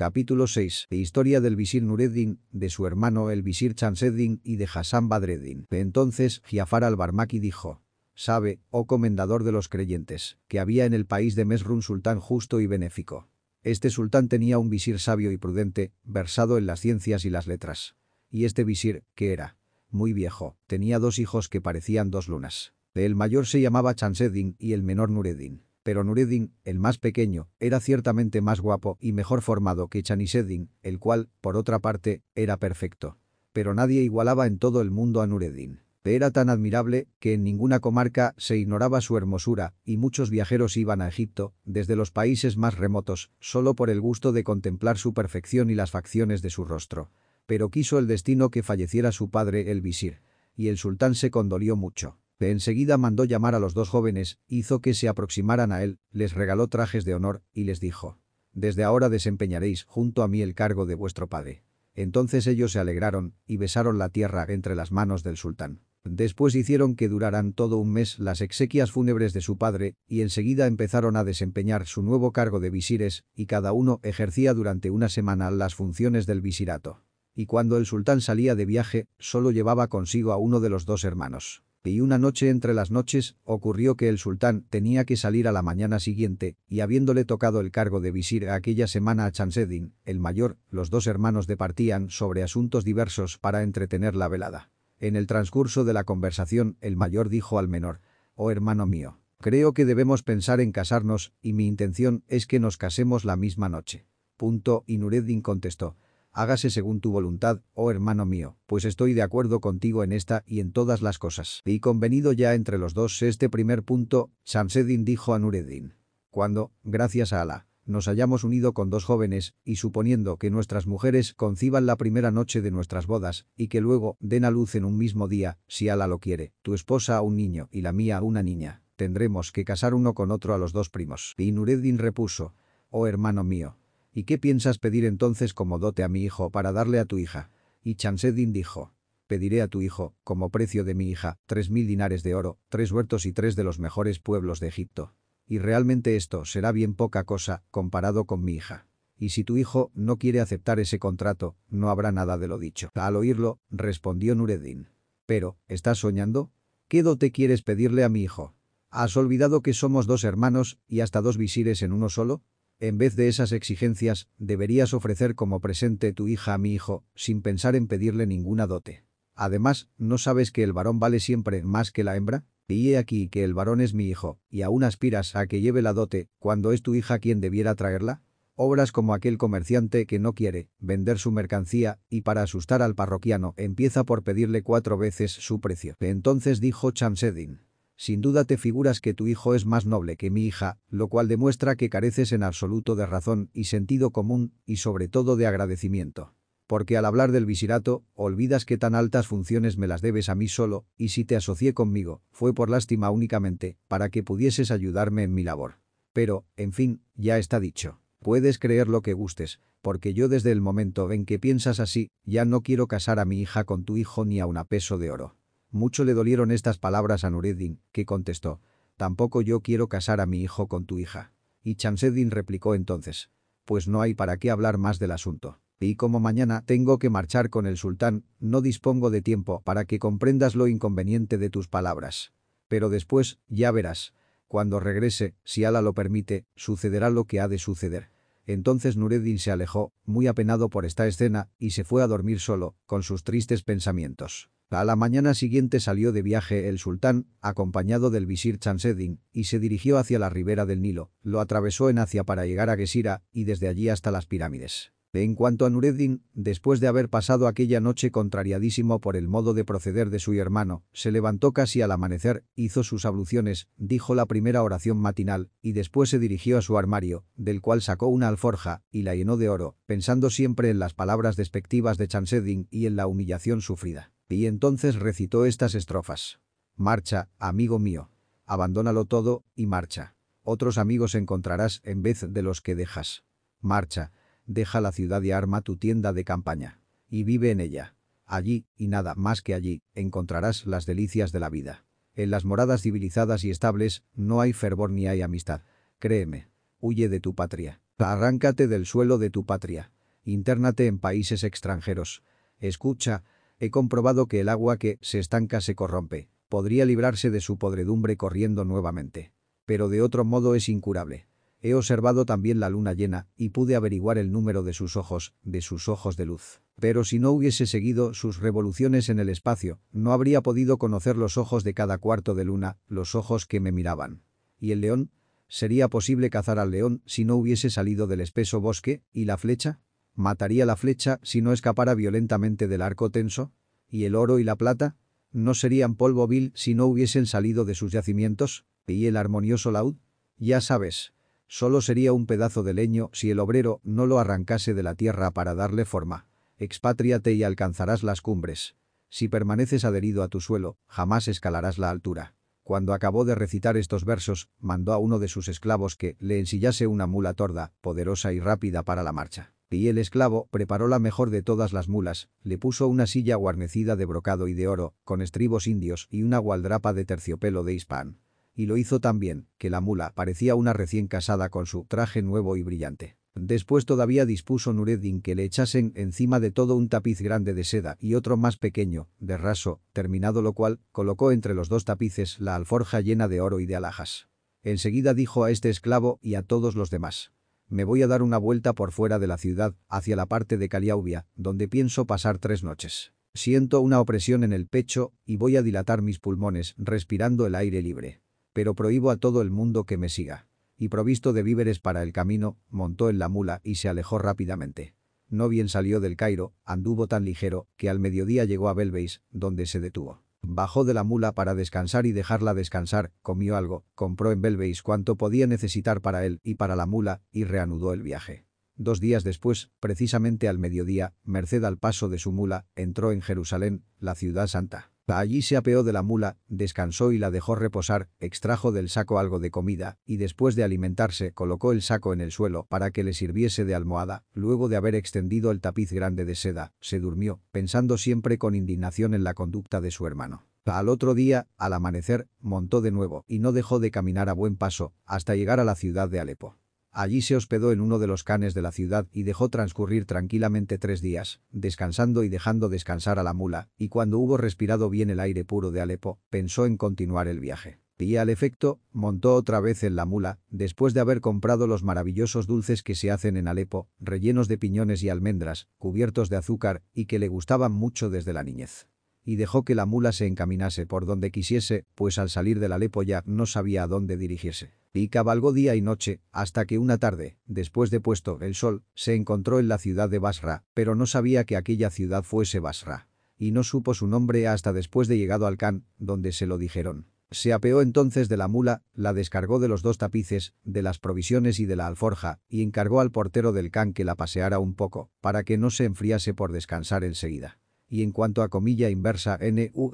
Capítulo 6. Historia del visir Nureddin, de su hermano el visir Chanseddin y de Hassan Badreddin. Entonces, Giafar al-Barmaki dijo, Sabe, oh comendador de los creyentes, que había en el país de Mesr un sultán justo y benéfico. Este sultán tenía un visir sabio y prudente, versado en las ciencias y las letras. Y este visir, que era muy viejo, tenía dos hijos que parecían dos lunas. El mayor se llamaba Chanseddin y el menor Nureddin. Pero Nureddin, el más pequeño, era ciertamente más guapo y mejor formado que Chaniseddin, el cual, por otra parte, era perfecto. Pero nadie igualaba en todo el mundo a Nureddin. Era tan admirable que en ninguna comarca se ignoraba su hermosura y muchos viajeros iban a Egipto, desde los países más remotos, solo por el gusto de contemplar su perfección y las facciones de su rostro. Pero quiso el destino que falleciera su padre el visir. Y el sultán se condolió mucho. Enseguida mandó llamar a los dos jóvenes, hizo que se aproximaran a él, les regaló trajes de honor y les dijo, «Desde ahora desempeñaréis junto a mí el cargo de vuestro padre». Entonces ellos se alegraron y besaron la tierra entre las manos del sultán. Después hicieron que duraran todo un mes las exequias fúnebres de su padre y enseguida empezaron a desempeñar su nuevo cargo de visires y cada uno ejercía durante una semana las funciones del visirato. Y cuando el sultán salía de viaje, solo llevaba consigo a uno de los dos hermanos. Y una noche entre las noches, ocurrió que el sultán tenía que salir a la mañana siguiente, y habiéndole tocado el cargo de visir aquella semana a Chanseddin, el mayor, los dos hermanos departían sobre asuntos diversos para entretener la velada. En el transcurso de la conversación, el mayor dijo al menor, «Oh hermano mío, creo que debemos pensar en casarnos y mi intención es que nos casemos la misma noche». Punto, y Nureddin contestó, «Hágase según tu voluntad, oh hermano mío, pues estoy de acuerdo contigo en esta y en todas las cosas». Y convenido ya entre los dos este primer punto, Shamseddin dijo a Nureddin, «Cuando, gracias a Alá, nos hayamos unido con dos jóvenes, y suponiendo que nuestras mujeres conciban la primera noche de nuestras bodas, y que luego den a luz en un mismo día, si Ala lo quiere, tu esposa a un niño y la mía a una niña, tendremos que casar uno con otro a los dos primos. Y Nureddin repuso, oh hermano mío, ¿y qué piensas pedir entonces como dote a mi hijo para darle a tu hija? Y Chanseddin dijo, pediré a tu hijo, como precio de mi hija, tres mil dinares de oro, tres huertos y tres de los mejores pueblos de Egipto. Y realmente esto será bien poca cosa comparado con mi hija. Y si tu hijo no quiere aceptar ese contrato, no habrá nada de lo dicho. Al oírlo, respondió Nureddin. Pero, ¿estás soñando? ¿Qué dote quieres pedirle a mi hijo? ¿Has olvidado que somos dos hermanos y hasta dos visires en uno solo? En vez de esas exigencias, deberías ofrecer como presente tu hija a mi hijo, sin pensar en pedirle ninguna dote. Además, ¿no sabes que el varón vale siempre más que la hembra? Y he aquí que el varón es mi hijo, y aún aspiras a que lleve la dote, cuando es tu hija quien debiera traerla? Obras como aquel comerciante que no quiere vender su mercancía y para asustar al parroquiano empieza por pedirle cuatro veces su precio. Entonces dijo Chamseddin. Sin duda te figuras que tu hijo es más noble que mi hija, lo cual demuestra que careces en absoluto de razón y sentido común y sobre todo de agradecimiento porque al hablar del visirato, olvidas que tan altas funciones me las debes a mí solo, y si te asocié conmigo, fue por lástima únicamente, para que pudieses ayudarme en mi labor. Pero, en fin, ya está dicho. Puedes creer lo que gustes, porque yo desde el momento en que piensas así, ya no quiero casar a mi hija con tu hijo ni a una peso de oro. Mucho le dolieron estas palabras a Nureddin, que contestó, tampoco yo quiero casar a mi hijo con tu hija. Y Chamseddin replicó entonces, pues no hay para qué hablar más del asunto. Y como mañana tengo que marchar con el sultán, no dispongo de tiempo para que comprendas lo inconveniente de tus palabras. Pero después, ya verás. Cuando regrese, si Ala lo permite, sucederá lo que ha de suceder. Entonces Nureddin se alejó, muy apenado por esta escena, y se fue a dormir solo, con sus tristes pensamientos. A la mañana siguiente salió de viaje el sultán, acompañado del visir Chanseddin, y se dirigió hacia la ribera del Nilo, lo atravesó en Asia para llegar a Gesira, y desde allí hasta las pirámides. En cuanto a Nureddin, después de haber pasado aquella noche contrariadísimo por el modo de proceder de su hermano, se levantó casi al amanecer, hizo sus abluciones, dijo la primera oración matinal, y después se dirigió a su armario, del cual sacó una alforja, y la llenó de oro, pensando siempre en las palabras despectivas de Chanseddin y en la humillación sufrida. Y entonces recitó estas estrofas. Marcha, amigo mío. Abandónalo todo, y marcha. Otros amigos encontrarás en vez de los que dejas. Marcha deja la ciudad y arma tu tienda de campaña. Y vive en ella. Allí, y nada más que allí, encontrarás las delicias de la vida. En las moradas civilizadas y estables no hay fervor ni hay amistad. Créeme. Huye de tu patria. Arráncate del suelo de tu patria. Intérnate en países extranjeros. Escucha, he comprobado que el agua que se estanca se corrompe. Podría librarse de su podredumbre corriendo nuevamente. Pero de otro modo es incurable. He observado también la luna llena y pude averiguar el número de sus ojos, de sus ojos de luz. Pero si no hubiese seguido sus revoluciones en el espacio, no habría podido conocer los ojos de cada cuarto de luna, los ojos que me miraban. ¿Y el león? ¿Sería posible cazar al león si no hubiese salido del espeso bosque? ¿Y la flecha? ¿Mataría la flecha si no escapara violentamente del arco tenso? ¿Y el oro y la plata? ¿No serían polvo vil si no hubiesen salido de sus yacimientos? ¿Y el armonioso laúd? Ya sabes, Solo sería un pedazo de leño si el obrero no lo arrancase de la tierra para darle forma. Expátriate y alcanzarás las cumbres. Si permaneces adherido a tu suelo, jamás escalarás la altura. Cuando acabó de recitar estos versos, mandó a uno de sus esclavos que le ensillase una mula torda, poderosa y rápida para la marcha. Y el esclavo preparó la mejor de todas las mulas, le puso una silla guarnecida de brocado y de oro, con estribos indios y una gualdrapa de terciopelo de hispán y lo hizo tan bien, que la mula parecía una recién casada con su traje nuevo y brillante. Después todavía dispuso Nureddin que le echasen encima de todo un tapiz grande de seda y otro más pequeño, de raso, terminado lo cual, colocó entre los dos tapices la alforja llena de oro y de alhajas. Enseguida dijo a este esclavo y a todos los demás. Me voy a dar una vuelta por fuera de la ciudad, hacia la parte de Caliaubia, donde pienso pasar tres noches. Siento una opresión en el pecho y voy a dilatar mis pulmones, respirando el aire libre pero prohíbo a todo el mundo que me siga. Y provisto de víveres para el camino, montó en la mula y se alejó rápidamente. No bien salió del Cairo, anduvo tan ligero, que al mediodía llegó a Belbeis, donde se detuvo. Bajó de la mula para descansar y dejarla descansar, comió algo, compró en Belbeis cuanto podía necesitar para él y para la mula, y reanudó el viaje. Dos días después, precisamente al mediodía, merced al paso de su mula, entró en Jerusalén, la ciudad santa. Allí se apeó de la mula, descansó y la dejó reposar, extrajo del saco algo de comida, y después de alimentarse colocó el saco en el suelo para que le sirviese de almohada, luego de haber extendido el tapiz grande de seda, se durmió, pensando siempre con indignación en la conducta de su hermano. Al otro día, al amanecer, montó de nuevo y no dejó de caminar a buen paso hasta llegar a la ciudad de Alepo. Allí se hospedó en uno de los canes de la ciudad y dejó transcurrir tranquilamente tres días, descansando y dejando descansar a la mula, y cuando hubo respirado bien el aire puro de Alepo, pensó en continuar el viaje. Y al efecto, montó otra vez en la mula, después de haber comprado los maravillosos dulces que se hacen en Alepo, rellenos de piñones y almendras, cubiertos de azúcar, y que le gustaban mucho desde la niñez y dejó que la mula se encaminase por donde quisiese, pues al salir del Alepo ya no sabía a dónde dirigirse. Y cabalgó día y noche, hasta que una tarde, después de puesto el sol, se encontró en la ciudad de Basra, pero no sabía que aquella ciudad fuese Basra. Y no supo su nombre hasta después de llegado al Can, donde se lo dijeron. Se apeó entonces de la mula, la descargó de los dos tapices, de las provisiones y de la alforja, y encargó al portero del can que la paseara un poco, para que no se enfriase por descansar enseguida y en cuanto a comilla inversa N-U-R-D-D-I-N,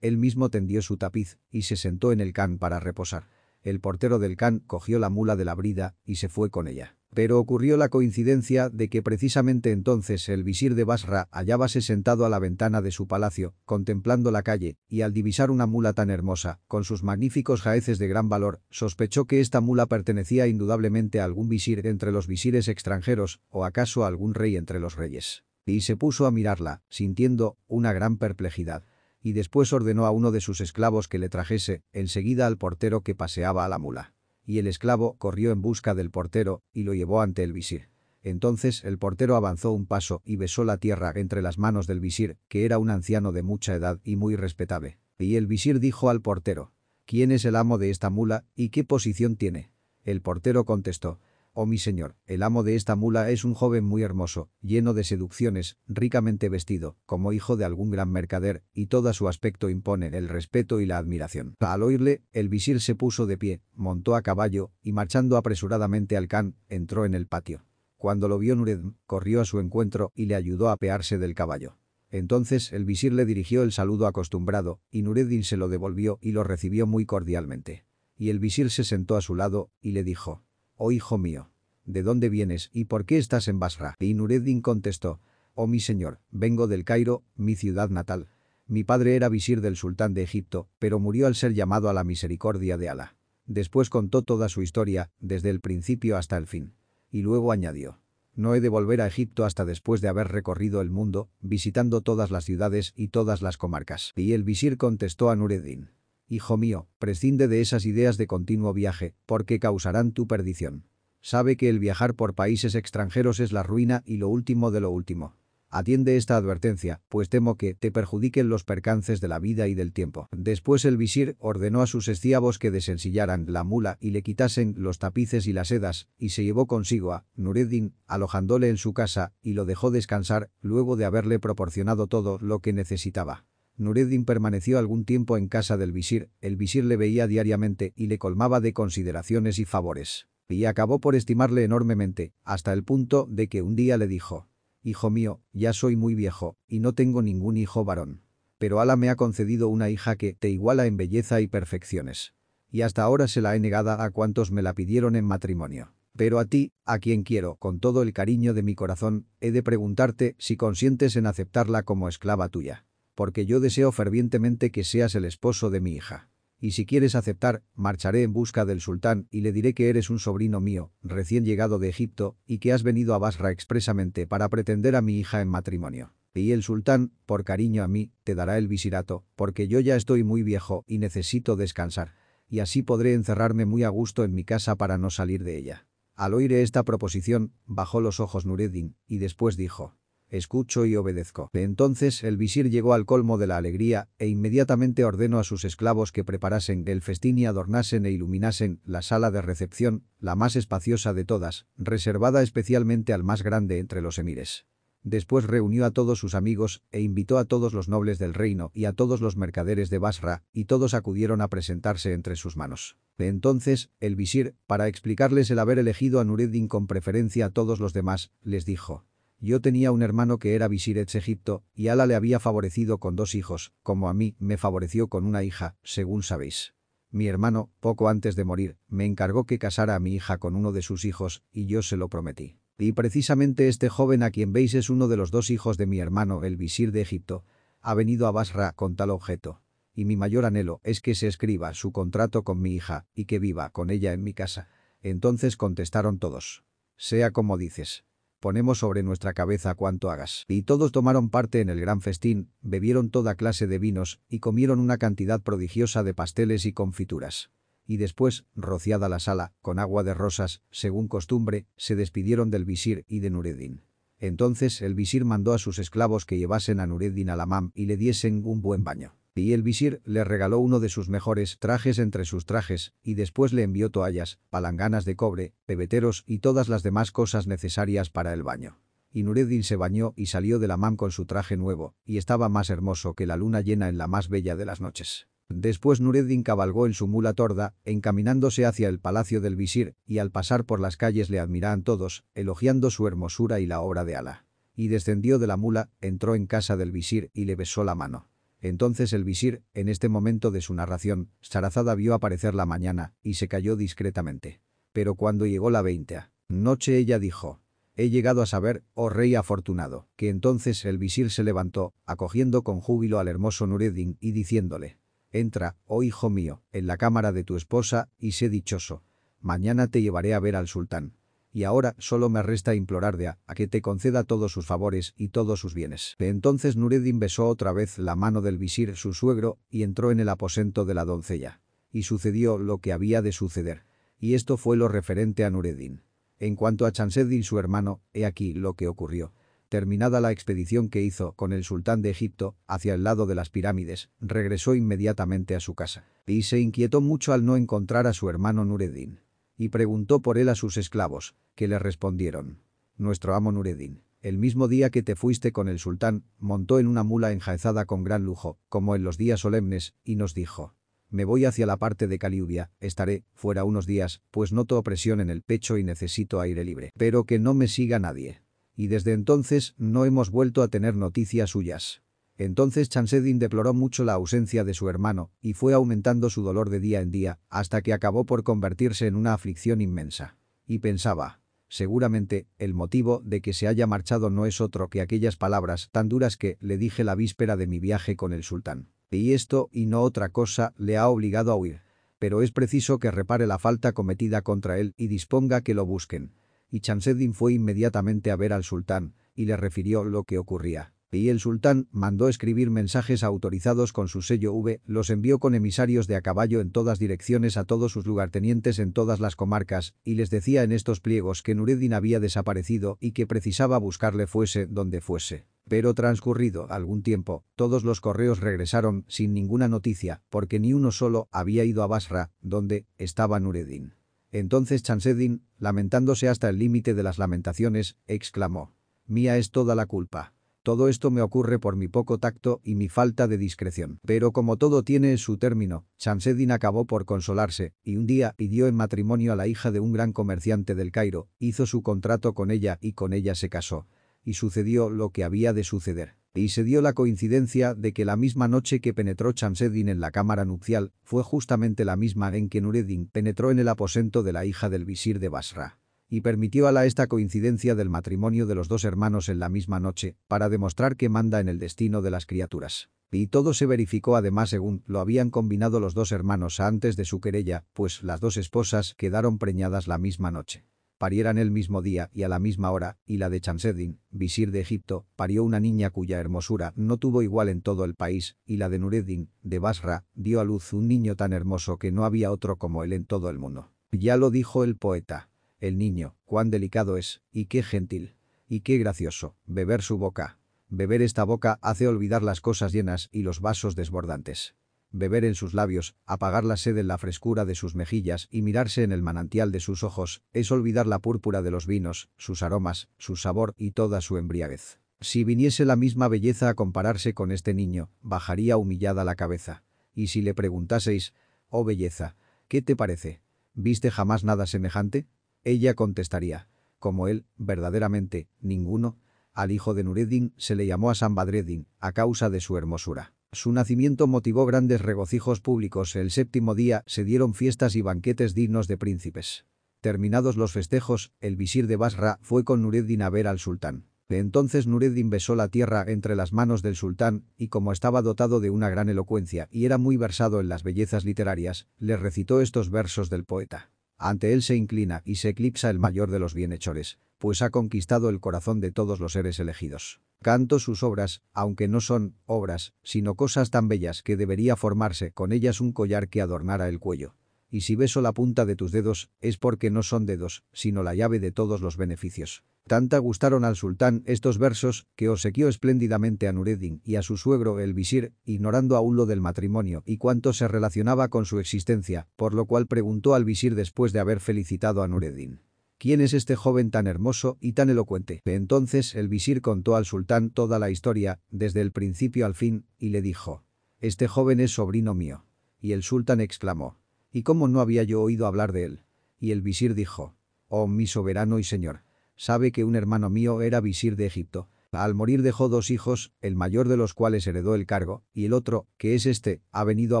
él mismo tendió su tapiz y se sentó en el can para reposar. El portero del can cogió la mula de la brida y se fue con ella. Pero ocurrió la coincidencia de que precisamente entonces el visir de Basra hallábase sentado a la ventana de su palacio, contemplando la calle, y al divisar una mula tan hermosa, con sus magníficos jaeces de gran valor, sospechó que esta mula pertenecía indudablemente a algún visir entre los visires extranjeros, o acaso a algún rey entre los reyes y se puso a mirarla, sintiendo una gran perplejidad. Y después ordenó a uno de sus esclavos que le trajese, enseguida al portero que paseaba a la mula. Y el esclavo corrió en busca del portero y lo llevó ante el visir. Entonces el portero avanzó un paso y besó la tierra entre las manos del visir, que era un anciano de mucha edad y muy respetable. Y el visir dijo al portero, ¿Quién es el amo de esta mula y qué posición tiene? El portero contestó, Oh mi señor, el amo de esta mula es un joven muy hermoso, lleno de seducciones, ricamente vestido, como hijo de algún gran mercader, y todo su aspecto impone el respeto y la admiración. Al oírle, el visir se puso de pie, montó a caballo, y marchando apresuradamente al can, entró en el patio. Cuando lo vio Nureddin, corrió a su encuentro y le ayudó a apearse del caballo. Entonces el visir le dirigió el saludo acostumbrado, y Nureddin se lo devolvió y lo recibió muy cordialmente. Y el visir se sentó a su lado, y le dijo, «Oh hijo mío, ¿de dónde vienes y por qué estás en Basra?» Y Nureddin contestó, «Oh mi señor, vengo del Cairo, mi ciudad natal. Mi padre era visir del sultán de Egipto, pero murió al ser llamado a la misericordia de Alá. Después contó toda su historia, desde el principio hasta el fin. Y luego añadió. No he de volver a Egipto hasta después de haber recorrido el mundo, visitando todas las ciudades y todas las comarcas. Y el visir contestó a Nureddin. Hijo mío, prescinde de esas ideas de continuo viaje, porque causarán tu perdición. Sabe que el viajar por países extranjeros es la ruina y lo último de lo último. Atiende esta advertencia, pues temo que te perjudiquen los percances de la vida y del tiempo. Después el visir ordenó a sus esclavos que desensillaran la mula y le quitasen los tapices y las sedas, y se llevó consigo a Nureddin, alojándole en su casa, y lo dejó descansar, luego de haberle proporcionado todo lo que necesitaba. Nureddin permaneció algún tiempo en casa del visir, el visir le veía diariamente y le colmaba de consideraciones y favores. Y acabó por estimarle enormemente, hasta el punto de que un día le dijo, Hijo mío, ya soy muy viejo, y no tengo ningún hijo varón. Pero Ala me ha concedido una hija que te iguala en belleza y perfecciones. Y hasta ahora se la he negada a cuantos me la pidieron en matrimonio. Pero a ti, a quien quiero con todo el cariño de mi corazón, he de preguntarte si consientes en aceptarla como esclava tuya. Porque yo deseo fervientemente que seas el esposo de mi hija. Y si quieres aceptar, marcharé en busca del sultán y le diré que eres un sobrino mío, recién llegado de Egipto, y que has venido a Basra expresamente para pretender a mi hija en matrimonio. Y el sultán, por cariño a mí, te dará el visirato, porque yo ya estoy muy viejo y necesito descansar. Y así podré encerrarme muy a gusto en mi casa para no salir de ella. Al oír esta proposición, bajó los ojos Nureddin, y después dijo, escucho y obedezco. Entonces el visir llegó al colmo de la alegría e inmediatamente ordenó a sus esclavos que preparasen el festín y adornasen e iluminasen la sala de recepción, la más espaciosa de todas, reservada especialmente al más grande entre los emires. Después reunió a todos sus amigos e invitó a todos los nobles del reino y a todos los mercaderes de Basra, y todos acudieron a presentarse entre sus manos. Entonces, el visir, para explicarles el haber elegido a Nureddin con preferencia a todos los demás, les dijo, yo tenía un hermano que era visir ex Egipto, y Ala le había favorecido con dos hijos, como a mí me favoreció con una hija, según sabéis. Mi hermano, poco antes de morir, me encargó que casara a mi hija con uno de sus hijos, y yo se lo prometí. Y precisamente este joven a quien veis es uno de los dos hijos de mi hermano, el visir de Egipto. Ha venido a Basra con tal objeto. Y mi mayor anhelo es que se escriba su contrato con mi hija y que viva con ella en mi casa. Entonces contestaron todos. Sea como dices ponemos sobre nuestra cabeza cuanto hagas. Y todos tomaron parte en el gran festín, bebieron toda clase de vinos y comieron una cantidad prodigiosa de pasteles y confituras. Y después, rociada la sala, con agua de rosas, según costumbre, se despidieron del visir y de Nureddin. Entonces el visir mandó a sus esclavos que llevasen a Nureddin a la mam y le diesen un buen baño. Y el visir le regaló uno de sus mejores trajes entre sus trajes, y después le envió toallas, palanganas de cobre, pebeteros y todas las demás cosas necesarias para el baño. Y Nureddin se bañó y salió de la mam con su traje nuevo, y estaba más hermoso que la luna llena en la más bella de las noches. Después Nureddin cabalgó en su mula torda, encaminándose hacia el palacio del visir, y al pasar por las calles le admiraban todos, elogiando su hermosura y la obra de Ala. Y descendió de la mula, entró en casa del visir y le besó la mano. Entonces el visir, en este momento de su narración, Sarazada vio aparecer la mañana y se cayó discretamente. Pero cuando llegó la veinte noche ella dijo, He llegado a saber, oh rey afortunado, que entonces el visir se levantó, acogiendo con júbilo al hermoso Nureddin y diciéndole, Entra, oh hijo mío, en la cámara de tu esposa y sé dichoso. Mañana te llevaré a ver al sultán y ahora solo me resta implorar de a, que te conceda todos sus favores y todos sus bienes. entonces Nureddin besó otra vez la mano del visir su suegro y entró en el aposento de la doncella. Y sucedió lo que había de suceder. Y esto fue lo referente a Nureddin. En cuanto a Chanseddin su hermano, he aquí lo que ocurrió. Terminada la expedición que hizo con el sultán de Egipto hacia el lado de las pirámides, regresó inmediatamente a su casa. Y se inquietó mucho al no encontrar a su hermano Nureddin y preguntó por él a sus esclavos, que le respondieron. Nuestro amo Nureddin, el mismo día que te fuiste con el sultán, montó en una mula enjaezada con gran lujo, como en los días solemnes, y nos dijo. Me voy hacia la parte de Caliubia, estaré fuera unos días, pues noto opresión en el pecho y necesito aire libre. Pero que no me siga nadie. Y desde entonces no hemos vuelto a tener noticias suyas. Entonces Chansedin deploró mucho la ausencia de su hermano y fue aumentando su dolor de día en día hasta que acabó por convertirse en una aflicción inmensa. Y pensaba, seguramente, el motivo de que se haya marchado no es otro que aquellas palabras tan duras que le dije la víspera de mi viaje con el sultán. Y esto, y no otra cosa, le ha obligado a huir. pero es preciso que repare la falta cometida contra él y disponga que lo busquen. Y Chanseddin fue inmediatamente a ver al sultán, y le refirió lo que ocurría. Y el sultán mandó escribir mensajes autorizados con su sello V, los envió con emisarios de a caballo en todas direcciones a todos sus lugartenientes en todas las comarcas, y les decía en estos pliegos que Nureddin había desaparecido y que precisaba buscarle fuese donde fuese. Pero transcurrido algún tiempo, todos los correos regresaron sin ninguna noticia, porque ni uno solo había ido a Basra, donde estaba Nureddin. Entonces Chanseddin, lamentándose hasta el límite de las lamentaciones, exclamó, «Mía es toda la culpa». Todo esto me ocurre por mi poco tacto y mi falta de discreción. Pero como todo tiene su término, Chamseddin acabó por consolarse, y un día pidió en matrimonio a la hija de un gran comerciante del Cairo, hizo su contrato con ella y con ella se casó. Y sucedió lo que había de suceder. Y se dio la coincidencia de que la misma noche que penetró Chamseddin en la cámara nupcial fue justamente la misma en que Nureddin penetró en el aposento de la hija del visir de Basra y permitió a la esta coincidencia del matrimonio de los dos hermanos en la misma noche, para demostrar que manda en el destino de las criaturas. Y todo se verificó además según lo habían combinado los dos hermanos antes de su querella, pues las dos esposas quedaron preñadas la misma noche. Parieran el mismo día y a la misma hora, y la de Chamseddin, visir de Egipto, parió una niña cuya hermosura no tuvo igual en todo el país, y la de Nureddin, de Basra, dio a luz un niño tan hermoso que no había otro como él en todo el mundo. Ya lo dijo el poeta. El niño, cuán delicado es, y qué gentil. Y qué gracioso, beber su boca. Beber esta boca hace olvidar las cosas llenas y los vasos desbordantes. Beber en sus labios, apagar la sed en la frescura de sus mejillas y mirarse en el manantial de sus ojos, es olvidar la púrpura de los vinos, sus aromas, su sabor y toda su embriaguez. Si viniese la misma belleza a compararse con este niño, bajaría humillada la cabeza. Y si le preguntaseis, oh belleza, ¿qué te parece? ¿Viste jamás nada semejante? Ella contestaría, como él, verdaderamente, ninguno. Al hijo de Nureddin se le llamó a San Badreddin, a causa de su hermosura. Su nacimiento motivó grandes regocijos públicos. El séptimo día se dieron fiestas y banquetes dignos de príncipes. Terminados los festejos, el visir de Basra fue con Nureddin a ver al sultán. entonces Nureddin besó la tierra entre las manos del sultán y como estaba dotado de una gran elocuencia y era muy versado en las bellezas literarias, le recitó estos versos del poeta. Ante él se inclina y se eclipsa el mayor de los bienhechores, pues ha conquistado el corazón de todos los seres elegidos. Canto sus obras, aunque no son obras, sino cosas tan bellas que debería formarse con ellas un collar que adornara el cuello. Y si beso la punta de tus dedos, es porque no son dedos, sino la llave de todos los beneficios. Tanta gustaron al sultán estos versos que obsequió espléndidamente a Nureddin y a su suegro el visir, ignorando aún lo del matrimonio y cuánto se relacionaba con su existencia, por lo cual preguntó al visir después de haber felicitado a Nureddin. ¿Quién es este joven tan hermoso y tan elocuente? Entonces el visir contó al sultán toda la historia, desde el principio al fin, y le dijo, «Este joven es sobrino mío». Y el sultán exclamó, «¿Y cómo no había yo oído hablar de él?» Y el visir dijo, «Oh mi soberano y señor, sabe que un hermano mío era visir de Egipto. Al morir dejó dos hijos, el mayor de los cuales heredó el cargo, y el otro, que es este, ha venido a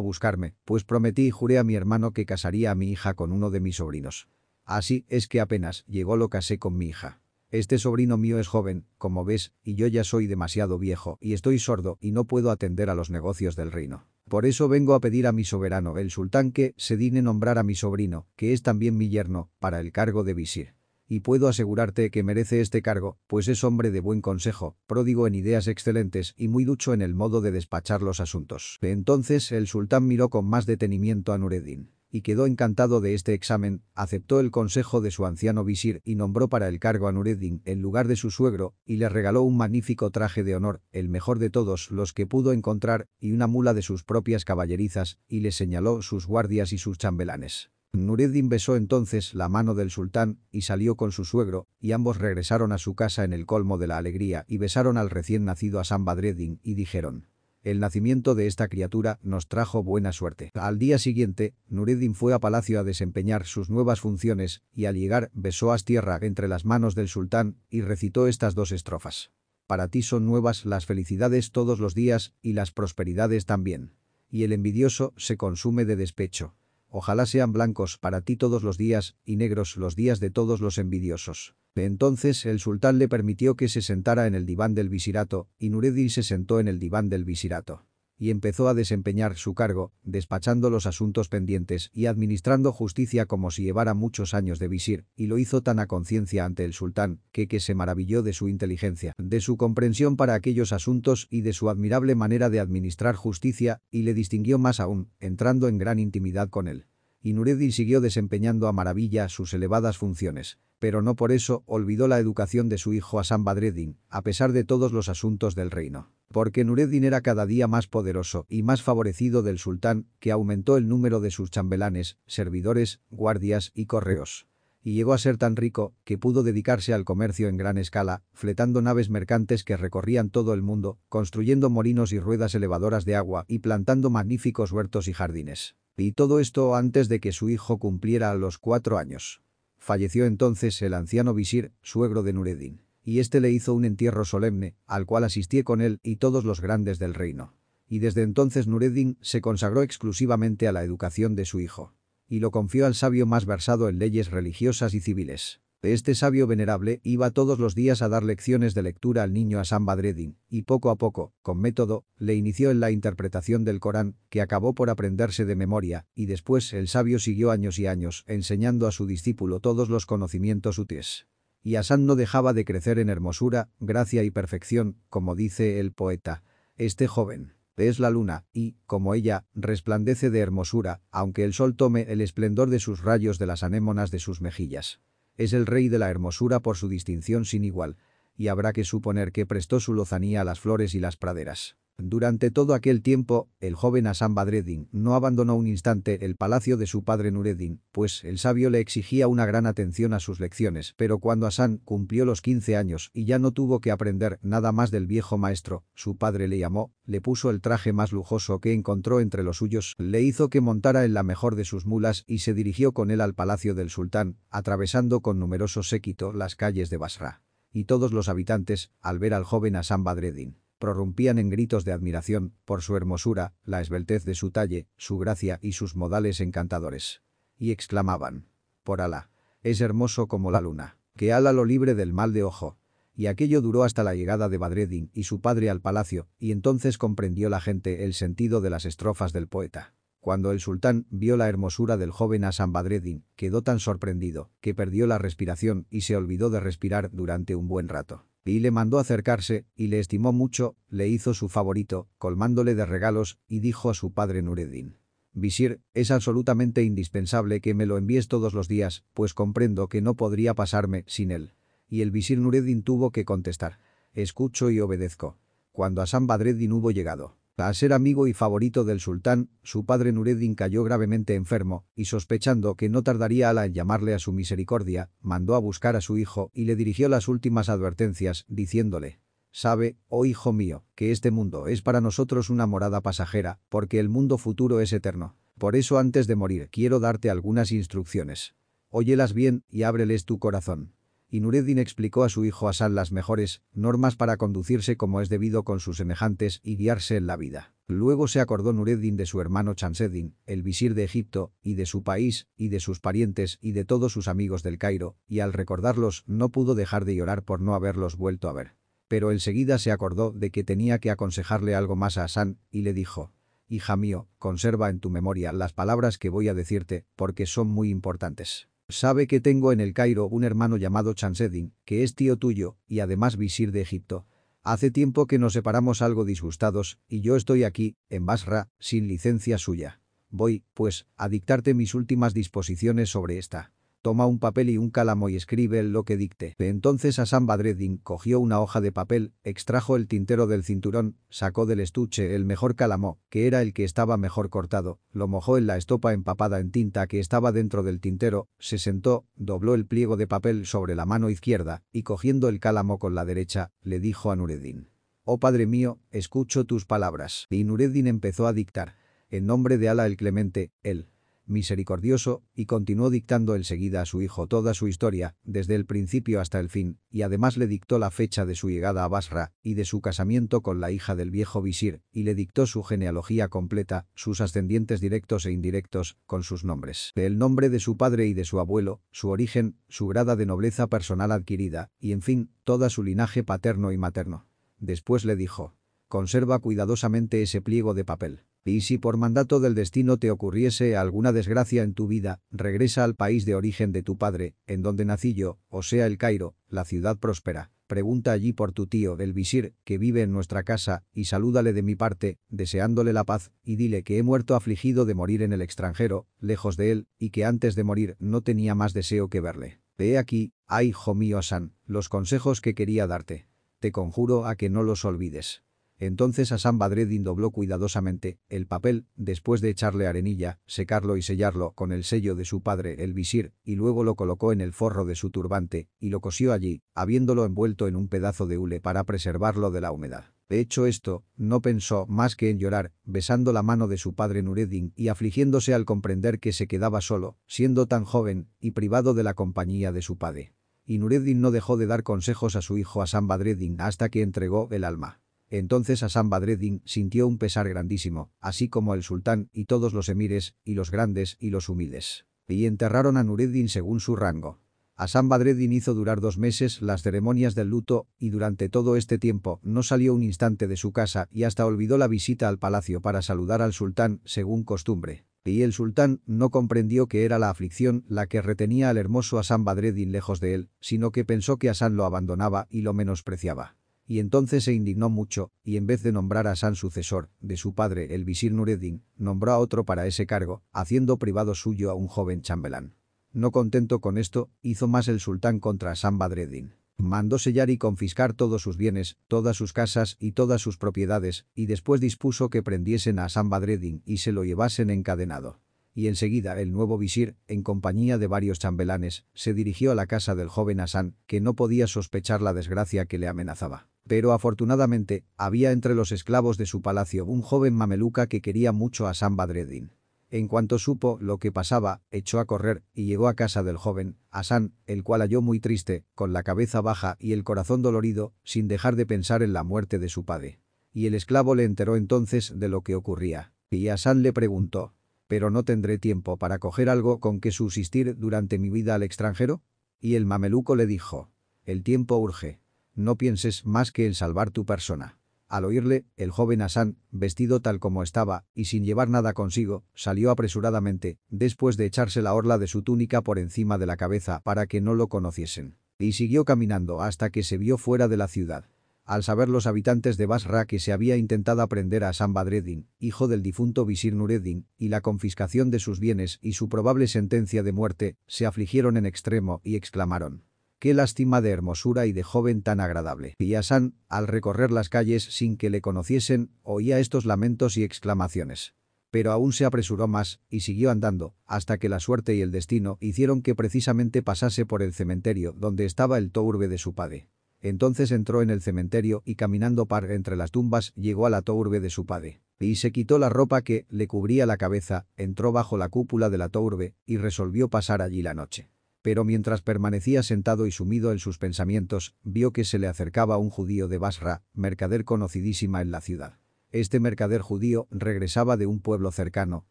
buscarme, pues prometí y juré a mi hermano que casaría a mi hija con uno de mis sobrinos. Así es que apenas llegó lo casé con mi hija. Este sobrino mío es joven, como ves, y yo ya soy demasiado viejo y estoy sordo y no puedo atender a los negocios del reino. Por eso vengo a pedir a mi soberano, el sultán, que se digne nombrar a mi sobrino, que es también mi yerno, para el cargo de visir y puedo asegurarte que merece este cargo, pues es hombre de buen consejo, pródigo en ideas excelentes y muy ducho en el modo de despachar los asuntos. Entonces el sultán miró con más detenimiento a Nureddin y quedó encantado de este examen, aceptó el consejo de su anciano visir y nombró para el cargo a Nureddin en lugar de su suegro y le regaló un magnífico traje de honor, el mejor de todos los que pudo encontrar, y una mula de sus propias caballerizas, y le señaló sus guardias y sus chambelanes. Nureddin besó entonces la mano del sultán y salió con su suegro, y ambos regresaron a su casa en el colmo de la alegría y besaron al recién nacido a San Badreddin y dijeron el nacimiento de esta criatura nos trajo buena suerte. Al día siguiente, Nureddin fue a palacio a desempeñar sus nuevas funciones y al llegar besó a tierra entre las manos del sultán y recitó estas dos estrofas. Para ti son nuevas las felicidades todos los días y las prosperidades también. Y el envidioso se consume de despecho. Ojalá sean blancos para ti todos los días y negros los días de todos los envidiosos. Entonces el sultán le permitió que se sentara en el diván del visirato, y Nureddin se sentó en el diván del visirato. Y empezó a desempeñar su cargo, despachando los asuntos pendientes y administrando justicia como si llevara muchos años de visir, y lo hizo tan a conciencia ante el sultán, que que se maravilló de su inteligencia, de su comprensión para aquellos asuntos y de su admirable manera de administrar justicia, y le distinguió más aún, entrando en gran intimidad con él y Nureddin siguió desempeñando a maravilla sus elevadas funciones. Pero no por eso olvidó la educación de su hijo Hassan Badreddin, a pesar de todos los asuntos del reino. Porque Nureddin era cada día más poderoso y más favorecido del sultán, que aumentó el número de sus chambelanes, servidores, guardias y correos y llegó a ser tan rico que pudo dedicarse al comercio en gran escala, fletando naves mercantes que recorrían todo el mundo, construyendo molinos y ruedas elevadoras de agua y plantando magníficos huertos y jardines. Y todo esto antes de que su hijo cumpliera los cuatro años. Falleció entonces el anciano visir, suegro de Nureddin, y éste le hizo un entierro solemne, al cual asistí con él y todos los grandes del reino. Y desde entonces Nureddin se consagró exclusivamente a la educación de su hijo. Y lo confió al sabio más versado en leyes religiosas y civiles. Este sabio venerable iba todos los días a dar lecciones de lectura al niño Hassan Badreddin, y poco a poco, con método, le inició en la interpretación del Corán, que acabó por aprenderse de memoria, y después el sabio siguió años y años, enseñando a su discípulo todos los conocimientos útiles. Y Hassan no dejaba de crecer en hermosura, gracia y perfección, como dice el poeta. Este joven es la luna, y, como ella, resplandece de hermosura, aunque el sol tome el esplendor de sus rayos de las anémonas de sus mejillas. Es el rey de la hermosura por su distinción sin igual, y habrá que suponer que prestó su lozanía a las flores y las praderas. Durante todo aquel tiempo, el joven Hassan Badreddin no abandonó un instante el palacio de su padre Nureddin, pues el sabio le exigía una gran atención a sus lecciones, pero cuando Hassan cumplió los 15 años y ya no tuvo que aprender nada más del viejo maestro, su padre le llamó, le puso el traje más lujoso que encontró entre los suyos, le hizo que montara en la mejor de sus mulas y se dirigió con él al palacio del sultán, atravesando con numeroso séquito las calles de Basra. Y todos los habitantes, al ver al joven Hassan Badreddin, prorrumpían en gritos de admiración por su hermosura, la esbeltez de su talle, su gracia y sus modales encantadores. Y exclamaban, por Alá, es hermoso como la luna, que Alá lo libre del mal de ojo. Y aquello duró hasta la llegada de Badreddin y su padre al palacio, y entonces comprendió la gente el sentido de las estrofas del poeta. Cuando el sultán vio la hermosura del joven Hassan Badreddin, quedó tan sorprendido que perdió la respiración y se olvidó de respirar durante un buen rato y le mandó acercarse, y le estimó mucho, le hizo su favorito, colmándole de regalos, y dijo a su padre Nureddin. Visir, es absolutamente indispensable que me lo envíes todos los días, pues comprendo que no podría pasarme sin él. Y el visir Nureddin tuvo que contestar. Escucho y obedezco. Cuando Hassan Badreddin hubo llegado, a ser amigo y favorito del sultán, su padre Nureddin cayó gravemente enfermo, y sospechando que no tardaría Ala en llamarle a su misericordia, mandó a buscar a su hijo y le dirigió las últimas advertencias, diciéndole, Sabe, oh hijo mío, que este mundo es para nosotros una morada pasajera, porque el mundo futuro es eterno. Por eso antes de morir quiero darte algunas instrucciones. Óyelas bien y ábreles tu corazón y Nureddin explicó a su hijo Hassan las mejores normas para conducirse como es debido con sus semejantes y guiarse en la vida. Luego se acordó Nureddin de su hermano Chanseddin, el visir de Egipto, y de su país, y de sus parientes y de todos sus amigos del Cairo, y al recordarlos no pudo dejar de llorar por no haberlos vuelto a ver. Pero enseguida se acordó de que tenía que aconsejarle algo más a Hassan, y le dijo, «Hija mío, conserva en tu memoria las palabras que voy a decirte, porque son muy importantes». Sabe que tengo en el Cairo un hermano llamado Chanseddin, que es tío tuyo y además visir de Egipto. Hace tiempo que nos separamos algo disgustados y yo estoy aquí, en Basra, sin licencia suya. Voy, pues, a dictarte mis últimas disposiciones sobre esta. Toma un papel y un cálamo y escribe lo que dicte. Entonces Hassan Badreddin cogió una hoja de papel, extrajo el tintero del cinturón, sacó del estuche el mejor cálamo, que era el que estaba mejor cortado, lo mojó en la estopa empapada en tinta que estaba dentro del tintero, se sentó, dobló el pliego de papel sobre la mano izquierda y cogiendo el cálamo con la derecha, le dijo a Nureddin. «Oh padre mío, escucho tus palabras». Y Nureddin empezó a dictar. En nombre de Ala el Clemente, él misericordioso, y continuó dictando enseguida a su hijo toda su historia, desde el principio hasta el fin, y además le dictó la fecha de su llegada a Basra y de su casamiento con la hija del viejo visir, y le dictó su genealogía completa, sus ascendientes directos e indirectos, con sus nombres, el nombre de su padre y de su abuelo, su origen, su grada de nobleza personal adquirida, y en fin, toda su linaje paterno y materno. Después le dijo, conserva cuidadosamente ese pliego de papel. Y si por mandato del destino te ocurriese alguna desgracia en tu vida, regresa al país de origen de tu padre, en donde nací yo, o sea el Cairo, la ciudad próspera. Pregunta allí por tu tío, el visir, que vive en nuestra casa, y salúdale de mi parte, deseándole la paz, y dile que he muerto afligido de morir en el extranjero, lejos de él, y que antes de morir no tenía más deseo que verle. Ve aquí, ay hijo mío Asan, los consejos que quería darte. Te conjuro a que no los olvides. Entonces Hassan Badreddin dobló cuidadosamente el papel, después de echarle arenilla, secarlo y sellarlo con el sello de su padre el visir, y luego lo colocó en el forro de su turbante, y lo cosió allí, habiéndolo envuelto en un pedazo de hule para preservarlo de la humedad. De hecho esto, no pensó más que en llorar, besando la mano de su padre Nureddin y afligiéndose al comprender que se quedaba solo, siendo tan joven, y privado de la compañía de su padre. Y Nureddin no dejó de dar consejos a su hijo Hassan Badreddin hasta que entregó el alma. Entonces Hassan Badreddin sintió un pesar grandísimo, así como el sultán y todos los emires, y los grandes y los humildes. Y enterraron a Nureddin según su rango. Hassan Badreddin hizo durar dos meses las ceremonias del luto y durante todo este tiempo no salió un instante de su casa y hasta olvidó la visita al palacio para saludar al sultán según costumbre. Y el sultán no comprendió que era la aflicción la que retenía al hermoso Hassan Badreddin lejos de él, sino que pensó que Hassan lo abandonaba y lo menospreciaba y entonces se indignó mucho, y en vez de nombrar a San sucesor, de su padre el visir Nureddin, nombró a otro para ese cargo, haciendo privado suyo a un joven chambelán. No contento con esto, hizo más el sultán contra San Badreddin. Mandó sellar y confiscar todos sus bienes, todas sus casas y todas sus propiedades, y después dispuso que prendiesen a San Badreddin y se lo llevasen encadenado y enseguida el nuevo visir, en compañía de varios chambelanes, se dirigió a la casa del joven Hassan, que no podía sospechar la desgracia que le amenazaba. Pero afortunadamente, había entre los esclavos de su palacio un joven mameluca que quería mucho a San Badreddin. En cuanto supo lo que pasaba, echó a correr y llegó a casa del joven, Hassan, el cual halló muy triste, con la cabeza baja y el corazón dolorido, sin dejar de pensar en la muerte de su padre. Y el esclavo le enteró entonces de lo que ocurría. Y Hassan le preguntó, ¿pero no tendré tiempo para coger algo con que subsistir durante mi vida al extranjero? Y el mameluco le dijo, el tiempo urge. No pienses más que en salvar tu persona. Al oírle, el joven Hassan, vestido tal como estaba, y sin llevar nada consigo, salió apresuradamente, después de echarse la orla de su túnica por encima de la cabeza para que no lo conociesen. Y siguió caminando hasta que se vio fuera de la ciudad. Al saber los habitantes de Basra que se había intentado aprender a Hassan Badreddin, hijo del difunto visir Nureddin, y la confiscación de sus bienes y su probable sentencia de muerte, se afligieron en extremo y exclamaron Qué lástima de hermosura y de joven tan agradable. Hassan, al recorrer las calles sin que le conociesen, oía estos lamentos y exclamaciones. Pero aún se apresuró más, y siguió andando, hasta que la suerte y el destino hicieron que precisamente pasase por el cementerio donde estaba el tourbe de su padre. Entonces entró en el cementerio y caminando par entre las tumbas llegó a la tourbe de su padre. Y se quitó la ropa que le cubría la cabeza, entró bajo la cúpula de la tourbe y resolvió pasar allí la noche pero mientras permanecía sentado y sumido en sus pensamientos, vio que se le acercaba un judío de Basra, mercader conocidísima en la ciudad. Este mercader judío regresaba de un pueblo cercano,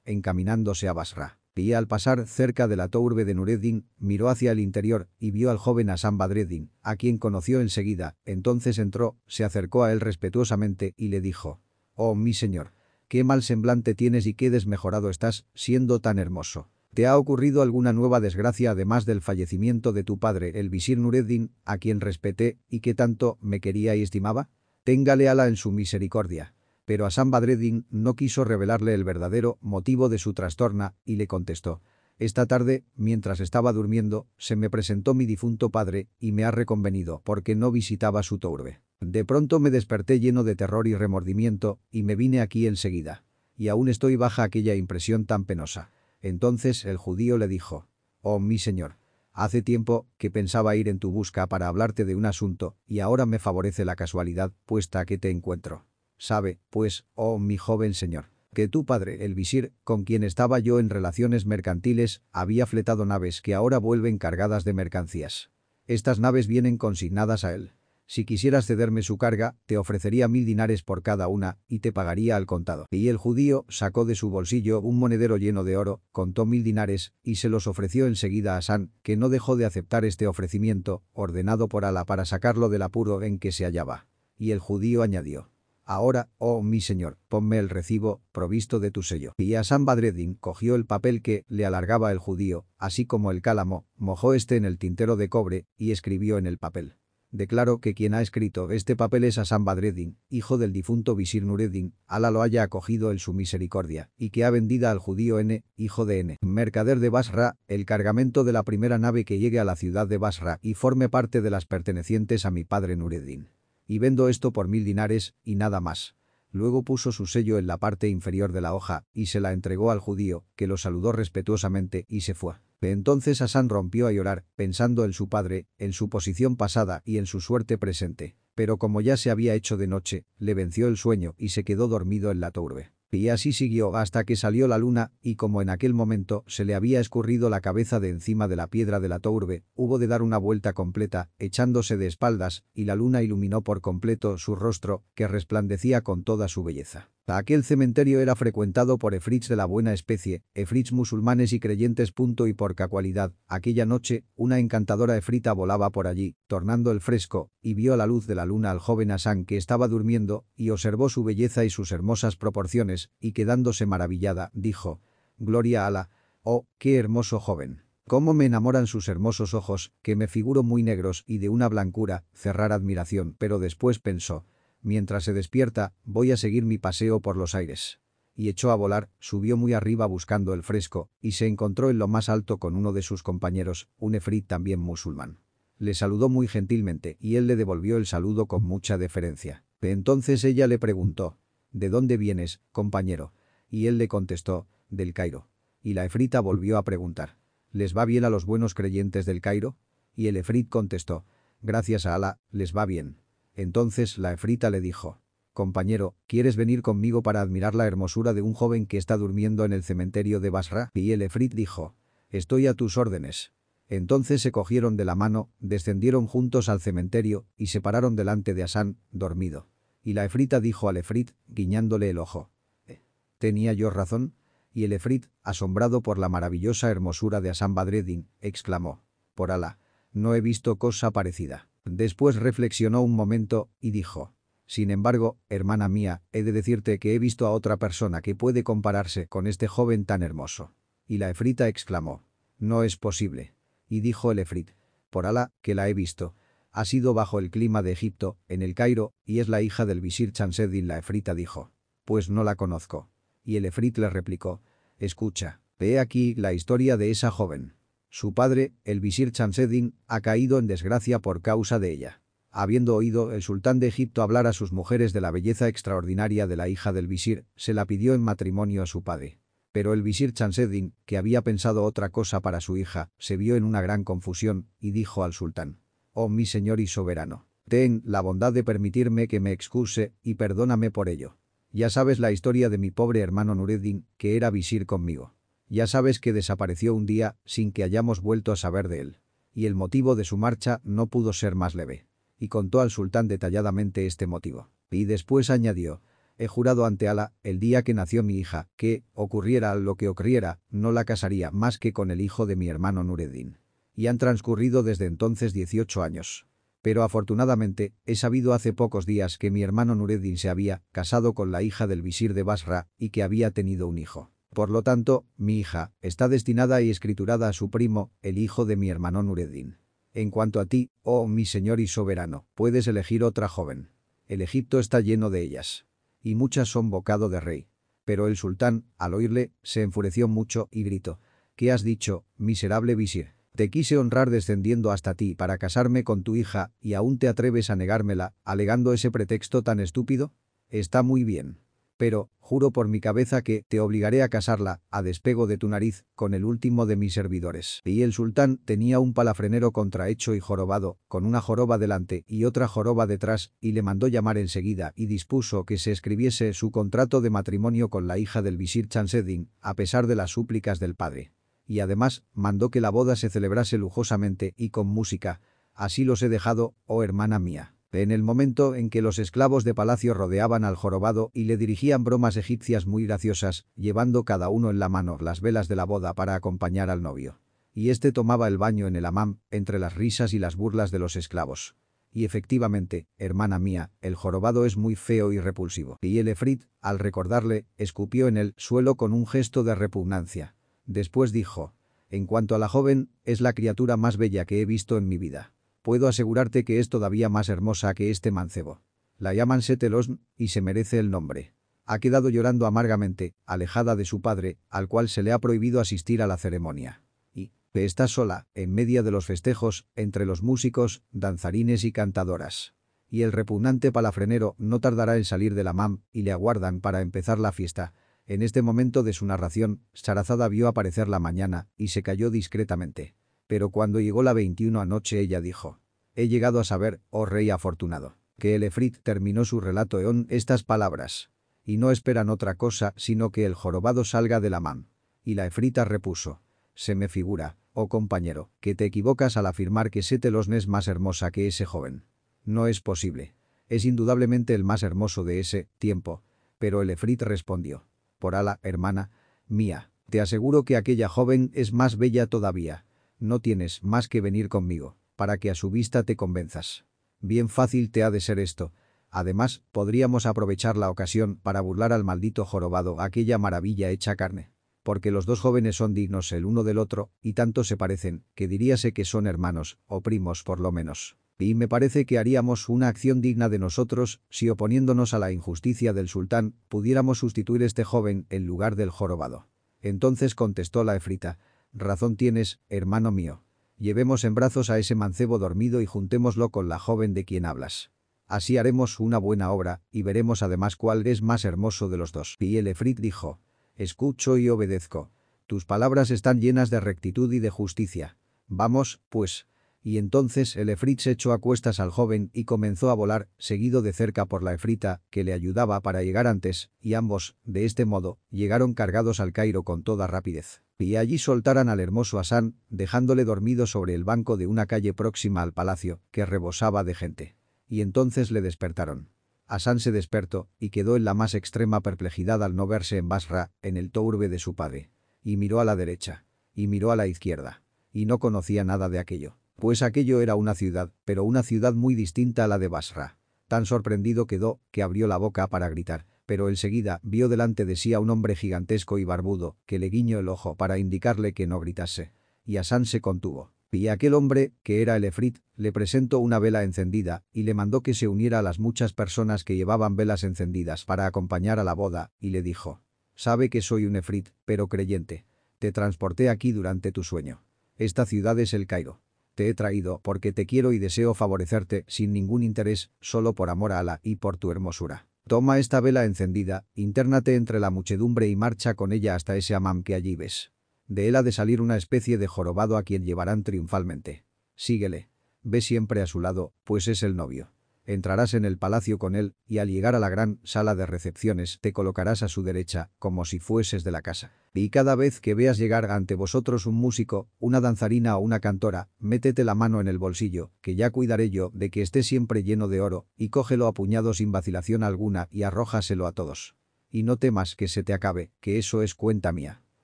encaminándose a Basra. Y al pasar cerca de la tourbe de Nureddin, miró hacia el interior y vio al joven Hassan Badreddin, a quien conoció enseguida. Entonces entró, se acercó a él respetuosamente y le dijo, «Oh, mi señor, qué mal semblante tienes y qué desmejorado estás, siendo tan hermoso». ¿Te ha ocurrido alguna nueva desgracia además del fallecimiento de tu padre, el visir Nureddin, a quien respeté y que tanto me quería y estimaba? Téngale ala en su misericordia. Pero Hassan Badreddin no quiso revelarle el verdadero motivo de su trastorna y le contestó. Esta tarde, mientras estaba durmiendo, se me presentó mi difunto padre y me ha reconvenido porque no visitaba su tourbe. De pronto me desperté lleno de terror y remordimiento y me vine aquí enseguida. Y aún estoy baja aquella impresión tan penosa. Entonces el judío le dijo, «Oh, mi señor, hace tiempo que pensaba ir en tu busca para hablarte de un asunto y ahora me favorece la casualidad puesta que te encuentro. Sabe, pues, oh mi joven señor, que tu padre, el visir, con quien estaba yo en relaciones mercantiles, había fletado naves que ahora vuelven cargadas de mercancías. Estas naves vienen consignadas a él. Si quisieras cederme su carga, te ofrecería mil dinares por cada una y te pagaría al contado. Y el judío sacó de su bolsillo un monedero lleno de oro, contó mil dinares y se los ofreció enseguida a San, que no dejó de aceptar este ofrecimiento, ordenado por Ala para sacarlo del apuro en que se hallaba. Y el judío añadió. Ahora, oh mi señor, ponme el recibo, provisto de tu sello. Y Hassan Badreddin cogió el papel que le alargaba el judío, así como el cálamo, mojó este en el tintero de cobre y escribió en el papel. Declaro que quien ha escrito este papel es Hassan Badreddin, hijo del difunto visir Nureddin, Alá lo haya acogido en su misericordia, y que ha vendido al judío N, hijo de N, mercader de Basra, el cargamento de la primera nave que llegue a la ciudad de Basra y forme parte de las pertenecientes a mi padre Nureddin. Y vendo esto por mil dinares, y nada más. Luego puso su sello en la parte inferior de la hoja y se la entregó al judío, que lo saludó respetuosamente y se fue. Entonces Hassan rompió a llorar, pensando en su padre, en su posición pasada y en su suerte presente. Pero como ya se había hecho de noche, le venció el sueño y se quedó dormido en la turbe. Y así siguió hasta que salió la luna, y como en aquel momento se le había escurrido la cabeza de encima de la piedra de la tourbe, hubo de dar una vuelta completa, echándose de espaldas, y la luna iluminó por completo su rostro, que resplandecía con toda su belleza. Aquel cementerio era frecuentado por efrits de la buena especie, efrits musulmanes y creyentes. Punto y por cacualidad, aquella noche, una encantadora efrita volaba por allí, tornando el fresco, y vio a la luz de la luna al joven Hassan que estaba durmiendo, y observó su belleza y sus hermosas proporciones, y quedándose maravillada, dijo, «Gloria a Alá, oh, qué hermoso joven». Cómo me enamoran sus hermosos ojos, que me figuro muy negros y de una blancura, cerrar admiración, pero después pensó, Mientras se despierta, voy a seguir mi paseo por los aires. Y echó a volar, subió muy arriba buscando el fresco, y se encontró en lo más alto con uno de sus compañeros, un efrit también musulmán. Le saludó muy gentilmente y él le devolvió el saludo con mucha deferencia. Entonces ella le preguntó, ¿De dónde vienes, compañero? Y él le contestó, del Cairo. Y la efrita volvió a preguntar, ¿les va bien a los buenos creyentes del Cairo? Y el efrit contestó, gracias a Alá, les va bien. Entonces la efrita le dijo, «Compañero, ¿quieres venir conmigo para admirar la hermosura de un joven que está durmiendo en el cementerio de Basra?» Y el efrit dijo, «Estoy a tus órdenes». Entonces se cogieron de la mano, descendieron juntos al cementerio y se pararon delante de Hassan, dormido. Y la efrita dijo al efrit, guiñándole el ojo, «¿Eh? ¿Tenía yo razón? Y el efrit, asombrado por la maravillosa hermosura de Hassan Badreddin, exclamó, «Por Alá, no he visto cosa parecida». Después reflexionó un momento y dijo, «Sin embargo, hermana mía, he de decirte que he visto a otra persona que puede compararse con este joven tan hermoso». Y la efrita exclamó, «No es posible». Y dijo el efrit, «Por Alá, que la he visto. Ha sido bajo el clima de Egipto, en el Cairo, y es la hija del visir Chanseddin». La efrita dijo, «Pues no la conozco». Y el efrit le replicó, «Escucha, ve aquí la historia de esa joven». Su padre, el visir Chamseddin, ha caído en desgracia por causa de ella. Habiendo oído el sultán de Egipto hablar a sus mujeres de la belleza extraordinaria de la hija del visir, se la pidió en matrimonio a su padre. Pero el visir Chamseddin, que había pensado otra cosa para su hija, se vio en una gran confusión y dijo al sultán, «Oh mi señor y soberano, ten la bondad de permitirme que me excuse y perdóname por ello. Ya sabes la historia de mi pobre hermano Nureddin, que era visir conmigo. Ya sabes que desapareció un día sin que hayamos vuelto a saber de él. Y el motivo de su marcha no pudo ser más leve. Y contó al sultán detalladamente este motivo. Y después añadió, he jurado ante Alá, el día que nació mi hija, que, ocurriera lo que ocurriera, no la casaría más que con el hijo de mi hermano Nureddin. Y han transcurrido desde entonces 18 años. Pero afortunadamente, he sabido hace pocos días que mi hermano Nureddin se había casado con la hija del visir de Basra y que había tenido un hijo. Por lo tanto, mi hija está destinada y escriturada a su primo, el hijo de mi hermano Nureddin. En cuanto a ti, oh mi señor y soberano, puedes elegir otra joven. El Egipto está lleno de ellas. Y muchas son bocado de rey. Pero el sultán, al oírle, se enfureció mucho y gritó. ¿Qué has dicho, miserable visir? Te quise honrar descendiendo hasta ti para casarme con tu hija y aún te atreves a negármela, alegando ese pretexto tan estúpido? Está muy bien pero, juro por mi cabeza que te obligaré a casarla, a despego de tu nariz, con el último de mis servidores. Y el sultán tenía un palafrenero contrahecho y jorobado, con una joroba delante y otra joroba detrás, y le mandó llamar enseguida y dispuso que se escribiese su contrato de matrimonio con la hija del visir Chanseddin, a pesar de las súplicas del padre. Y además, mandó que la boda se celebrase lujosamente y con música. Así los he dejado, oh hermana mía. En el momento en que los esclavos de palacio rodeaban al jorobado y le dirigían bromas egipcias muy graciosas, llevando cada uno en la mano las velas de la boda para acompañar al novio. Y éste tomaba el baño en el amam, entre las risas y las burlas de los esclavos. Y efectivamente, hermana mía, el jorobado es muy feo y repulsivo. Y el efrit, al recordarle, escupió en el suelo con un gesto de repugnancia. Después dijo, en cuanto a la joven, es la criatura más bella que he visto en mi vida. Puedo asegurarte que es todavía más hermosa que este mancebo. La llaman Setelosn y se merece el nombre. Ha quedado llorando amargamente, alejada de su padre, al cual se le ha prohibido asistir a la ceremonia. Y, está sola, en medio de los festejos, entre los músicos, danzarines y cantadoras. Y el repugnante palafrenero no tardará en salir de la MAM y le aguardan para empezar la fiesta, en este momento de su narración, Sarazada vio aparecer la mañana y se cayó discretamente. Pero cuando llegó la 21 anoche ella dijo, «He llegado a saber, oh rey afortunado, que el Efrit terminó su relato en estas palabras. Y no esperan otra cosa sino que el jorobado salga de la mam». Y la Efrita repuso, «Se me figura, oh compañero, que te equivocas al afirmar que Setelosne es más hermosa que ese joven. No es posible. Es indudablemente el más hermoso de ese tiempo». Pero el Efrit respondió, por ala, hermana, mía, te aseguro que aquella joven es más bella todavía. No tienes más que venir conmigo, para que a su vista te convenzas. Bien fácil te ha de ser esto. Además, podríamos aprovechar la ocasión para burlar al maldito jorobado aquella maravilla hecha carne. Porque los dos jóvenes son dignos el uno del otro, y tanto se parecen, que diríase que son hermanos, o primos por lo menos. Y me parece que haríamos una acción digna de nosotros si oponiéndonos a la injusticia del sultán pudiéramos sustituir este joven en lugar del jorobado. Entonces contestó la efrita, razón tienes, hermano mío. Llevemos en brazos a ese mancebo dormido y juntémoslo con la joven de quien hablas. Así haremos una buena obra y veremos además cuál es más hermoso de los dos. Y el efrit dijo, escucho y obedezco. Tus palabras están llenas de rectitud y de justicia. Vamos, pues, y entonces el efrit se echó a cuestas al joven y comenzó a volar, seguido de cerca por la efrita, que le ayudaba para llegar antes, y ambos, de este modo, llegaron cargados al Cairo con toda rapidez. Y allí soltaran al hermoso Asán, dejándole dormido sobre el banco de una calle próxima al palacio, que rebosaba de gente. Y entonces le despertaron. Asán se despertó y quedó en la más extrema perplejidad al no verse en Basra, en el tourbe de su padre. Y miró a la derecha. Y miró a la izquierda. Y no conocía nada de aquello pues aquello era una ciudad, pero una ciudad muy distinta a la de Basra. Tan sorprendido quedó que abrió la boca para gritar, pero enseguida vio delante de sí a un hombre gigantesco y barbudo que le guiñó el ojo para indicarle que no gritase. Y Asán se contuvo. Y aquel hombre, que era el Efrit, le presentó una vela encendida y le mandó que se uniera a las muchas personas que llevaban velas encendidas para acompañar a la boda, y le dijo, «Sabe que soy un Efrit, pero creyente. Te transporté aquí durante tu sueño. Esta ciudad es el Cairo. Te he traído porque te quiero y deseo favorecerte sin ningún interés, solo por amor a Alá y por tu hermosura. Toma esta vela encendida, intérnate entre la muchedumbre y marcha con ella hasta ese amam que allí ves. De él ha de salir una especie de jorobado a quien llevarán triunfalmente. Síguele. Ve siempre a su lado, pues es el novio. Entrarás en el palacio con él y al llegar a la gran sala de recepciones te colocarás a su derecha, como si fueses de la casa. Y cada vez que veas llegar ante vosotros un músico, una danzarina o una cantora, métete la mano en el bolsillo, que ya cuidaré yo de que esté siempre lleno de oro, y cógelo a puñado sin vacilación alguna y arrójaselo a todos. Y no temas que se te acabe, que eso es cuenta mía.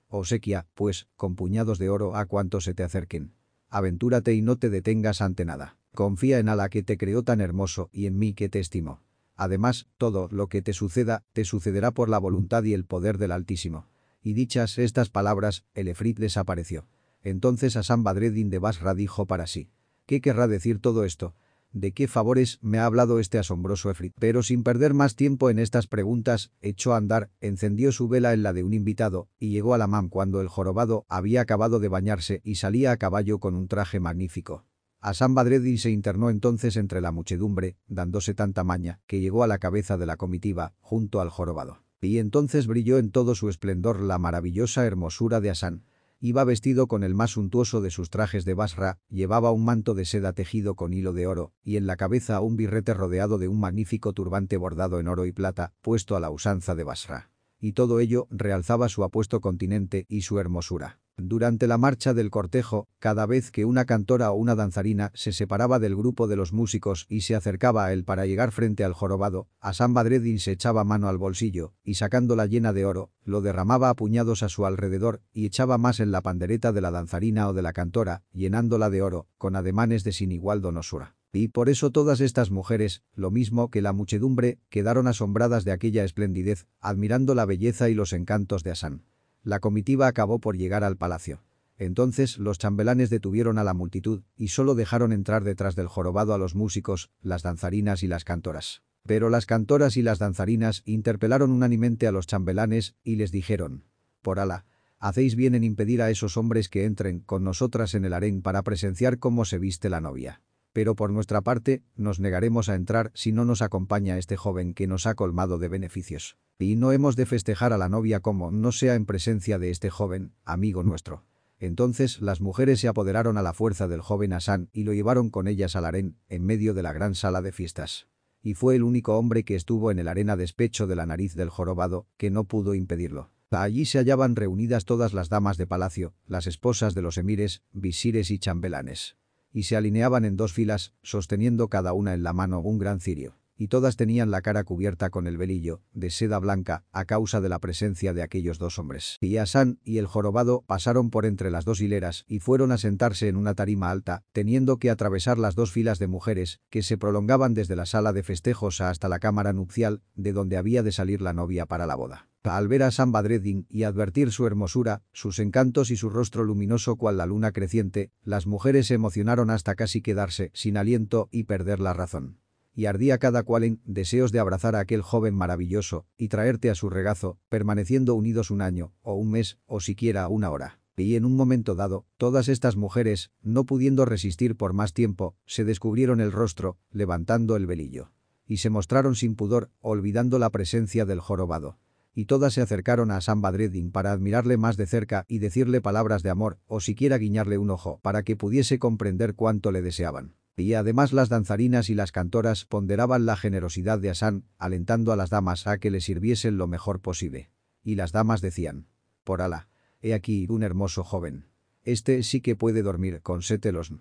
Osequia, pues, con puñados de oro a cuantos se te acerquen. Aventúrate y no te detengas ante nada. Confía en Ala que te creó tan hermoso y en mí que te estimo. Además, todo lo que te suceda, te sucederá por la voluntad y el poder del Altísimo. Y dichas estas palabras, el Efrit desapareció. Entonces Asán Badreddin de Basra dijo para sí. ¿Qué querrá decir todo esto? ¿De qué favores me ha hablado este asombroso Efrit? Pero sin perder más tiempo en estas preguntas, echó a andar, encendió su vela en la de un invitado, y llegó a la mam cuando el jorobado había acabado de bañarse y salía a caballo con un traje magnífico. Hassan Badreddin se internó entonces entre la muchedumbre, dándose tanta maña, que llegó a la cabeza de la comitiva, junto al jorobado. Y entonces brilló en todo su esplendor la maravillosa hermosura de Hassan. Iba vestido con el más suntuoso de sus trajes de Basra, llevaba un manto de seda tejido con hilo de oro, y en la cabeza un birrete rodeado de un magnífico turbante bordado en oro y plata, puesto a la usanza de Basra. Y todo ello realzaba su apuesto continente y su hermosura. Durante la marcha del cortejo, cada vez que una cantora o una danzarina se separaba del grupo de los músicos y se acercaba a él para llegar frente al jorobado, San Badreddin se echaba mano al bolsillo y sacándola llena de oro, lo derramaba a puñados a su alrededor y echaba más en la pandereta de la danzarina o de la cantora, llenándola de oro, con ademanes de sin igual donosura. Y por eso todas estas mujeres, lo mismo que la muchedumbre, quedaron asombradas de aquella esplendidez, admirando la belleza y los encantos de Asán. La comitiva acabó por llegar al palacio. Entonces los chambelanes detuvieron a la multitud y solo dejaron entrar detrás del jorobado a los músicos, las danzarinas y las cantoras. Pero las cantoras y las danzarinas interpelaron unánimemente a los chambelanes y les dijeron, «Por ala, hacéis bien en impedir a esos hombres que entren con nosotras en el harén para presenciar cómo se viste la novia. Pero por nuestra parte, nos negaremos a entrar si no nos acompaña este joven que nos ha colmado de beneficios. Y no hemos de festejar a la novia como no sea en presencia de este joven, amigo nuestro». Entonces las mujeres se apoderaron a la fuerza del joven Asán y lo llevaron con ellas al harén, en medio de la gran sala de fiestas. Y fue el único hombre que estuvo en el arena despecho de la nariz del jorobado, que no pudo impedirlo. Allí se hallaban reunidas todas las damas de palacio, las esposas de los emires, visires y chambelanes. Y se alineaban en dos filas, sosteniendo cada una en la mano un gran cirio y todas tenían la cara cubierta con el velillo, de seda blanca, a causa de la presencia de aquellos dos hombres. Y Asán y el jorobado pasaron por entre las dos hileras y fueron a sentarse en una tarima alta, teniendo que atravesar las dos filas de mujeres, que se prolongaban desde la sala de festejos hasta la cámara nupcial, de donde había de salir la novia para la boda. Al ver a San Badreddin y advertir su hermosura, sus encantos y su rostro luminoso cual la luna creciente, las mujeres se emocionaron hasta casi quedarse sin aliento y perder la razón y ardía cada cual en deseos de abrazar a aquel joven maravilloso y traerte a su regazo, permaneciendo unidos un año, o un mes, o siquiera una hora. Y en un momento dado, todas estas mujeres, no pudiendo resistir por más tiempo, se descubrieron el rostro, levantando el velillo. Y se mostraron sin pudor, olvidando la presencia del jorobado. Y todas se acercaron a San Badreddin para admirarle más de cerca y decirle palabras de amor, o siquiera guiñarle un ojo para que pudiese comprender cuánto le deseaban. Y además las danzarinas y las cantoras ponderaban la generosidad de Asán, alentando a las damas a que le sirviesen lo mejor posible. Y las damas decían, por Alá, he aquí un hermoso joven. Este sí que puede dormir con Setelos.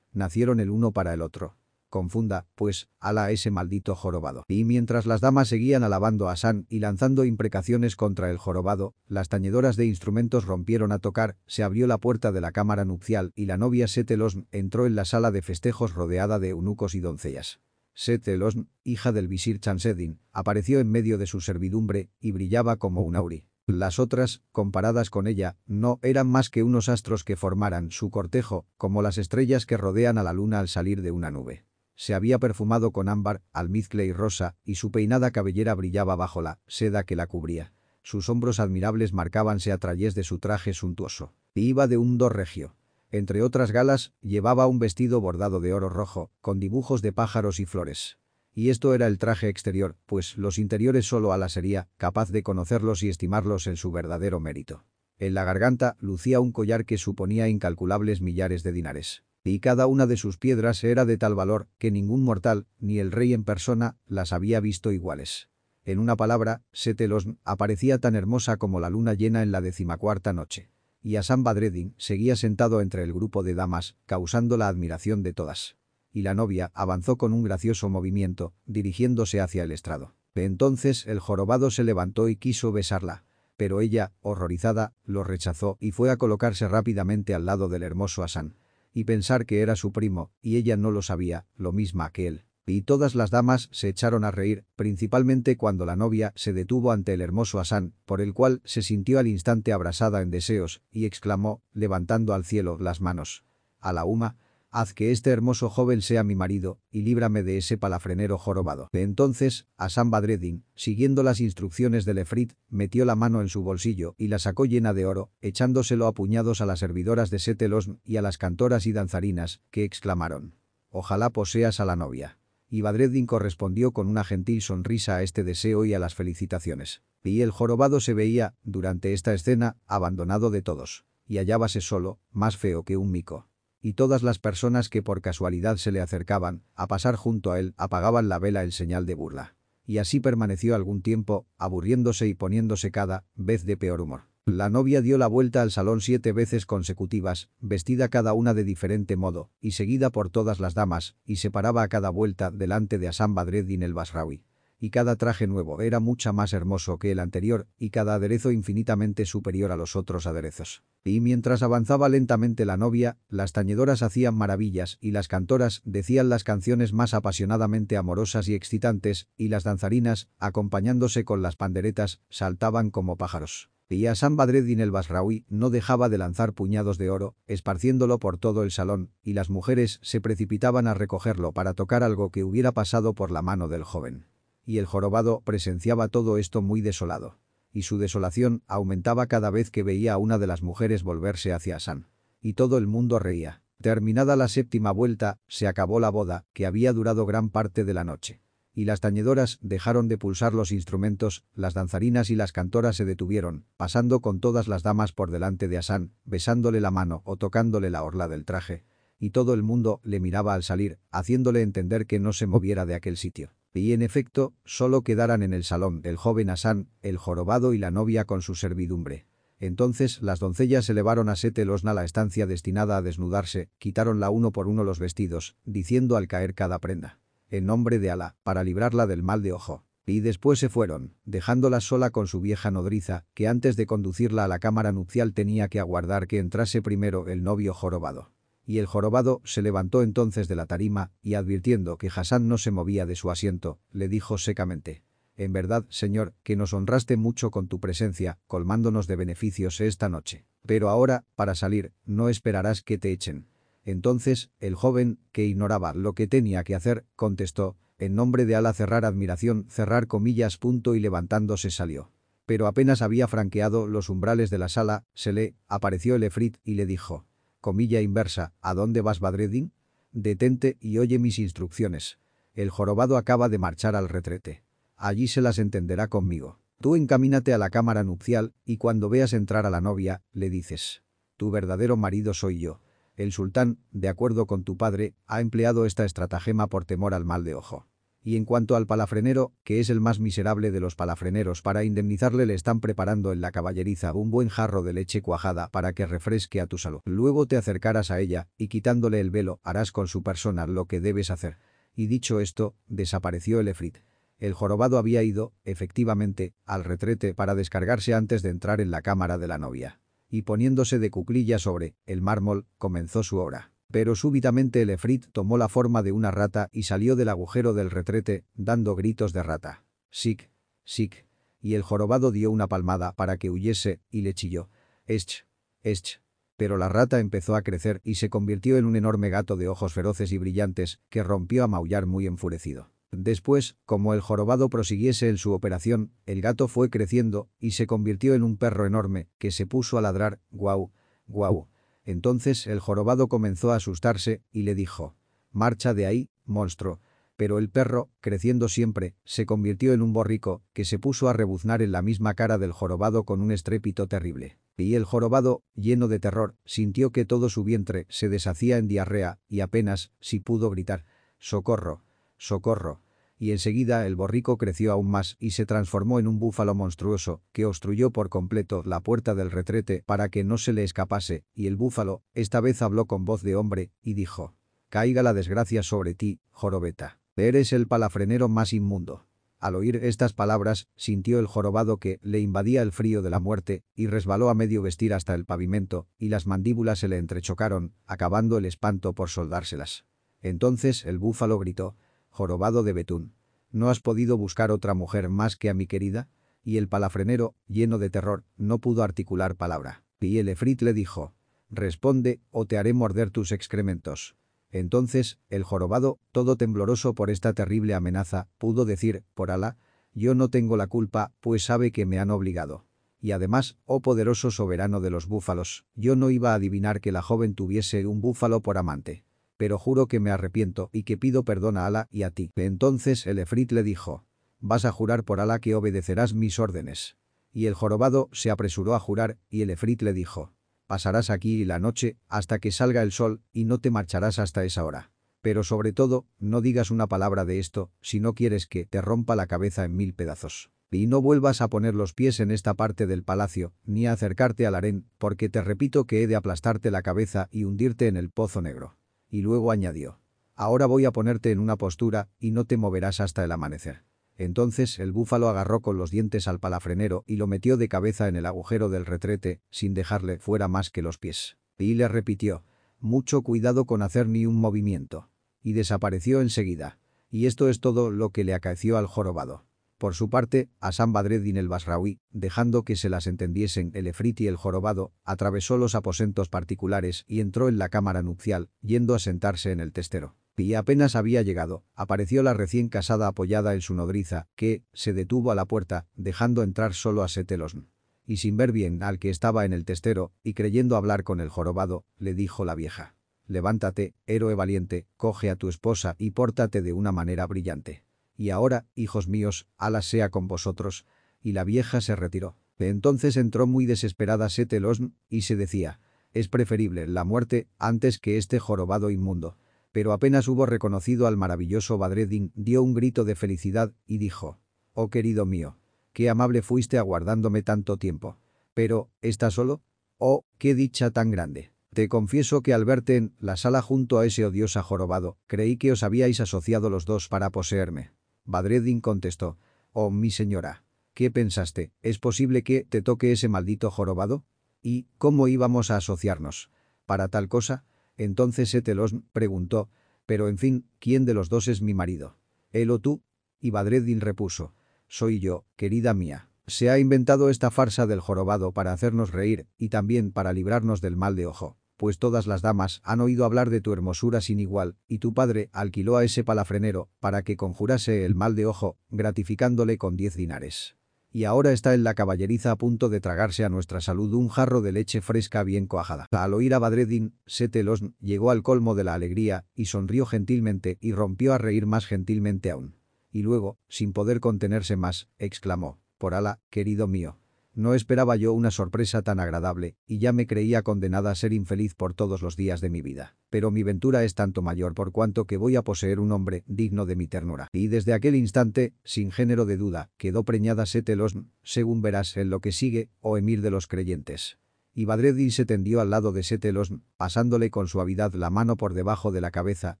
Nacieron el uno para el otro confunda, pues, ala ese maldito jorobado. Y mientras las damas seguían alabando a San y lanzando imprecaciones contra el jorobado, las tañedoras de instrumentos rompieron a tocar, se abrió la puerta de la cámara nupcial y la novia Setelosn entró en la sala de festejos rodeada de eunucos y doncellas. Setelosn, hija del visir Chansedin, apareció en medio de su servidumbre y brillaba como un auri. Las otras, comparadas con ella, no eran más que unos astros que formaran su cortejo, como las estrellas que rodean a la luna al salir de una nube. Se había perfumado con ámbar, almizcle y rosa, y su peinada cabellera brillaba bajo la seda que la cubría. Sus hombros admirables marcábanse a través de su traje suntuoso. Iba de un do regio. Entre otras galas, llevaba un vestido bordado de oro rojo, con dibujos de pájaros y flores. Y esto era el traje exterior, pues los interiores solo Ala sería capaz de conocerlos y estimarlos en su verdadero mérito. En la garganta lucía un collar que suponía incalculables millares de dinares y cada una de sus piedras era de tal valor que ningún mortal, ni el rey en persona, las había visto iguales. En una palabra, Setelos aparecía tan hermosa como la luna llena en la decimacuarta noche. Y Asán Badreddin seguía sentado entre el grupo de damas, causando la admiración de todas. Y la novia avanzó con un gracioso movimiento, dirigiéndose hacia el estrado. Entonces el jorobado se levantó y quiso besarla, pero ella, horrorizada, lo rechazó y fue a colocarse rápidamente al lado del hermoso Asán y pensar que era su primo, y ella no lo sabía, lo misma que él. Y todas las damas se echaron a reír, principalmente cuando la novia se detuvo ante el hermoso Asán, por el cual se sintió al instante abrasada en deseos, y exclamó, levantando al cielo las manos. A la huma, haz que este hermoso joven sea mi marido, y líbrame de ese palafrenero jorobado. De entonces, Asán Badreddin, siguiendo las instrucciones del Efrit, metió la mano en su bolsillo y la sacó llena de oro, echándoselo a puñados a las servidoras de Setelos y a las cantoras y danzarinas, que exclamaron. Ojalá poseas a la novia. Y Badreddin correspondió con una gentil sonrisa a este deseo y a las felicitaciones. Y el jorobado se veía, durante esta escena, abandonado de todos. Y hallábase solo, más feo que un mico y todas las personas que por casualidad se le acercaban a pasar junto a él apagaban la vela en señal de burla. Y así permaneció algún tiempo, aburriéndose y poniéndose cada vez de peor humor. La novia dio la vuelta al salón siete veces consecutivas, vestida cada una de diferente modo, y seguida por todas las damas, y se paraba a cada vuelta delante de Asán Badreddin el Basrawi. Y cada traje nuevo era mucho más hermoso que el anterior y cada aderezo infinitamente superior a los otros aderezos. Y mientras avanzaba lentamente la novia, las tañedoras hacían maravillas y las cantoras decían las canciones más apasionadamente amorosas y excitantes y las danzarinas, acompañándose con las panderetas, saltaban como pájaros. Y Hassan Badreddin el Basraoui no dejaba de lanzar puñados de oro, esparciéndolo por todo el salón, y las mujeres se precipitaban a recogerlo para tocar algo que hubiera pasado por la mano del joven y el jorobado presenciaba todo esto muy desolado. Y su desolación aumentaba cada vez que veía a una de las mujeres volverse hacia San. Y todo el mundo reía. Terminada la séptima vuelta, se acabó la boda, que había durado gran parte de la noche. Y las tañedoras dejaron de pulsar los instrumentos, las danzarinas y las cantoras se detuvieron, pasando con todas las damas por delante de Asán, besándole la mano o tocándole la orla del traje. Y todo el mundo le miraba al salir, haciéndole entender que no se moviera de aquel sitio. Y en efecto, solo quedaran en el salón el joven Asán, el jorobado y la novia con su servidumbre. Entonces las doncellas elevaron a Setelosna la estancia destinada a desnudarse, quitaronla uno por uno los vestidos, diciendo al caer cada prenda. En nombre de Alá, para librarla del mal de ojo. Y después se fueron, dejándola sola con su vieja nodriza, que antes de conducirla a la cámara nupcial tenía que aguardar que entrase primero el novio jorobado y el jorobado se levantó entonces de la tarima y advirtiendo que Hassan no se movía de su asiento, le dijo secamente. En verdad, señor, que nos honraste mucho con tu presencia, colmándonos de beneficios esta noche. Pero ahora, para salir, no esperarás que te echen. Entonces, el joven, que ignoraba lo que tenía que hacer, contestó, en nombre de Ala cerrar admiración, cerrar comillas punto y levantándose salió. Pero apenas había franqueado los umbrales de la sala, se le apareció el efrit y le dijo, comilla inversa, ¿a dónde vas Badreddin? Detente y oye mis instrucciones. El jorobado acaba de marchar al retrete. Allí se las entenderá conmigo. Tú encamínate a la cámara nupcial y cuando veas entrar a la novia, le dices. Tu verdadero marido soy yo. El sultán, de acuerdo con tu padre, ha empleado esta estratagema por temor al mal de ojo. Y en cuanto al palafrenero, que es el más miserable de los palafreneros, para indemnizarle le están preparando en la caballeriza un buen jarro de leche cuajada para que refresque a tu salud. Luego te acercarás a ella, y quitándole el velo, harás con su persona lo que debes hacer. Y dicho esto, desapareció el efrit. El jorobado había ido, efectivamente, al retrete para descargarse antes de entrar en la cámara de la novia. Y poniéndose de cuclilla sobre el mármol, comenzó su obra. Pero súbitamente el efrit tomó la forma de una rata y salió del agujero del retrete, dando gritos de rata. «Sic, sic». Y el jorobado dio una palmada para que huyese, y le chilló. «Esch, esch». Pero la rata empezó a crecer y se convirtió en un enorme gato de ojos feroces y brillantes, que rompió a maullar muy enfurecido. Después, como el jorobado prosiguiese en su operación, el gato fue creciendo y se convirtió en un perro enorme, que se puso a ladrar, guau, guau. Entonces el jorobado comenzó a asustarse y le dijo, «Marcha de ahí, monstruo». Pero el perro, creciendo siempre, se convirtió en un borrico que se puso a rebuznar en la misma cara del jorobado con un estrépito terrible. Y el jorobado, lleno de terror, sintió que todo su vientre se deshacía en diarrea y apenas si pudo gritar, «¡Socorro! ¡Socorro!» Y enseguida el borrico creció aún más y se transformó en un búfalo monstruoso que obstruyó por completo la puerta del retrete para que no se le escapase, y el búfalo, esta vez habló con voz de hombre, y dijo, «Caiga la desgracia sobre ti, jorobeta. Eres el palafrenero más inmundo». Al oír estas palabras, sintió el jorobado que le invadía el frío de la muerte y resbaló a medio vestir hasta el pavimento y las mandíbulas se le entrechocaron, acabando el espanto por soldárselas. Entonces el búfalo gritó, jorobado de Betún. ¿No has podido buscar otra mujer más que a mi querida? Y el palafrenero, lleno de terror, no pudo articular palabra. Y el efrit le dijo, responde o te haré morder tus excrementos. Entonces, el jorobado, todo tembloroso por esta terrible amenaza, pudo decir, por Alá, yo no tengo la culpa, pues sabe que me han obligado. Y además, oh poderoso soberano de los búfalos, yo no iba a adivinar que la joven tuviese un búfalo por amante pero juro que me arrepiento y que pido perdón a Alá y a ti. Entonces el efrit le dijo, vas a jurar por Alá que obedecerás mis órdenes. Y el jorobado se apresuró a jurar, y el efrit le dijo, pasarás aquí la noche hasta que salga el sol y no te marcharás hasta esa hora. Pero sobre todo, no digas una palabra de esto si no quieres que te rompa la cabeza en mil pedazos. Y no vuelvas a poner los pies en esta parte del palacio, ni a acercarte al harén, porque te repito que he de aplastarte la cabeza y hundirte en el pozo negro y luego añadió. Ahora voy a ponerte en una postura y no te moverás hasta el amanecer. Entonces el búfalo agarró con los dientes al palafrenero y lo metió de cabeza en el agujero del retrete, sin dejarle fuera más que los pies. Y le repitió, mucho cuidado con hacer ni un movimiento. Y desapareció enseguida. Y esto es todo lo que le acaeció al jorobado. Por su parte, Hassan Badreddin el Basraoui, dejando que se las entendiesen el efrit y el jorobado, atravesó los aposentos particulares y entró en la cámara nupcial, yendo a sentarse en el testero. Y apenas había llegado, apareció la recién casada apoyada en su nodriza, que se detuvo a la puerta, dejando entrar solo a Setelosn. Y sin ver bien al que estaba en el testero, y creyendo hablar con el jorobado, le dijo la vieja. Levántate, héroe valiente, coge a tu esposa y pórtate de una manera brillante. Y ahora, hijos míos, alas sea con vosotros. Y la vieja se retiró. Entonces entró muy desesperada Setelosn y se decía, es preferible la muerte antes que este jorobado inmundo. Pero apenas hubo reconocido al maravilloso Badreddin, dio un grito de felicidad y dijo, «Oh querido mío, qué amable fuiste aguardándome tanto tiempo. Pero, ¿estás solo? Oh, qué dicha tan grande. Te confieso que al verte en la sala junto a ese odiosa jorobado, creí que os habíais asociado los dos para poseerme. Badreddin contestó. «Oh, mi señora. ¿Qué pensaste? ¿Es posible que te toque ese maldito jorobado? ¿Y cómo íbamos a asociarnos? ¿Para tal cosa?» Entonces Etelos preguntó. «Pero en fin, ¿quién de los dos es mi marido? ¿Él o tú?» Y Badreddin repuso. «Soy yo, querida mía». Se ha inventado esta farsa del jorobado para hacernos reír y también para librarnos del mal de ojo pues todas las damas han oído hablar de tu hermosura sin igual, y tu padre alquiló a ese palafrenero para que conjurase el mal de ojo, gratificándole con diez dinares. Y ahora está en la caballeriza a punto de tragarse a nuestra salud un jarro de leche fresca bien cuajada. Al oír a Badreddin, Setelosn llegó al colmo de la alegría y sonrió gentilmente y rompió a reír más gentilmente aún. Y luego, sin poder contenerse más, exclamó, «Por ala, querido mío, no esperaba yo una sorpresa tan agradable, y ya me creía condenada a ser infeliz por todos los días de mi vida. Pero mi ventura es tanto mayor por cuanto que voy a poseer un hombre digno de mi ternura. Y desde aquel instante, sin género de duda, quedó preñada Setelosn, según verás en lo que sigue, oh emir de los creyentes. Y Badreddin se tendió al lado de Setelosn, pasándole con suavidad la mano por debajo de la cabeza,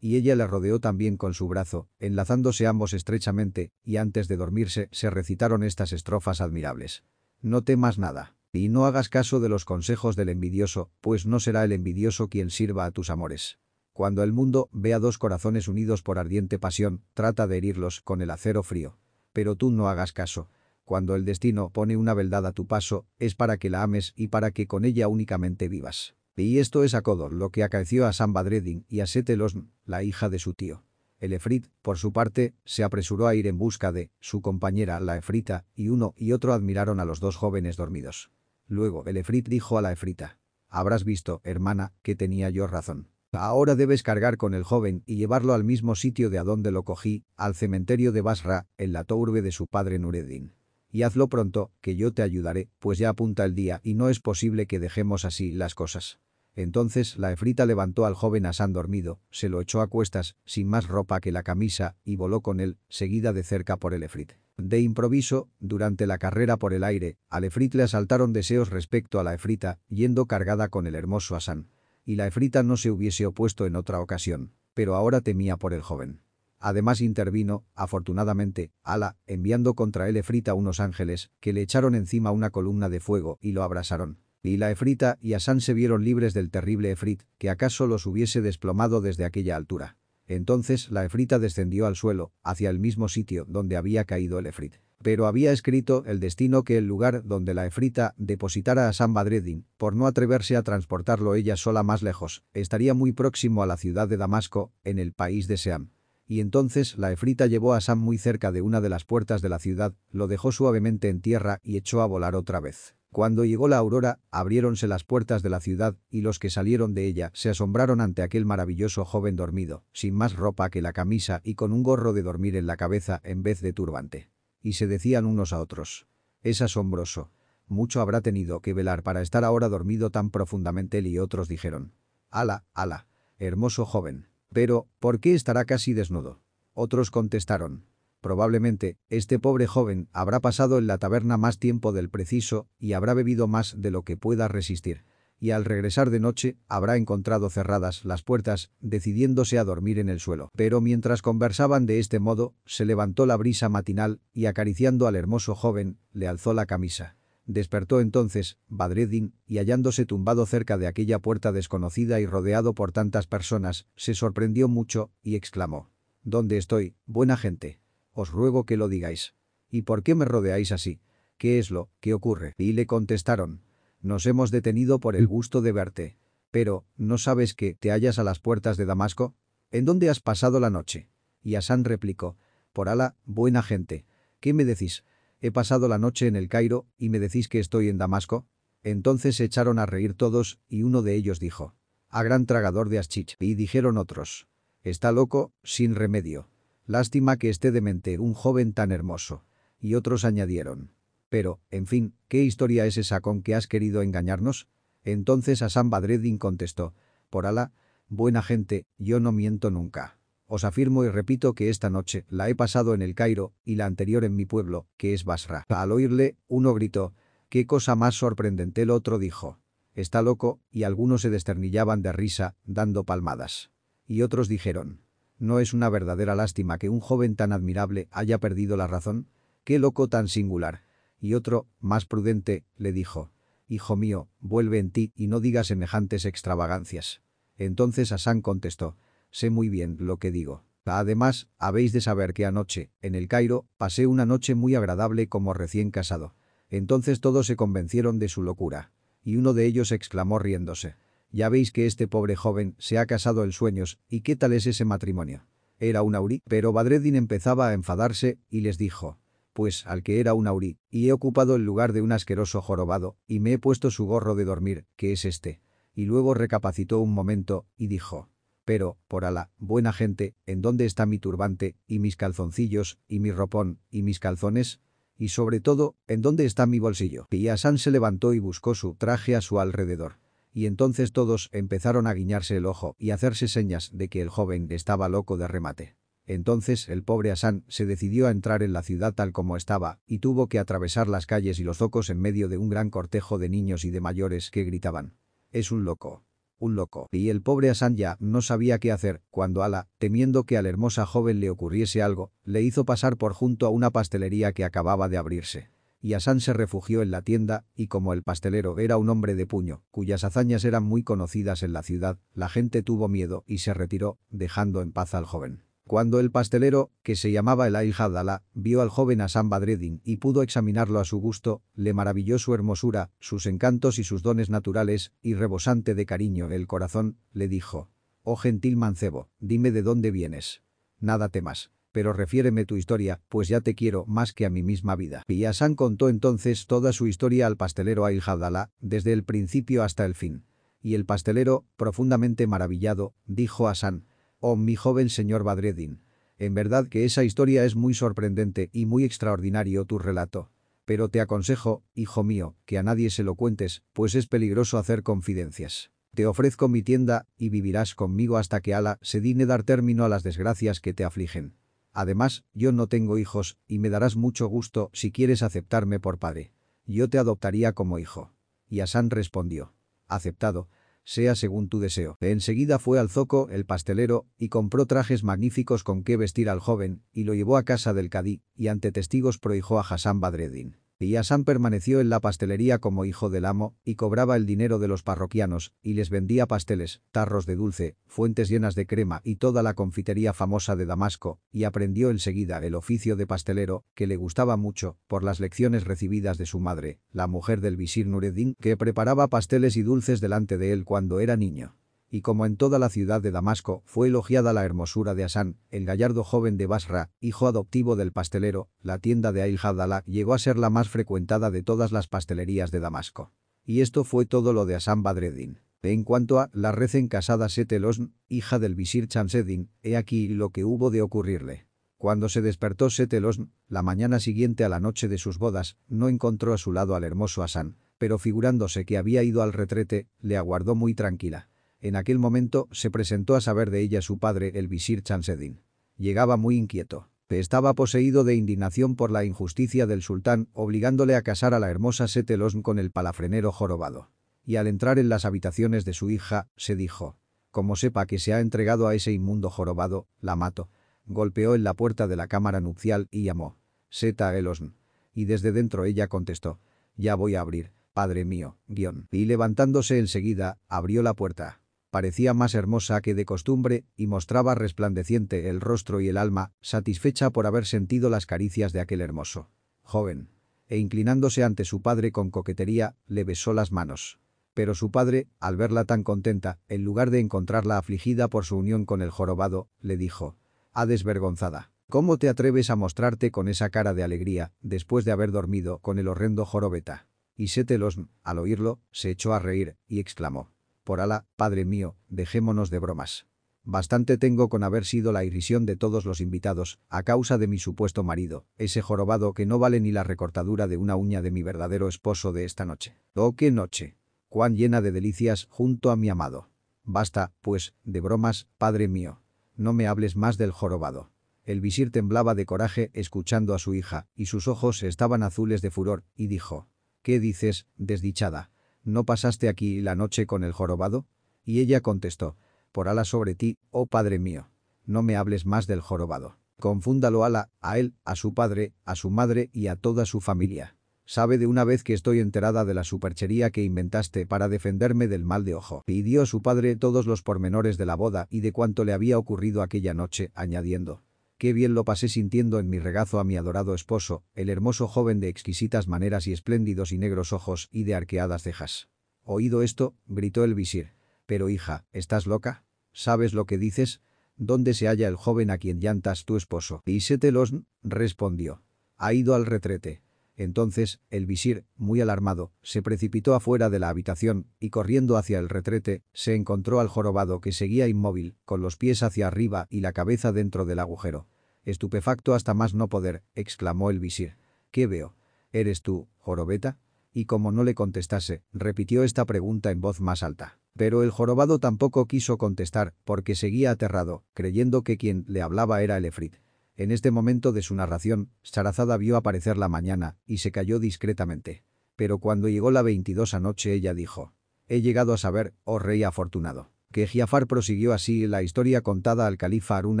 y ella le rodeó también con su brazo, enlazándose ambos estrechamente, y antes de dormirse se recitaron estas estrofas admirables. No temas nada. Y no hagas caso de los consejos del envidioso, pues no será el envidioso quien sirva a tus amores. Cuando el mundo vea dos corazones unidos por ardiente pasión, trata de herirlos con el acero frío. Pero tú no hagas caso. Cuando el destino pone una beldad a tu paso, es para que la ames y para que con ella únicamente vivas. Y esto es a Codor lo que acaeció a San Badreddin y a Setelosn, la hija de su tío. El efrit, por su parte, se apresuró a ir en busca de su compañera, la efrita, y uno y otro admiraron a los dos jóvenes dormidos. Luego el efrit dijo a la efrita, «Habrás visto, hermana, que tenía yo razón. Ahora debes cargar con el joven y llevarlo al mismo sitio de adonde lo cogí, al cementerio de Basra, en la tourbe de su padre Nureddin. Y hazlo pronto, que yo te ayudaré, pues ya apunta el día y no es posible que dejemos así las cosas». Entonces la efrita levantó al joven Asán dormido, se lo echó a cuestas, sin más ropa que la camisa, y voló con él, seguida de cerca por el efrit. De improviso, durante la carrera por el aire, al efrit le asaltaron deseos respecto a la efrita, yendo cargada con el hermoso Asán. Y la efrita no se hubiese opuesto en otra ocasión, pero ahora temía por el joven. Además intervino, afortunadamente, Ala, enviando contra él efrita unos ángeles, que le echaron encima una columna de fuego y lo abrasaron. Y la Efrita y Asán se vieron libres del terrible Efrit, que acaso los hubiese desplomado desde aquella altura. Entonces la Efrita descendió al suelo, hacia el mismo sitio donde había caído el Efrit. Pero había escrito el destino que el lugar donde la Efrita depositara a San Badreddin, por no atreverse a transportarlo ella sola más lejos, estaría muy próximo a la ciudad de Damasco, en el país de Seam. Y entonces la Efrita llevó a Sam muy cerca de una de las puertas de la ciudad, lo dejó suavemente en tierra y echó a volar otra vez. Cuando llegó la aurora, abriéronse las puertas de la ciudad y los que salieron de ella se asombraron ante aquel maravilloso joven dormido, sin más ropa que la camisa y con un gorro de dormir en la cabeza en vez de turbante. Y se decían unos a otros. Es asombroso. Mucho habrá tenido que velar para estar ahora dormido tan profundamente él y otros dijeron. Ala, ala, hermoso joven. Pero, ¿por qué estará casi desnudo? Otros contestaron. Probablemente, este pobre joven habrá pasado en la taberna más tiempo del preciso y habrá bebido más de lo que pueda resistir. y al regresar de noche habrá encontrado cerradas las puertas, decidiéndose a dormir en el suelo. Pero mientras conversaban de este modo, se levantó la brisa matinal y acariciando al hermoso joven, le alzó la camisa. Despertó entonces, Badreddin, y hallándose tumbado cerca de aquella puerta desconocida y rodeado por tantas personas, se sorprendió mucho y exclamó. ¿Dónde estoy, buena gente? Os ruego que lo digáis. ¿Y por qué me rodeáis así? ¿Qué es lo que ocurre? Y le contestaron. Nos hemos detenido por el gusto de verte. Pero, ¿no sabes que te hallas a las puertas de Damasco? ¿En dónde has pasado la noche? Y Hassan replicó. Por Ala, buena gente. ¿Qué me decís? He pasado la noche en el Cairo y me decís que estoy en Damasco. Entonces se echaron a reír todos y uno de ellos dijo. A gran tragador de aschich. Y dijeron otros. Está loco, sin remedio. Lástima que esté demente un joven tan hermoso. Y otros añadieron. Pero, en fin, ¿qué historia es esa con que has querido engañarnos? Entonces Hassan Badreddin contestó. Por Alá, buena gente, yo no miento nunca. Os afirmo y repito que esta noche la he pasado en el Cairo y la anterior en mi pueblo, que es Basra. Al oírle, uno gritó, «¡Qué cosa más sorprendente!» El otro dijo, «Está loco», y algunos se desternillaban de risa, dando palmadas. Y otros dijeron, «¿No es una verdadera lástima que un joven tan admirable haya perdido la razón? ¡Qué loco tan singular!» Y otro, más prudente, le dijo, «Hijo mío, vuelve en ti y no digas semejantes extravagancias». Entonces Hassan contestó, sé muy bien lo que digo. Además, habéis de saber que anoche, en el Cairo, pasé una noche muy agradable como recién casado. Entonces todos se convencieron de su locura. Y uno de ellos exclamó riéndose. Ya veis que este pobre joven se ha casado en sueños, ¿y qué tal es ese matrimonio? Era un aurí, pero Badreddin empezaba a enfadarse y les dijo. Pues al que era un aurí, y he ocupado el lugar de un asqueroso jorobado, y me he puesto su gorro de dormir, que es este. Y luego recapacitó un momento, y dijo. Pero, por ala, buena gente, ¿en dónde está mi turbante, y mis calzoncillos, y mi ropón, y mis calzones? Y sobre todo, ¿en dónde está mi bolsillo? Y se levantó y buscó su traje a su alrededor. Y entonces todos empezaron a guiñarse el ojo y hacerse señas de que el joven estaba loco de remate. Entonces el pobre Hassan se decidió a entrar en la ciudad tal como estaba y tuvo que atravesar las calles y los zocos en medio de un gran cortejo de niños y de mayores que gritaban. Es un loco un loco. Y el pobre Hassan ya no sabía qué hacer, cuando Ala, temiendo que a la hermosa joven le ocurriese algo, le hizo pasar por junto a una pastelería que acababa de abrirse. Y Hassan se refugió en la tienda, y como el pastelero era un hombre de puño, cuyas hazañas eran muy conocidas en la ciudad, la gente tuvo miedo y se retiró, dejando en paz al joven. Cuando el pastelero, que se llamaba el Hadala, vio al joven Hassan Badreddin y pudo examinarlo a su gusto, le maravilló su hermosura, sus encantos y sus dones naturales, y rebosante de cariño el corazón, le dijo, «Oh gentil mancebo, dime de dónde vienes. Nada temas, pero refiéreme tu historia, pues ya te quiero más que a mi misma vida». Y Hassan contó entonces toda su historia al pastelero Hadala, desde el principio hasta el fin. Y el pastelero, profundamente maravillado, dijo a Hassan, Oh, mi joven señor Badreddin. En verdad que esa historia es muy sorprendente y muy extraordinario tu relato. Pero te aconsejo, hijo mío, que a nadie se lo cuentes, pues es peligroso hacer confidencias. Te ofrezco mi tienda y vivirás conmigo hasta que Ala se digne dar término a las desgracias que te afligen. Además, yo no tengo hijos y me darás mucho gusto si quieres aceptarme por padre. Yo te adoptaría como hijo. Y Asan respondió. Aceptado, sea según tu deseo. Enseguida fue al zoco el pastelero y compró trajes magníficos con que vestir al joven y lo llevó a casa del cadí y ante testigos prohijó a Hassan Badreddin. Y permaneció en la pastelería como hijo del amo y cobraba el dinero de los parroquianos y les vendía pasteles, tarros de dulce, fuentes llenas de crema y toda la confitería famosa de Damasco y aprendió enseguida el oficio de pastelero, que le gustaba mucho, por las lecciones recibidas de su madre, la mujer del visir Nureddin, que preparaba pasteles y dulces delante de él cuando era niño y como en toda la ciudad de Damasco fue elogiada la hermosura de Hassan, el gallardo joven de Basra, hijo adoptivo del pastelero, la tienda de Ail Hadala llegó a ser la más frecuentada de todas las pastelerías de Damasco. Y esto fue todo lo de Hassan Badreddin. En cuanto a la recién casada Setelosn, hija del visir Chamseddin, he aquí lo que hubo de ocurrirle. Cuando se despertó Setelosn, la mañana siguiente a la noche de sus bodas, no encontró a su lado al hermoso Hassan, pero figurándose que había ido al retrete, le aguardó muy tranquila. En aquel momento se presentó a saber de ella su padre, el visir Chanseddin. Llegaba muy inquieto. Estaba poseído de indignación por la injusticia del sultán, obligándole a casar a la hermosa Setelosn con el palafrenero jorobado. y al entrar en las habitaciones de su hija, se dijo, como sepa que se ha entregado a ese inmundo jorobado, la mato. Golpeó en la puerta de la cámara nupcial y llamó. Seta Elosn. Y desde dentro ella contestó. Ya voy a abrir, padre mío, guion. Y levantándose enseguida, abrió la puerta. Parecía más hermosa que de costumbre y mostraba resplandeciente el rostro y el alma, satisfecha por haber sentido las caricias de aquel hermoso joven. E inclinándose ante su padre con coquetería, le besó las manos. Pero su padre, al verla tan contenta, en lugar de encontrarla afligida por su unión con el jorobado, le dijo, «Ah desvergonzada, ¿cómo te atreves a mostrarte con esa cara de alegría después de haber dormido con el horrendo jorobeta?» Y Setelos, al oírlo, se echó a reír y exclamó, «Por ala, padre mío, dejémonos de bromas». Bastante tengo con haber sido la irrisión de todos los invitados, a causa de mi supuesto marido, ese jorobado que no vale ni la recortadura de una uña de mi verdadero esposo de esta noche. ¡Oh, qué noche! cuán llena de delicias junto a mi amado. Basta, pues, de bromas, padre mío. No me hables más del jorobado. El visir temblaba de coraje escuchando a su hija, y sus ojos estaban azules de furor, y dijo, «¿Qué dices, desdichada? ¿No pasaste aquí la noche con el jorobado?» Y ella contestó, «Por ala sobre ti, oh padre mío. No me hables más del jorobado. Confúndalo ala, a él, a su padre, a su madre y a toda su familia. Sabe de una vez que estoy enterada de la superchería que inventaste para defenderme del mal de ojo. Pidió a su padre todos los pormenores de la boda y de cuanto le había ocurrido aquella noche, añadiendo. Qué bien lo pasé sintiendo en mi regazo a mi adorado esposo, el hermoso joven de exquisitas maneras y espléndidos y negros ojos y de arqueadas cejas. Oído esto, gritó el visir. Pero hija, ¿estás loca? ¿Sabes lo que dices? ¿Dónde se halla el joven a quien llantas tu esposo? Y Setelos respondió. Ha ido al retrete. Entonces, el visir, muy alarmado, se precipitó afuera de la habitación y corriendo hacia el retrete, se encontró al jorobado que seguía inmóvil, con los pies hacia arriba y la cabeza dentro del agujero. Estupefacto hasta más no poder, exclamó el visir. ¿Qué veo? ¿Eres tú, jorobeta? Y como no le contestase, repitió esta pregunta en voz más alta. Pero el jorobado tampoco quiso contestar, porque seguía aterrado, creyendo que quien le hablaba era el efrit. En este momento de su narración, Sarazada vio aparecer la mañana y se cayó discretamente. Pero cuando llegó la veintidós noche ella dijo, «He llegado a saber, oh rey afortunado». Que Giafar prosiguió así la historia contada al califa Harun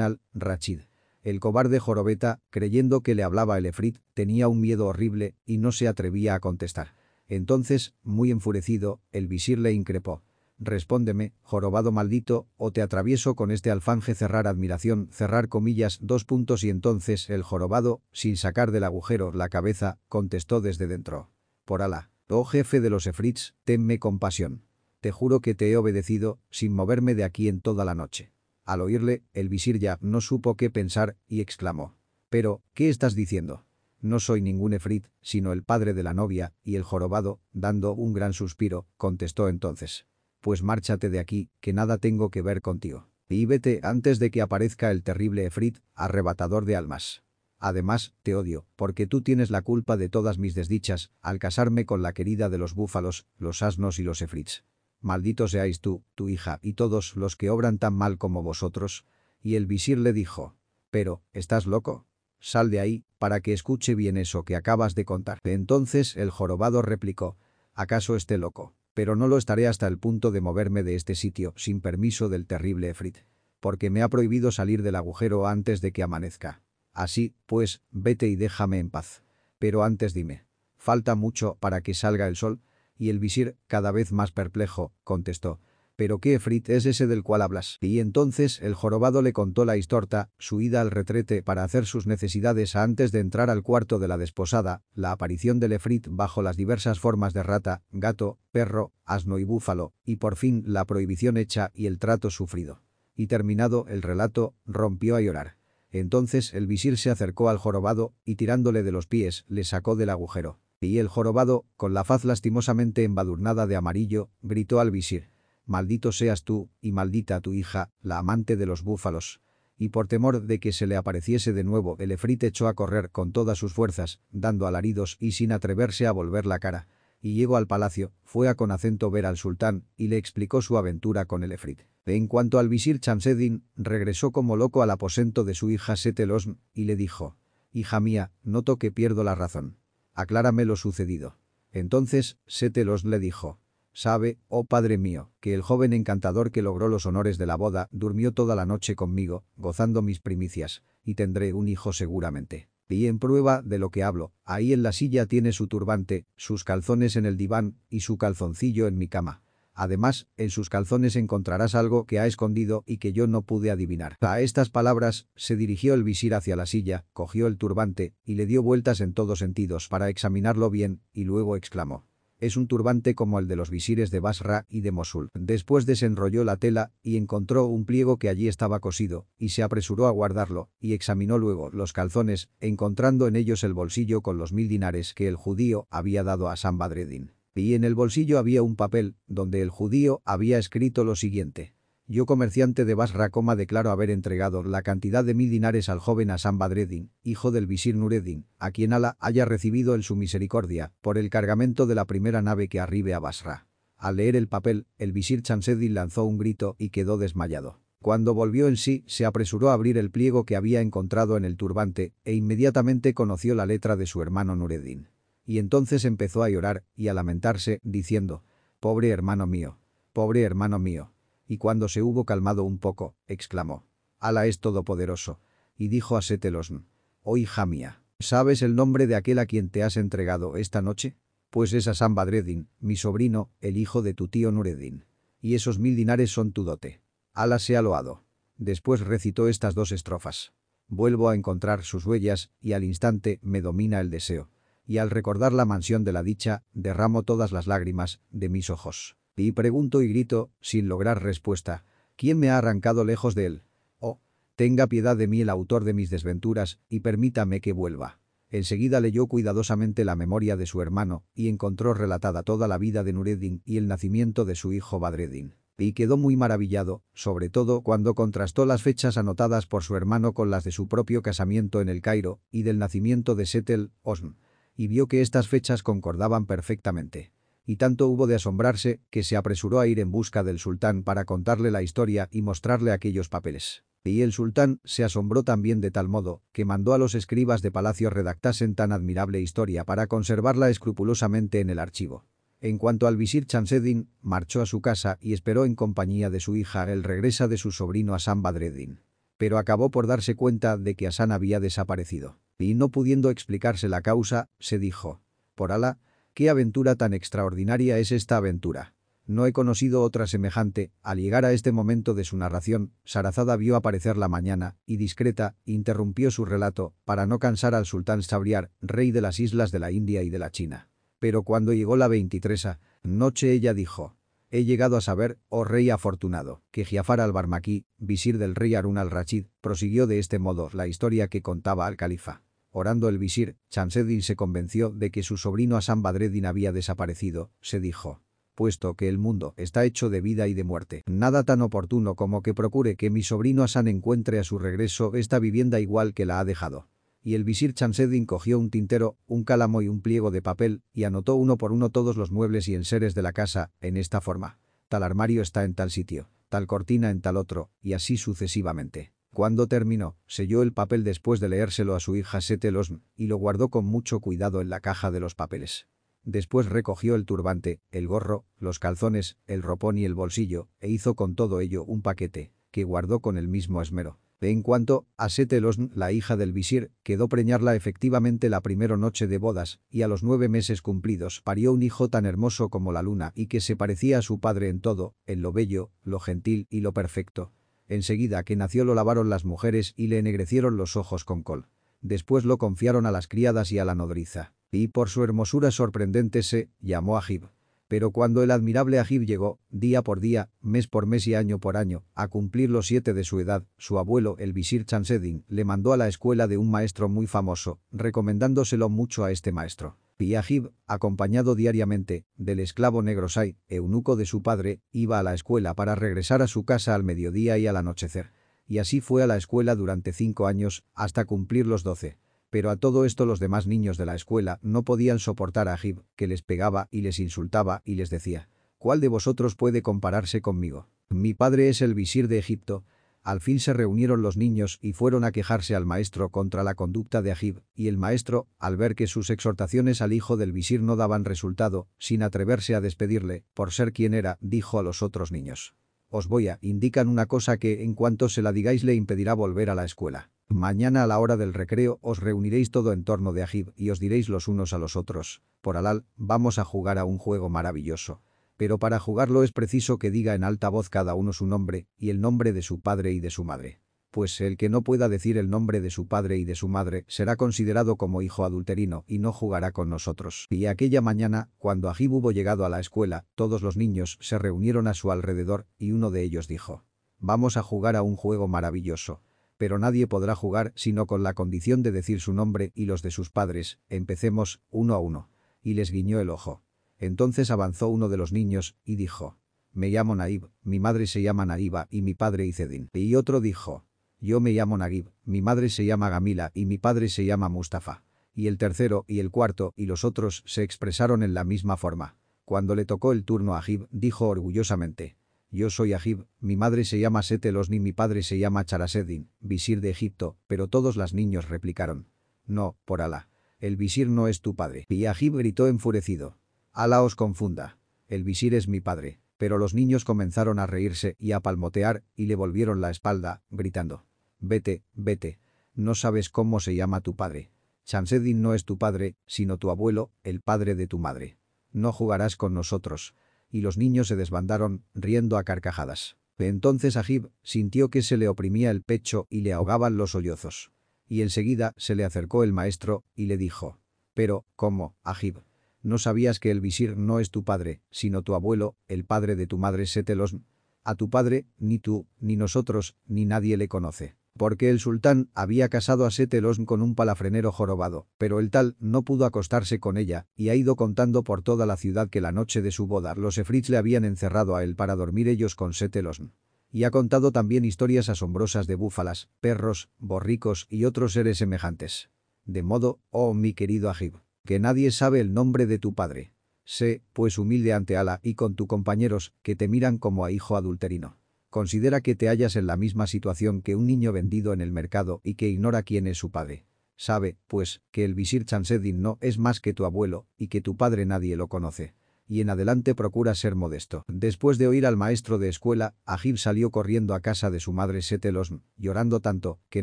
al-Rachid. El cobarde Jorobeta, creyendo que le hablaba el efrit, tenía un miedo horrible y no se atrevía a contestar. Entonces, muy enfurecido, el visir le increpó. Respóndeme, jorobado maldito, o te atravieso con este alfanje cerrar admiración, cerrar comillas, dos puntos y entonces el jorobado, sin sacar del agujero la cabeza, contestó desde dentro. Por Alá, oh jefe de los efrits, tenme compasión. Te juro que te he obedecido, sin moverme de aquí en toda la noche. Al oírle, el visir ya no supo qué pensar y exclamó. Pero, ¿qué estás diciendo? No soy ningún efrit, sino el padre de la novia, y el jorobado, dando un gran suspiro, contestó entonces pues márchate de aquí, que nada tengo que ver contigo. Y vete antes de que aparezca el terrible Efrit, arrebatador de almas. Además, te odio, porque tú tienes la culpa de todas mis desdichas, al casarme con la querida de los búfalos, los asnos y los efrits. Maldito seáis tú, tu hija y todos los que obran tan mal como vosotros. Y el visir le dijo, pero, ¿estás loco? Sal de ahí, para que escuche bien eso que acabas de contar. Entonces el jorobado replicó, ¿acaso esté loco? Pero no lo estaré hasta el punto de moverme de este sitio sin permiso del terrible Efrit, porque me ha prohibido salir del agujero antes de que amanezca. Así, pues, vete y déjame en paz. Pero antes dime, ¿falta mucho para que salga el sol? Y el visir, cada vez más perplejo, contestó, ¿Pero qué efrit es ese del cual hablas? Y entonces el jorobado le contó la historta, su ida al retrete para hacer sus necesidades antes de entrar al cuarto de la desposada, la aparición del efrit bajo las diversas formas de rata, gato, perro, asno y búfalo, y por fin la prohibición hecha y el trato sufrido. Y terminado el relato, rompió a llorar. Entonces el visir se acercó al jorobado y tirándole de los pies, le sacó del agujero. Y el jorobado, con la faz lastimosamente embadurnada de amarillo, gritó al visir maldito seas tú, y maldita tu hija, la amante de los búfalos. Y por temor de que se le apareciese de nuevo, el efrit echó a correr con todas sus fuerzas, dando alaridos y sin atreverse a volver la cara. Y llegó al palacio, fue a con acento ver al sultán y le explicó su aventura con el efrit. En cuanto al visir Chamseddin, regresó como loco al aposento de su hija Setelosn y le dijo, «Hija mía, noto que pierdo la razón. Aclárame lo sucedido». Entonces, Setelos le dijo, Sabe, oh padre mío, que el joven encantador que logró los honores de la boda durmió toda la noche conmigo, gozando mis primicias, y tendré un hijo seguramente. Y en prueba de lo que hablo, ahí en la silla tiene su turbante, sus calzones en el diván y su calzoncillo en mi cama. Además, en sus calzones encontrarás algo que ha escondido y que yo no pude adivinar. A estas palabras, se dirigió el visir hacia la silla, cogió el turbante y le dio vueltas en todos sentidos para examinarlo bien, y luego exclamó. Es un turbante como el de los visires de Basra y de Mosul. Después desenrolló la tela y encontró un pliego que allí estaba cosido, y se apresuró a guardarlo, y examinó luego los calzones, encontrando en ellos el bolsillo con los mil dinares que el judío había dado a San Badreddin. Y en el bolsillo había un papel, donde el judío había escrito lo siguiente. Yo comerciante de Basra, coma declaro haber entregado la cantidad de mil dinares al joven Hassan Badreddin, hijo del visir Nureddin, a quien Ala haya recibido en su misericordia, por el cargamento de la primera nave que arribe a Basra. Al leer el papel, el visir Chanseddin lanzó un grito y quedó desmayado. Cuando volvió en sí, se apresuró a abrir el pliego que había encontrado en el turbante e inmediatamente conoció la letra de su hermano Nureddin. Y entonces empezó a llorar y a lamentarse, diciendo, «Pobre hermano mío, pobre hermano mío» y cuando se hubo calmado un poco, exclamó. «Ala es todopoderoso». Y dijo a Setelosn. «Oh hija mía, ¿sabes el nombre de aquel a quien te has entregado esta noche? Pues es Hassan Badreddin, mi sobrino, el hijo de tu tío Nureddin. Y esos mil dinares son tu dote. Ala sea loado». Después recitó estas dos estrofas. Vuelvo a encontrar sus huellas y al instante me domina el deseo. Y al recordar la mansión de la dicha, derramo todas las lágrimas de mis ojos. Y pregunto y grito, sin lograr respuesta. ¿Quién me ha arrancado lejos de él? Oh, tenga piedad de mí el autor de mis desventuras y permítame que vuelva. Enseguida leyó cuidadosamente la memoria de su hermano y encontró relatada toda la vida de Nureddin y el nacimiento de su hijo Badreddin. Y quedó muy maravillado, sobre todo cuando contrastó las fechas anotadas por su hermano con las de su propio casamiento en el Cairo y del nacimiento de Setel, Osn, y vio que estas fechas concordaban perfectamente y tanto hubo de asombrarse que se apresuró a ir en busca del sultán para contarle la historia y mostrarle aquellos papeles. Y el sultán se asombró también de tal modo que mandó a los escribas de palacio redactasen tan admirable historia para conservarla escrupulosamente en el archivo. En cuanto al visir Chanseddin, marchó a su casa y esperó en compañía de su hija el regreso de su sobrino Hassan Badreddin. Pero acabó por darse cuenta de que Hassan había desaparecido. Y no pudiendo explicarse la causa, se dijo, por Alá, ¿Qué aventura tan extraordinaria es esta aventura? No he conocido otra semejante. Al llegar a este momento de su narración, Sarazada vio aparecer la mañana y discreta, interrumpió su relato para no cansar al sultán Sabriar, rey de las islas de la India y de la China. Pero cuando llegó la veintitresa noche ella dijo, He llegado a saber, oh rey afortunado, que Giafar al-Barmakí, visir del rey Harun al-Rachid, prosiguió de este modo la historia que contaba al califa. Orando el visir, Chanseddin se convenció de que su sobrino Hassan Badreddin había desaparecido, se dijo. Puesto que el mundo está hecho de vida y de muerte, nada tan oportuno como que procure que mi sobrino Hassan encuentre a su regreso esta vivienda igual que la ha dejado. Y el visir Chanseddin cogió un tintero, un cálamo y un pliego de papel y anotó uno por uno todos los muebles y enseres de la casa, en esta forma. Tal armario está en tal sitio, tal cortina en tal otro, y así sucesivamente. Cuando terminó, selló el papel después de leérselo a su hija Setelosn y lo guardó con mucho cuidado en la caja de los papeles. Después recogió el turbante, el gorro, los calzones, el ropón y el bolsillo, e hizo con todo ello un paquete, que guardó con el mismo esmero. En cuanto a Setelosn, la hija del visir, quedó preñarla efectivamente la primera noche de bodas, y a los nueve meses cumplidos parió un hijo tan hermoso como la luna y que se parecía a su padre en todo, en lo bello, lo gentil y lo perfecto. Enseguida que nació lo lavaron las mujeres y le ennegrecieron los ojos con col. Después lo confiaron a las criadas y a la nodriza. Y por su hermosura sorprendente se llamó Agib. Pero cuando el admirable Agib llegó, día por día, mes por mes y año por año, a cumplir los siete de su edad, su abuelo, el visir Chanseddin, le mandó a la escuela de un maestro muy famoso, recomendándoselo mucho a este maestro. Piajib, acompañado diariamente del esclavo negro Sai, eunuco de su padre, iba a la escuela para regresar a su casa al mediodía y al anochecer. Y así fue a la escuela durante cinco años, hasta cumplir los doce. Pero a todo esto los demás niños de la escuela no podían soportar a Agib, que les pegaba y les insultaba y les decía, «¿Cuál de vosotros puede compararse conmigo? Mi padre es el visir de Egipto». Al fin se reunieron los niños y fueron a quejarse al maestro contra la conducta de Agib, y el maestro, al ver que sus exhortaciones al hijo del visir no daban resultado, sin atreverse a despedirle, por ser quien era, dijo a los otros niños. Os voy a indican una cosa que, en cuanto se la digáis, le impedirá volver a la escuela. Mañana a la hora del recreo os reuniréis todo en torno de Agib y os diréis los unos a los otros. Por Alal, vamos a jugar a un juego maravilloso pero para jugarlo es preciso que diga en alta voz cada uno su nombre y el nombre de su padre y de su madre. Pues el que no pueda decir el nombre de su padre y de su madre será considerado como hijo adulterino y no jugará con nosotros. Y aquella mañana, cuando Agib hubo llegado a la escuela, todos los niños se reunieron a su alrededor y uno de ellos dijo, «Vamos a jugar a un juego maravilloso» pero nadie podrá jugar sino con la condición de decir su nombre y los de sus padres. Empecemos, uno a uno. Y les guiñó el ojo. Entonces avanzó uno de los niños y dijo, me llamo Naib, mi madre se llama Naiba y mi padre Izedin. Y otro dijo, yo me llamo Naguib, mi madre se llama Gamila y mi padre se llama Mustafa. Y el tercero y el cuarto y los otros se expresaron en la misma forma. Cuando le tocó el turno a Agib, dijo orgullosamente, yo soy Agib, mi madre se llama Setelosni, mi padre se llama Charaseddin, visir de Egipto, pero todos los niños replicaron. No, por Alá. El visir no es tu padre. Y Agib gritó enfurecido. Alá os confunda. El visir es mi padre. Pero los niños comenzaron a reírse y a palmotear y le volvieron la espalda, gritando. Vete, vete. No sabes cómo se llama tu padre. Chansedin no es tu padre, sino tu abuelo, el padre de tu madre. No jugarás con nosotros. Y los niños se desbandaron, riendo a carcajadas. Entonces Agib sintió que se le oprimía el pecho y le ahogaban los sollozos. Y enseguida se le acercó el maestro y le dijo. Pero, ¿cómo, Agib? ¿No sabías que el visir no es tu padre, sino tu abuelo, el padre de tu madre Setelos? A tu padre, ni tú, ni nosotros, ni nadie le conoce. Porque el sultán había casado a Setelos con un palafrenero jorobado, pero el tal no pudo acostarse con ella, y ha ido contando por toda la ciudad que la noche de su boda los efrits le habían encerrado a él para dormir ellos con Setelos. Y ha contado también historias asombrosas de búfalas, perros, borricos y otros seres semejantes. De modo, oh mi querido Agib, que nadie sabe el nombre de tu padre. Sé, pues humilde ante Ala y con tus compañeros, que te miran como a hijo adulterino. Considera que te hallas en la misma situación que un niño vendido en el mercado y que ignora quién es su padre. Sabe, pues, que el visir Chanseddin no es más que tu abuelo y que tu padre nadie lo conoce. Y en adelante procura ser modesto. Después de oír al maestro de escuela, Agib salió corriendo a casa de su madre Setelosn, llorando tanto que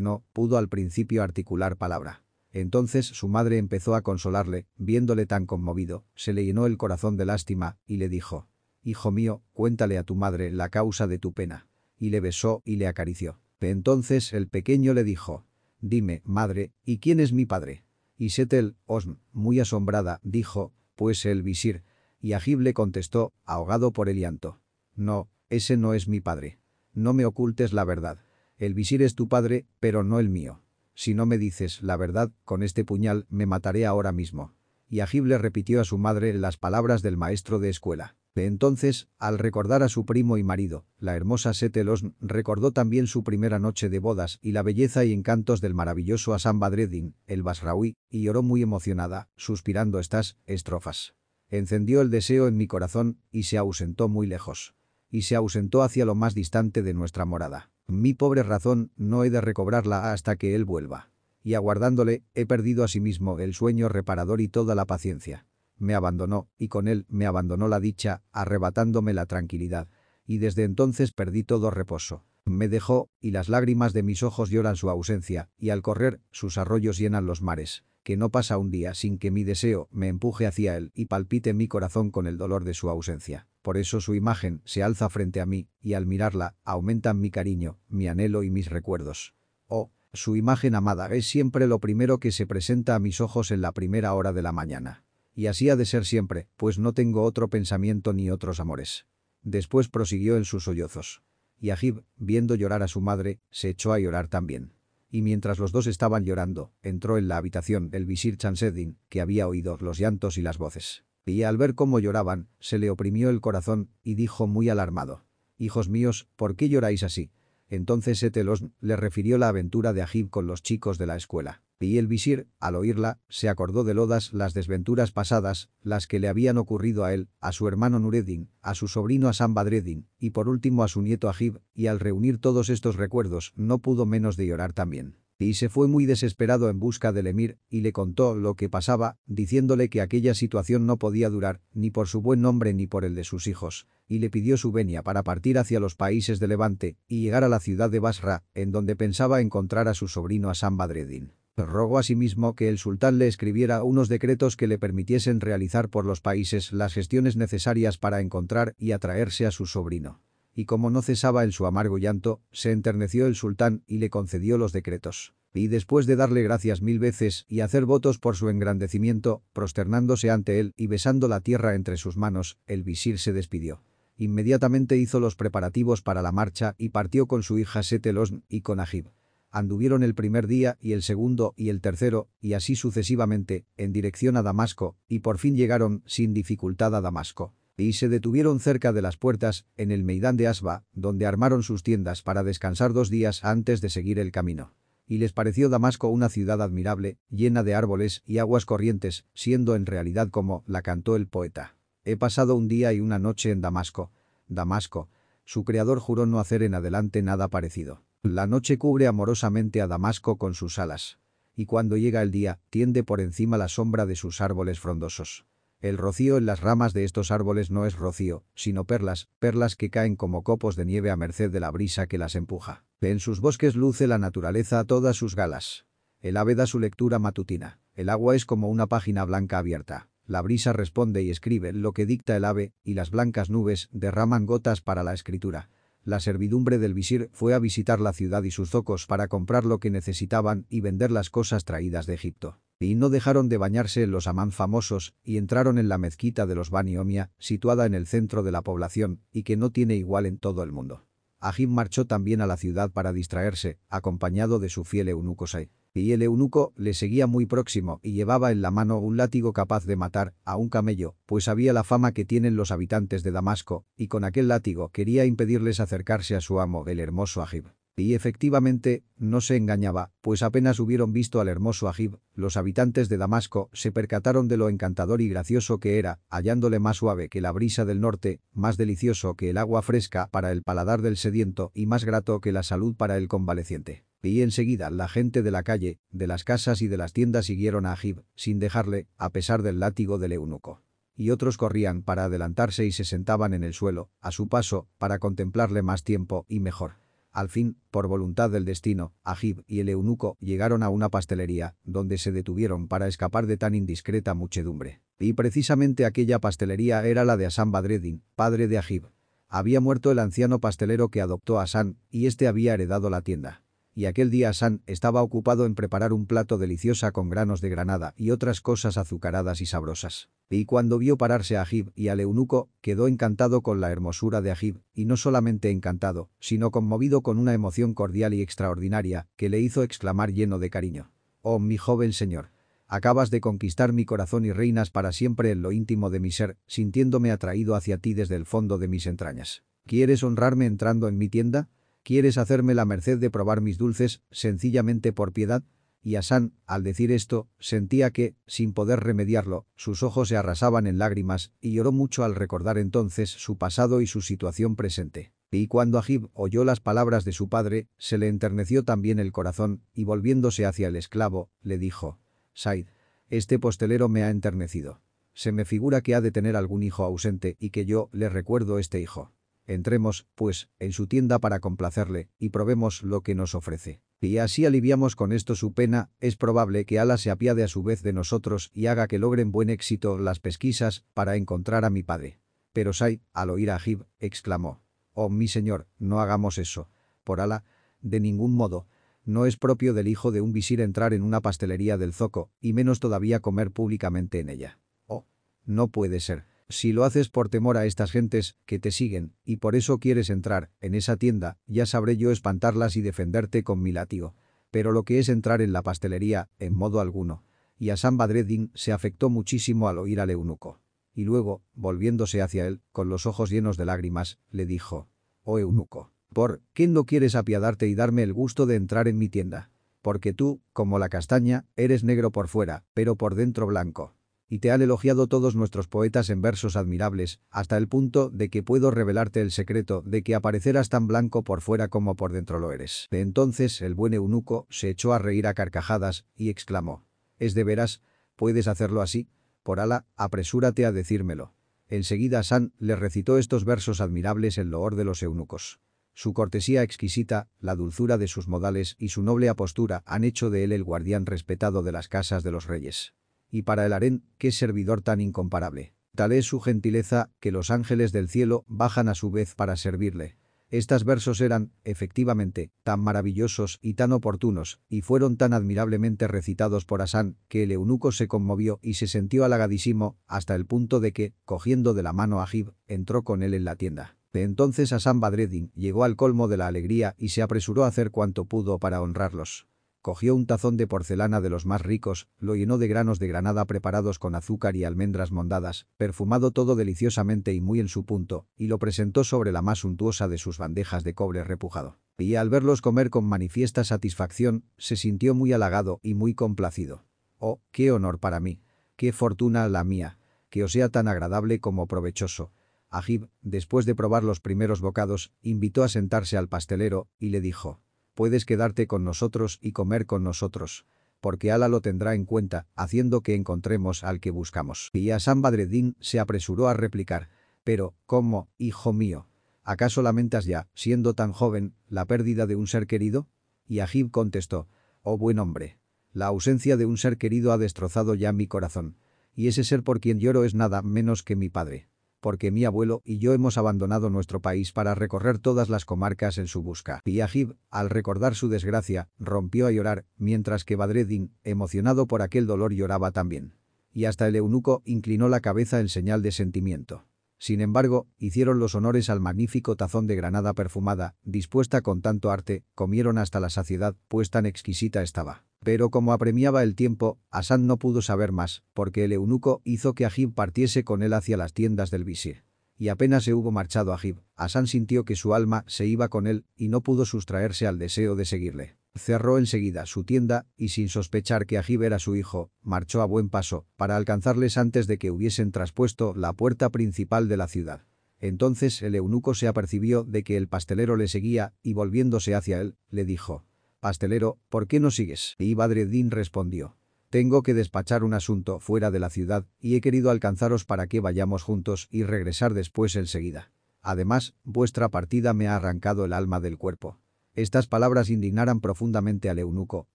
no pudo al principio articular palabra. Entonces su madre empezó a consolarle, viéndole tan conmovido, se le llenó el corazón de lástima, y le dijo, «Hijo mío, cuéntale a tu madre la causa de tu pena». Y le besó y le acarició. Entonces el pequeño le dijo, «Dime, madre, ¿y quién es mi padre?» Y Setel, Osm, muy asombrada, dijo, «Pues el visir». Y Agib le contestó, ahogado por el llanto, «No, ese no es mi padre. No me ocultes la verdad. El visir es tu padre, pero no el mío». Si no me dices la verdad, con este puñal me mataré ahora mismo. Y Agib le repitió a su madre las palabras del maestro de escuela. Entonces, al recordar a su primo y marido, la hermosa Setelos recordó también su primera noche de bodas y la belleza y encantos del maravilloso Hassan Badreddin, el Basraoui, y lloró muy emocionada, suspirando estas estrofas. Encendió el deseo en mi corazón y se ausentó muy lejos. Y se ausentó hacia lo más distante de nuestra morada. Mi pobre razón no he de recobrarla hasta que él vuelva. Y aguardándole, he perdido a sí mismo el sueño reparador y toda la paciencia. Me abandonó, y con él me abandonó la dicha, arrebatándome la tranquilidad. Y desde entonces perdí todo reposo. Me dejó, y las lágrimas de mis ojos lloran su ausencia, y al correr, sus arroyos llenan los mares que no pasa un día sin que mi deseo me empuje hacia él y palpite mi corazón con el dolor de su ausencia. Por eso su imagen se alza frente a mí, y al mirarla, aumentan mi cariño, mi anhelo y mis recuerdos. Oh, su imagen amada es siempre lo primero que se presenta a mis ojos en la primera hora de la mañana. Y así ha de ser siempre, pues no tengo otro pensamiento ni otros amores. Después prosiguió en sus sollozos. Y Agib, viendo llorar a su madre, se echó a llorar también y mientras los dos estaban llorando, entró en la habitación el visir Chanseddin, que había oído los llantos y las voces. Y al ver cómo lloraban, se le oprimió el corazón y dijo muy alarmado, «Hijos míos, ¿por qué lloráis así?» Entonces Etelos le refirió la aventura de Agib con los chicos de la escuela. Y el visir, al oírla, se acordó de Lodas las desventuras pasadas, las que le habían ocurrido a él, a su hermano Nureddin, a su sobrino Hassan Badreddin, y por último a su nieto Ajib, y al reunir todos estos recuerdos, no pudo menos de llorar también. Y se fue muy desesperado en busca del emir, y le contó lo que pasaba, diciéndole que aquella situación no podía durar, ni por su buen nombre ni por el de sus hijos, y le pidió su venia para partir hacia los países de Levante, y llegar a la ciudad de Basra, en donde pensaba encontrar a su sobrino Hassan Badreddin. Rogó asimismo que el sultán le escribiera unos decretos que le permitiesen realizar por los países las gestiones necesarias para encontrar y atraerse a su sobrino. Y como no cesaba en su amargo llanto, se enterneció el sultán y le concedió los decretos. Y después de darle gracias mil veces y hacer votos por su engrandecimiento, prosternándose ante él y besando la tierra entre sus manos, el visir se despidió. Inmediatamente hizo los preparativos para la marcha y partió con su hija Setelosn y con Ajib. Anduvieron el primer día y el segundo y el tercero, y así sucesivamente, en dirección a Damasco, y por fin llegaron sin dificultad a Damasco. Y se detuvieron cerca de las puertas, en el Meidán de Asba, donde armaron sus tiendas para descansar dos días antes de seguir el camino. Y les pareció Damasco una ciudad admirable, llena de árboles y aguas corrientes, siendo en realidad como la cantó el poeta. He pasado un día y una noche en Damasco. Damasco. Su creador juró no hacer en adelante nada parecido. La noche cubre amorosamente a Damasco con sus alas. Y cuando llega el día, tiende por encima la sombra de sus árboles frondosos. El rocío en las ramas de estos árboles no es rocío, sino perlas, perlas que caen como copos de nieve a merced de la brisa que las empuja. En sus bosques luce la naturaleza a todas sus galas. El ave da su lectura matutina. El agua es como una página blanca abierta. La brisa responde y escribe lo que dicta el ave, y las blancas nubes derraman gotas para la escritura. La servidumbre del visir fue a visitar la ciudad y sus zocos para comprar lo que necesitaban y vender las cosas traídas de Egipto. Y no dejaron de bañarse los amán famosos y entraron en la mezquita de los Bani Omia, situada en el centro de la población y que no tiene igual en todo el mundo. Ajim marchó también a la ciudad para distraerse, acompañado de su fiel eunuco Sai y el eunuco le seguía muy próximo y llevaba en la mano un látigo capaz de matar a un camello, pues sabía la fama que tienen los habitantes de Damasco, y con aquel látigo quería impedirles acercarse a su amo, el hermoso Ajib. Y efectivamente, no se engañaba, pues apenas hubieron visto al hermoso Ajib, los habitantes de Damasco se percataron de lo encantador y gracioso que era, hallándole más suave que la brisa del norte, más delicioso que el agua fresca para el paladar del sediento y más grato que la salud para el convaleciente. Y enseguida la gente de la calle, de las casas y de las tiendas siguieron a Ajib, sin dejarle, a pesar del látigo del eunuco. Y otros corrían para adelantarse y se sentaban en el suelo, a su paso, para contemplarle más tiempo y mejor. Al fin, por voluntad del destino, Ajib y el eunuco llegaron a una pastelería, donde se detuvieron para escapar de tan indiscreta muchedumbre. Y precisamente aquella pastelería era la de Hassan Badreddin, padre de Ajib. Había muerto el anciano pastelero que adoptó a Hassan, y éste había heredado la tienda y aquel día San estaba ocupado en preparar un plato deliciosa con granos de granada y otras cosas azucaradas y sabrosas. Y cuando vio pararse a Ajib y al eunuco, quedó encantado con la hermosura de Ajib, y no solamente encantado, sino conmovido con una emoción cordial y extraordinaria, que le hizo exclamar lleno de cariño. «Oh, mi joven señor, acabas de conquistar mi corazón y reinas para siempre en lo íntimo de mi ser, sintiéndome atraído hacia ti desde el fondo de mis entrañas. ¿Quieres honrarme entrando en mi tienda?» ¿Quieres hacerme la merced de probar mis dulces, sencillamente por piedad? Y Hassan, al decir esto, sentía que, sin poder remediarlo, sus ojos se arrasaban en lágrimas y lloró mucho al recordar entonces su pasado y su situación presente. Y cuando Ajib oyó las palabras de su padre, se le enterneció también el corazón y volviéndose hacia el esclavo, le dijo, Said, este postelero me ha enternecido. Se me figura que ha de tener algún hijo ausente y que yo le recuerdo este hijo. Entremos, pues, en su tienda para complacerle, y probemos lo que nos ofrece. Y así aliviamos con esto su pena, es probable que Ala se apiade a su vez de nosotros y haga que logren buen éxito las pesquisas para encontrar a mi padre. Pero Sai, al oír a Ajib, exclamó, «Oh, mi señor, no hagamos eso. Por Ala, de ningún modo. No es propio del hijo de un visir entrar en una pastelería del zoco, y menos todavía comer públicamente en ella. Oh, no puede ser». Si lo haces por temor a estas gentes que te siguen y por eso quieres entrar en esa tienda, ya sabré yo espantarlas y defenderte con mi látigo. Pero lo que es entrar en la pastelería, en modo alguno. Y a San Badreddin se afectó muchísimo al oír al eunuco. Y luego, volviéndose hacia él, con los ojos llenos de lágrimas, le dijo, «Oh eunuco, ¿por qué no quieres apiadarte y darme el gusto de entrar en mi tienda?» porque tú, como la castaña, eres negro por fuera, pero por dentro blanco. Y te han elogiado todos nuestros poetas en versos admirables, hasta el punto de que puedo revelarte el secreto de que aparecerás tan blanco por fuera como por dentro lo eres. De entonces el buen eunuco se echó a reír a carcajadas y exclamó. ¿Es de veras? ¿Puedes hacerlo así? Por ala, apresúrate a decírmelo. Enseguida San le recitó estos versos admirables en loor de los eunucos. Su cortesía exquisita, la dulzura de sus modales y su noble apostura han hecho de él el guardián respetado de las casas de los reyes. Y para el harén, qué servidor tan incomparable. Tal es su gentileza que los ángeles del cielo bajan a su vez para servirle. Estos versos eran, efectivamente, tan maravillosos y tan oportunos, y fueron tan admirablemente recitados por Asán, que el eunuco se conmovió y se sintió halagadísimo, hasta el punto de que, cogiendo de la mano a Jib, entró con él en la tienda. De entonces Asán Badreddin llegó al colmo de la alegría y se apresuró a hacer cuanto pudo para honrarlos. Cogió un tazón de porcelana de los más ricos, lo llenó de granos de granada preparados con azúcar y almendras mondadas, perfumado todo deliciosamente y muy en su punto, y lo presentó sobre la más suntuosa de sus bandejas de cobre repujado. Y al verlos comer con manifiesta satisfacción, se sintió muy halagado y muy complacido. «Oh, qué honor para mí! ¡Qué fortuna la mía! Que os sea tan agradable como provechoso!» Ajib, después de probar los primeros bocados, invitó a sentarse al pastelero y le dijo puedes quedarte con nosotros y comer con nosotros. Porque Ala lo tendrá en cuenta, haciendo que encontremos al que buscamos. Y Hassan Badreddin se apresuró a replicar. Pero, ¿cómo, hijo mío? ¿Acaso lamentas ya, siendo tan joven, la pérdida de un ser querido? Y Ajib contestó. Oh buen hombre. La ausencia de un ser querido ha destrozado ya mi corazón. Y ese ser por quien lloro es nada menos que mi padre porque mi abuelo y yo hemos abandonado nuestro país para recorrer todas las comarcas en su busca. Y Ajib, al recordar su desgracia, rompió a llorar, mientras que Badreddin, emocionado por aquel dolor lloraba también. Y hasta el eunuco inclinó la cabeza en señal de sentimiento. Sin embargo, hicieron los honores al magnífico tazón de granada perfumada, dispuesta con tanto arte, comieron hasta la saciedad, pues tan exquisita estaba. Pero como apremiaba el tiempo, Hassan no pudo saber más, porque el eunuco hizo que Ajib partiese con él hacia las tiendas del visir. Y apenas se hubo marchado Ajib, Hassan sintió que su alma se iba con él y no pudo sustraerse al deseo de seguirle. Cerró enseguida su tienda y sin sospechar que Ajib era su hijo, marchó a buen paso, para alcanzarles antes de que hubiesen traspuesto la puerta principal de la ciudad. Entonces el eunuco se apercibió de que el pastelero le seguía y volviéndose hacia él, le dijo Pastelero, ¿por qué no sigues? Y Badreddin respondió. Tengo que despachar un asunto fuera de la ciudad y he querido alcanzaros para que vayamos juntos y regresar después enseguida. Además, vuestra partida me ha arrancado el alma del cuerpo. Estas palabras indignaran profundamente al eunuco,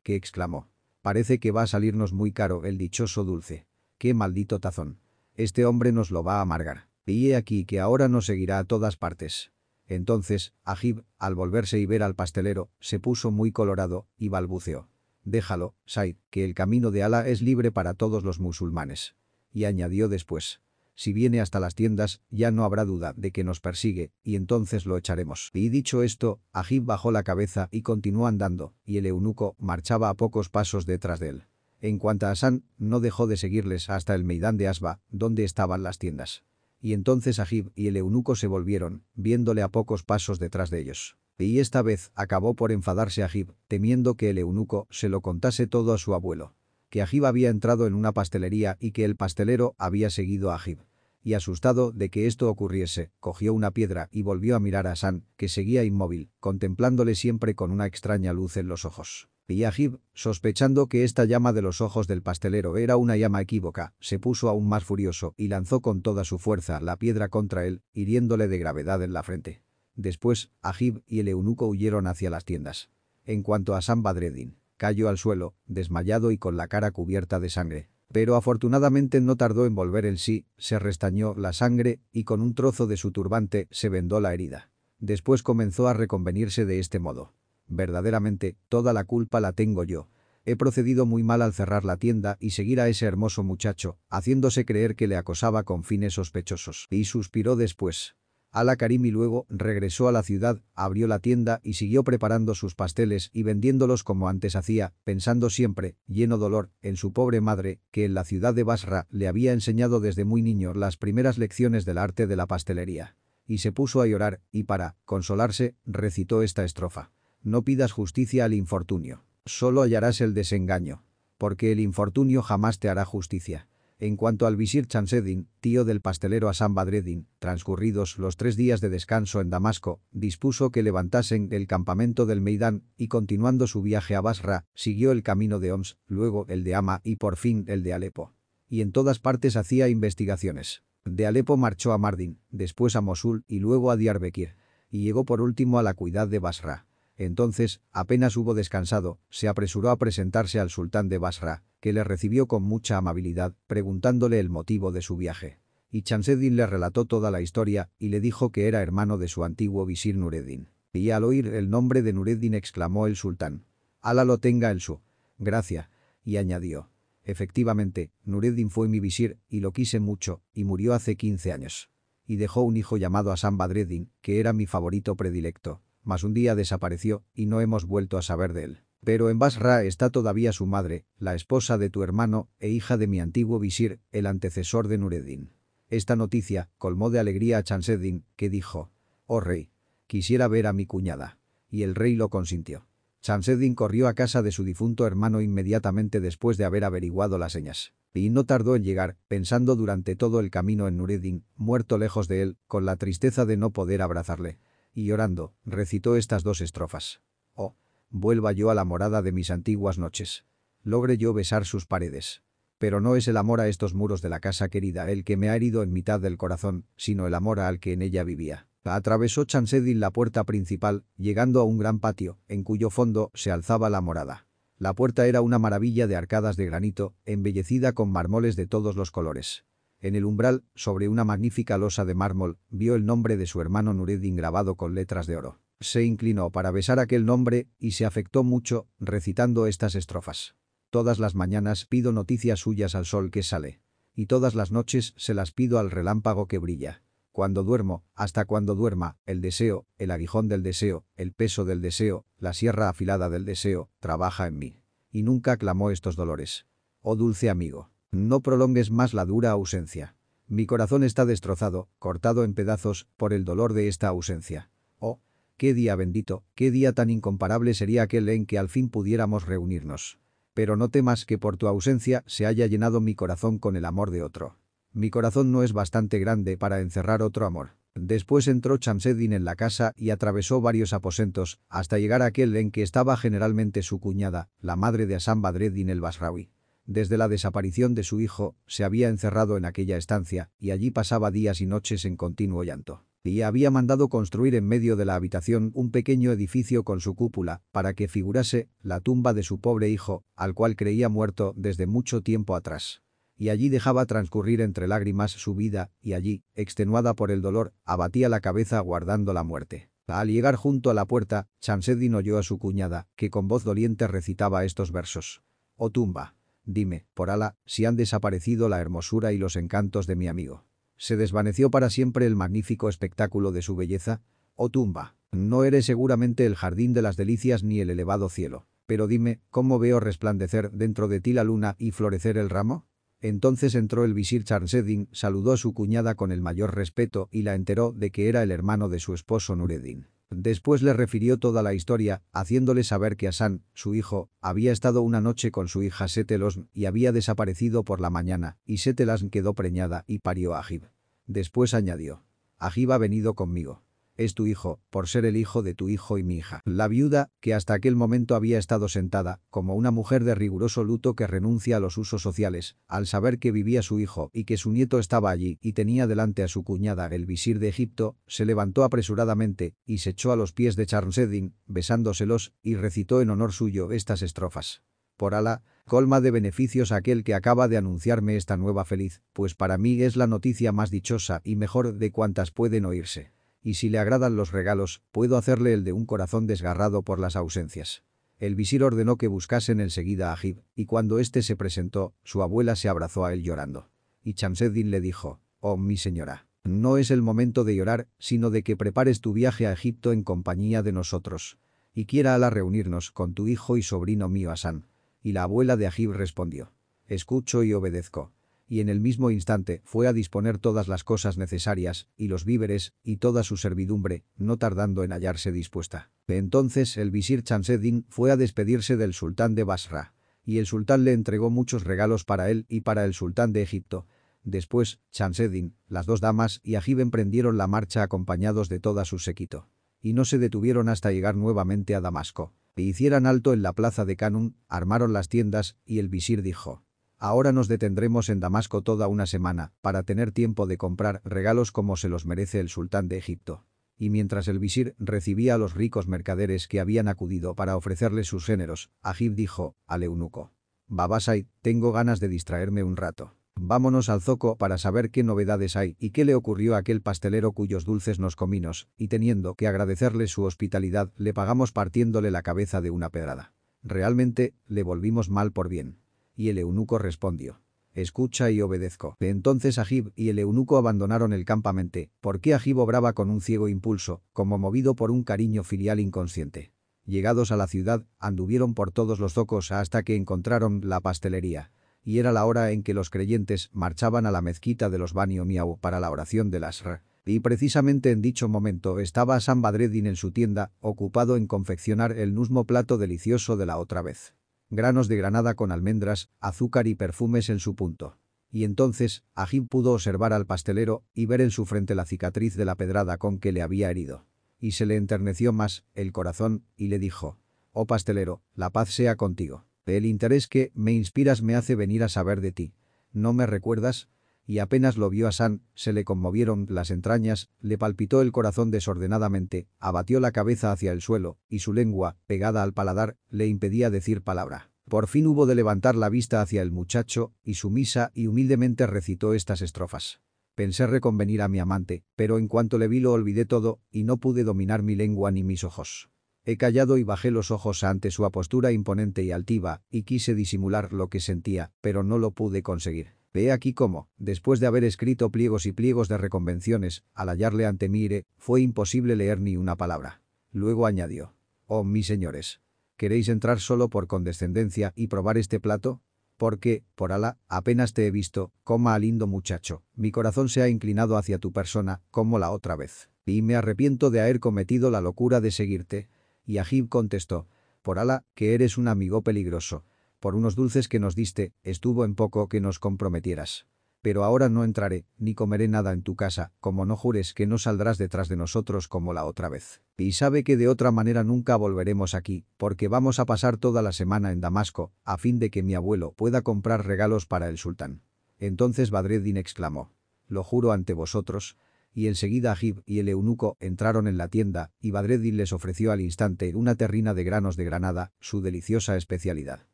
que exclamó. Parece que va a salirnos muy caro el dichoso dulce. ¡Qué maldito tazón! Este hombre nos lo va a amargar. Y he aquí que ahora nos seguirá a todas partes. Entonces, Ajib, al volverse y ver al pastelero, se puso muy colorado y balbuceó. Déjalo, Said, que el camino de Alá es libre para todos los musulmanes. Y añadió después. Si viene hasta las tiendas, ya no habrá duda de que nos persigue, y entonces lo echaremos. Y dicho esto, Ajib bajó la cabeza y continuó andando, y el eunuco marchaba a pocos pasos detrás de él. En cuanto a Hassan, no dejó de seguirles hasta el Meidán de Asba, donde estaban las tiendas. Y entonces Ajib y el eunuco se volvieron, viéndole a pocos pasos detrás de ellos. Y esta vez acabó por enfadarse Ajib, temiendo que el eunuco se lo contase todo a su abuelo. Que Ajib había entrado en una pastelería y que el pastelero había seguido a Ajib. Y asustado de que esto ocurriese, cogió una piedra y volvió a mirar a Hassan, que seguía inmóvil, contemplándole siempre con una extraña luz en los ojos. Y Ajib, sospechando que esta llama de los ojos del pastelero era una llama equívoca, se puso aún más furioso y lanzó con toda su fuerza la piedra contra él, hiriéndole de gravedad en la frente. Después, Ajib y el eunuco huyeron hacia las tiendas. En cuanto a San Badreddin, cayó al suelo, desmayado y con la cara cubierta de sangre. Pero afortunadamente no tardó en volver en sí, se restañó la sangre y con un trozo de su turbante se vendó la herida. Después comenzó a reconvenirse de este modo. Verdaderamente, toda la culpa la tengo yo. He procedido muy mal al cerrar la tienda y seguir a ese hermoso muchacho, haciéndose creer que le acosaba con fines sospechosos. Y suspiró después. Ala Karimi luego regresó a la ciudad, abrió la tienda y siguió preparando sus pasteles y vendiéndolos como antes hacía, pensando siempre, lleno dolor, en su pobre madre, que en la ciudad de Basra le había enseñado desde muy niño las primeras lecciones del arte de la pastelería. Y se puso a llorar, y para consolarse, recitó esta estrofa. No pidas justicia al infortunio. Solo hallarás el desengaño. Porque el infortunio jamás te hará justicia. En cuanto al visir Chanseddin, tío del pastelero Hassan Badreddin, transcurridos los tres días de descanso en Damasco, dispuso que levantasen el campamento del Meidán y continuando su viaje a Basra, siguió el camino de Oms, luego el de Hama y por fin el de Alepo. Y en todas partes hacía investigaciones. De Alepo marchó a Mardin, después a Mosul y luego a Diyarbekir. Y llegó por último a la cuidad de Basra. Entonces, apenas hubo descansado, se apresuró a presentarse al sultán de Basra, que le recibió con mucha amabilidad, preguntándole el motivo de su viaje. Y Chanseddin le relató toda la historia y le dijo que era hermano de su antiguo visir Nureddin. Y al oír el nombre de Nureddin exclamó el sultán. «Ala lo tenga en su gracia», y añadió. Efectivamente, Nureddin fue mi visir y lo quise mucho, y murió hace 15 años. Y dejó un hijo llamado Hassan Badreddin, que era mi favorito predilecto mas un día desapareció y no hemos vuelto a saber de él. Pero en Basra está todavía su madre, la esposa de tu hermano e hija de mi antiguo visir, el antecesor de Nureddin. Esta noticia colmó de alegría a Chanseddin, que dijo, «Oh rey, quisiera ver a mi cuñada». Y el rey lo consintió. Chanseddin corrió a casa de su difunto hermano inmediatamente después de haber averiguado las señas. Y no tardó en llegar, pensando durante todo el camino en Nureddin, muerto lejos de él, con la tristeza de no poder abrazarle y llorando, recitó estas dos estrofas. Oh, vuelva yo a la morada de mis antiguas noches. Logre yo besar sus paredes. Pero no es el amor a estos muros de la casa querida el que me ha herido en mitad del corazón, sino el amor al que en ella vivía. Atravesó Chansedin la puerta principal, llegando a un gran patio, en cuyo fondo se alzaba la morada. La puerta era una maravilla de arcadas de granito, embellecida con mármoles de todos los colores. En el umbral, sobre una magnífica losa de mármol, vio el nombre de su hermano Nureddin grabado con letras de oro. Se inclinó para besar aquel nombre y se afectó mucho, recitando estas estrofas. Todas las mañanas pido noticias suyas al sol que sale. Y todas las noches se las pido al relámpago que brilla. Cuando duermo, hasta cuando duerma, el deseo, el aguijón del deseo, el peso del deseo, la sierra afilada del deseo, trabaja en mí. Y nunca clamó estos dolores. Oh dulce amigo. No prolongues más la dura ausencia. Mi corazón está destrozado, cortado en pedazos, por el dolor de esta ausencia. Oh, qué día bendito, qué día tan incomparable sería aquel en que al fin pudiéramos reunirnos. Pero no temas que por tu ausencia se haya llenado mi corazón con el amor de otro. Mi corazón no es bastante grande para encerrar otro amor. Después entró Chamseddin en la casa y atravesó varios aposentos, hasta llegar a aquel en que estaba generalmente su cuñada, la madre de Hassan Badreddin el Basrawi. Desde la desaparición de su hijo, se había encerrado en aquella estancia, y allí pasaba días y noches en continuo llanto. Y había mandado construir en medio de la habitación un pequeño edificio con su cúpula, para que figurase la tumba de su pobre hijo, al cual creía muerto desde mucho tiempo atrás. Y allí dejaba transcurrir entre lágrimas su vida, y allí, extenuada por el dolor, abatía la cabeza aguardando la muerte. Al llegar junto a la puerta, Chamseddin oyó a su cuñada, que con voz doliente recitaba estos versos. «Oh tumba, Dime, por ala, si han desaparecido la hermosura y los encantos de mi amigo. ¿Se desvaneció para siempre el magnífico espectáculo de su belleza? ¿O tumba? No eres seguramente el jardín de las delicias ni el elevado cielo. Pero dime, ¿cómo veo resplandecer dentro de ti la luna y florecer el ramo? Entonces entró el visir Charseddin, saludó a su cuñada con el mayor respeto y la enteró de que era el hermano de su esposo Nureddin. Después le refirió toda la historia, haciéndole saber que Hassan, su hijo, había estado una noche con su hija Setelosn y había desaparecido por la mañana, y Setelasn quedó preñada y parió a Ajib. Después añadió, Ajib ha venido conmigo es tu hijo, por ser el hijo de tu hijo y mi hija. La viuda, que hasta aquel momento había estado sentada, como una mujer de riguroso luto que renuncia a los usos sociales, al saber que vivía su hijo y que su nieto estaba allí y tenía delante a su cuñada el visir de Egipto, se levantó apresuradamente y se echó a los pies de Charmseddin, besándoselos, y recitó en honor suyo estas estrofas. Por Alá, colma de beneficios aquel que acaba de anunciarme esta nueva feliz, pues para mí es la noticia más dichosa y mejor de cuantas pueden oírse y si le agradan los regalos, puedo hacerle el de un corazón desgarrado por las ausencias. El visir ordenó que buscasen enseguida a Ajib, y cuando éste se presentó, su abuela se abrazó a él llorando. Y Chamseddin le dijo, «Oh, mi señora, no es el momento de llorar, sino de que prepares tu viaje a Egipto en compañía de nosotros. Y quiera Alá reunirnos con tu hijo y sobrino mío Hassan». Y la abuela de Ajib respondió, «Escucho y obedezco» y en el mismo instante fue a disponer todas las cosas necesarias, y los víveres, y toda su servidumbre, no tardando en hallarse dispuesta. Entonces el visir Chanseddin fue a despedirse del sultán de Basra, y el sultán le entregó muchos regalos para él y para el sultán de Egipto. Después, Chanseddin, las dos damas y Ajib emprendieron la marcha acompañados de toda su séquito. Y no se detuvieron hasta llegar nuevamente a Damasco. E hicieran alto en la plaza de Canun, armaron las tiendas, y el visir dijo, Ahora nos detendremos en Damasco toda una semana, para tener tiempo de comprar regalos como se los merece el sultán de Egipto. Y mientras el visir recibía a los ricos mercaderes que habían acudido para ofrecerle sus géneros, Agib dijo al eunuco. Babasai, tengo ganas de distraerme un rato. Vámonos al zoco para saber qué novedades hay y qué le ocurrió a aquel pastelero cuyos dulces nos comimos, y teniendo que agradecerle su hospitalidad, le pagamos partiéndole la cabeza de una pedrada. Realmente, le volvimos mal por bien. Y el eunuco respondió. Escucha y obedezco. Entonces Agib y el eunuco abandonaron el campamento, porque Agib obraba con un ciego impulso, como movido por un cariño filial inconsciente. Llegados a la ciudad, anduvieron por todos los zocos hasta que encontraron la pastelería. Y era la hora en que los creyentes marchaban a la mezquita de los Bani Miau para la oración del Asr. Y precisamente en dicho momento estaba San Badreddin en su tienda, ocupado en confeccionar el mismo plato delicioso de la otra vez granos de granada con almendras, azúcar y perfumes en su punto. Y entonces, Agib pudo observar al pastelero y ver en su frente la cicatriz de la pedrada con que le había herido. Y se le enterneció más el corazón y le dijo, «Oh pastelero, la paz sea contigo. El interés que me inspiras me hace venir a saber de ti. ¿No me recuerdas?» Y apenas lo vio a San, se le conmovieron las entrañas, le palpitó el corazón desordenadamente, abatió la cabeza hacia el suelo, y su lengua, pegada al paladar, le impedía decir palabra. Por fin hubo de levantar la vista hacia el muchacho, y sumisa y humildemente recitó estas estrofas. Pensé reconvenir a mi amante, pero en cuanto le vi lo olvidé todo, y no pude dominar mi lengua ni mis ojos. He callado y bajé los ojos ante su apostura imponente y altiva, y quise disimular lo que sentía, pero no lo pude conseguir. Ve aquí cómo, después de haber escrito pliegos y pliegos de reconvenciones, al hallarle ante Mire, fue imposible leer ni una palabra. Luego añadió. Oh, mis señores. ¿Queréis entrar solo por condescendencia y probar este plato? Porque, por Alá, apenas te he visto, coma al lindo muchacho, mi corazón se ha inclinado hacia tu persona, como la otra vez. Y me arrepiento de haber cometido la locura de seguirte. Y Ajib contestó, por Alá, que eres un amigo peligroso por unos dulces que nos diste, estuvo en poco que nos comprometieras. Pero ahora no entraré, ni comeré nada en tu casa, como no jures que no saldrás detrás de nosotros como la otra vez. Y sabe que de otra manera nunca volveremos aquí, porque vamos a pasar toda la semana en Damasco, a fin de que mi abuelo pueda comprar regalos para el sultán. Entonces Badreddin exclamó, lo juro ante vosotros, y enseguida Ajib y el eunuco entraron en la tienda, y Badreddin les ofreció al instante una terrina de granos de granada, su deliciosa especialidad.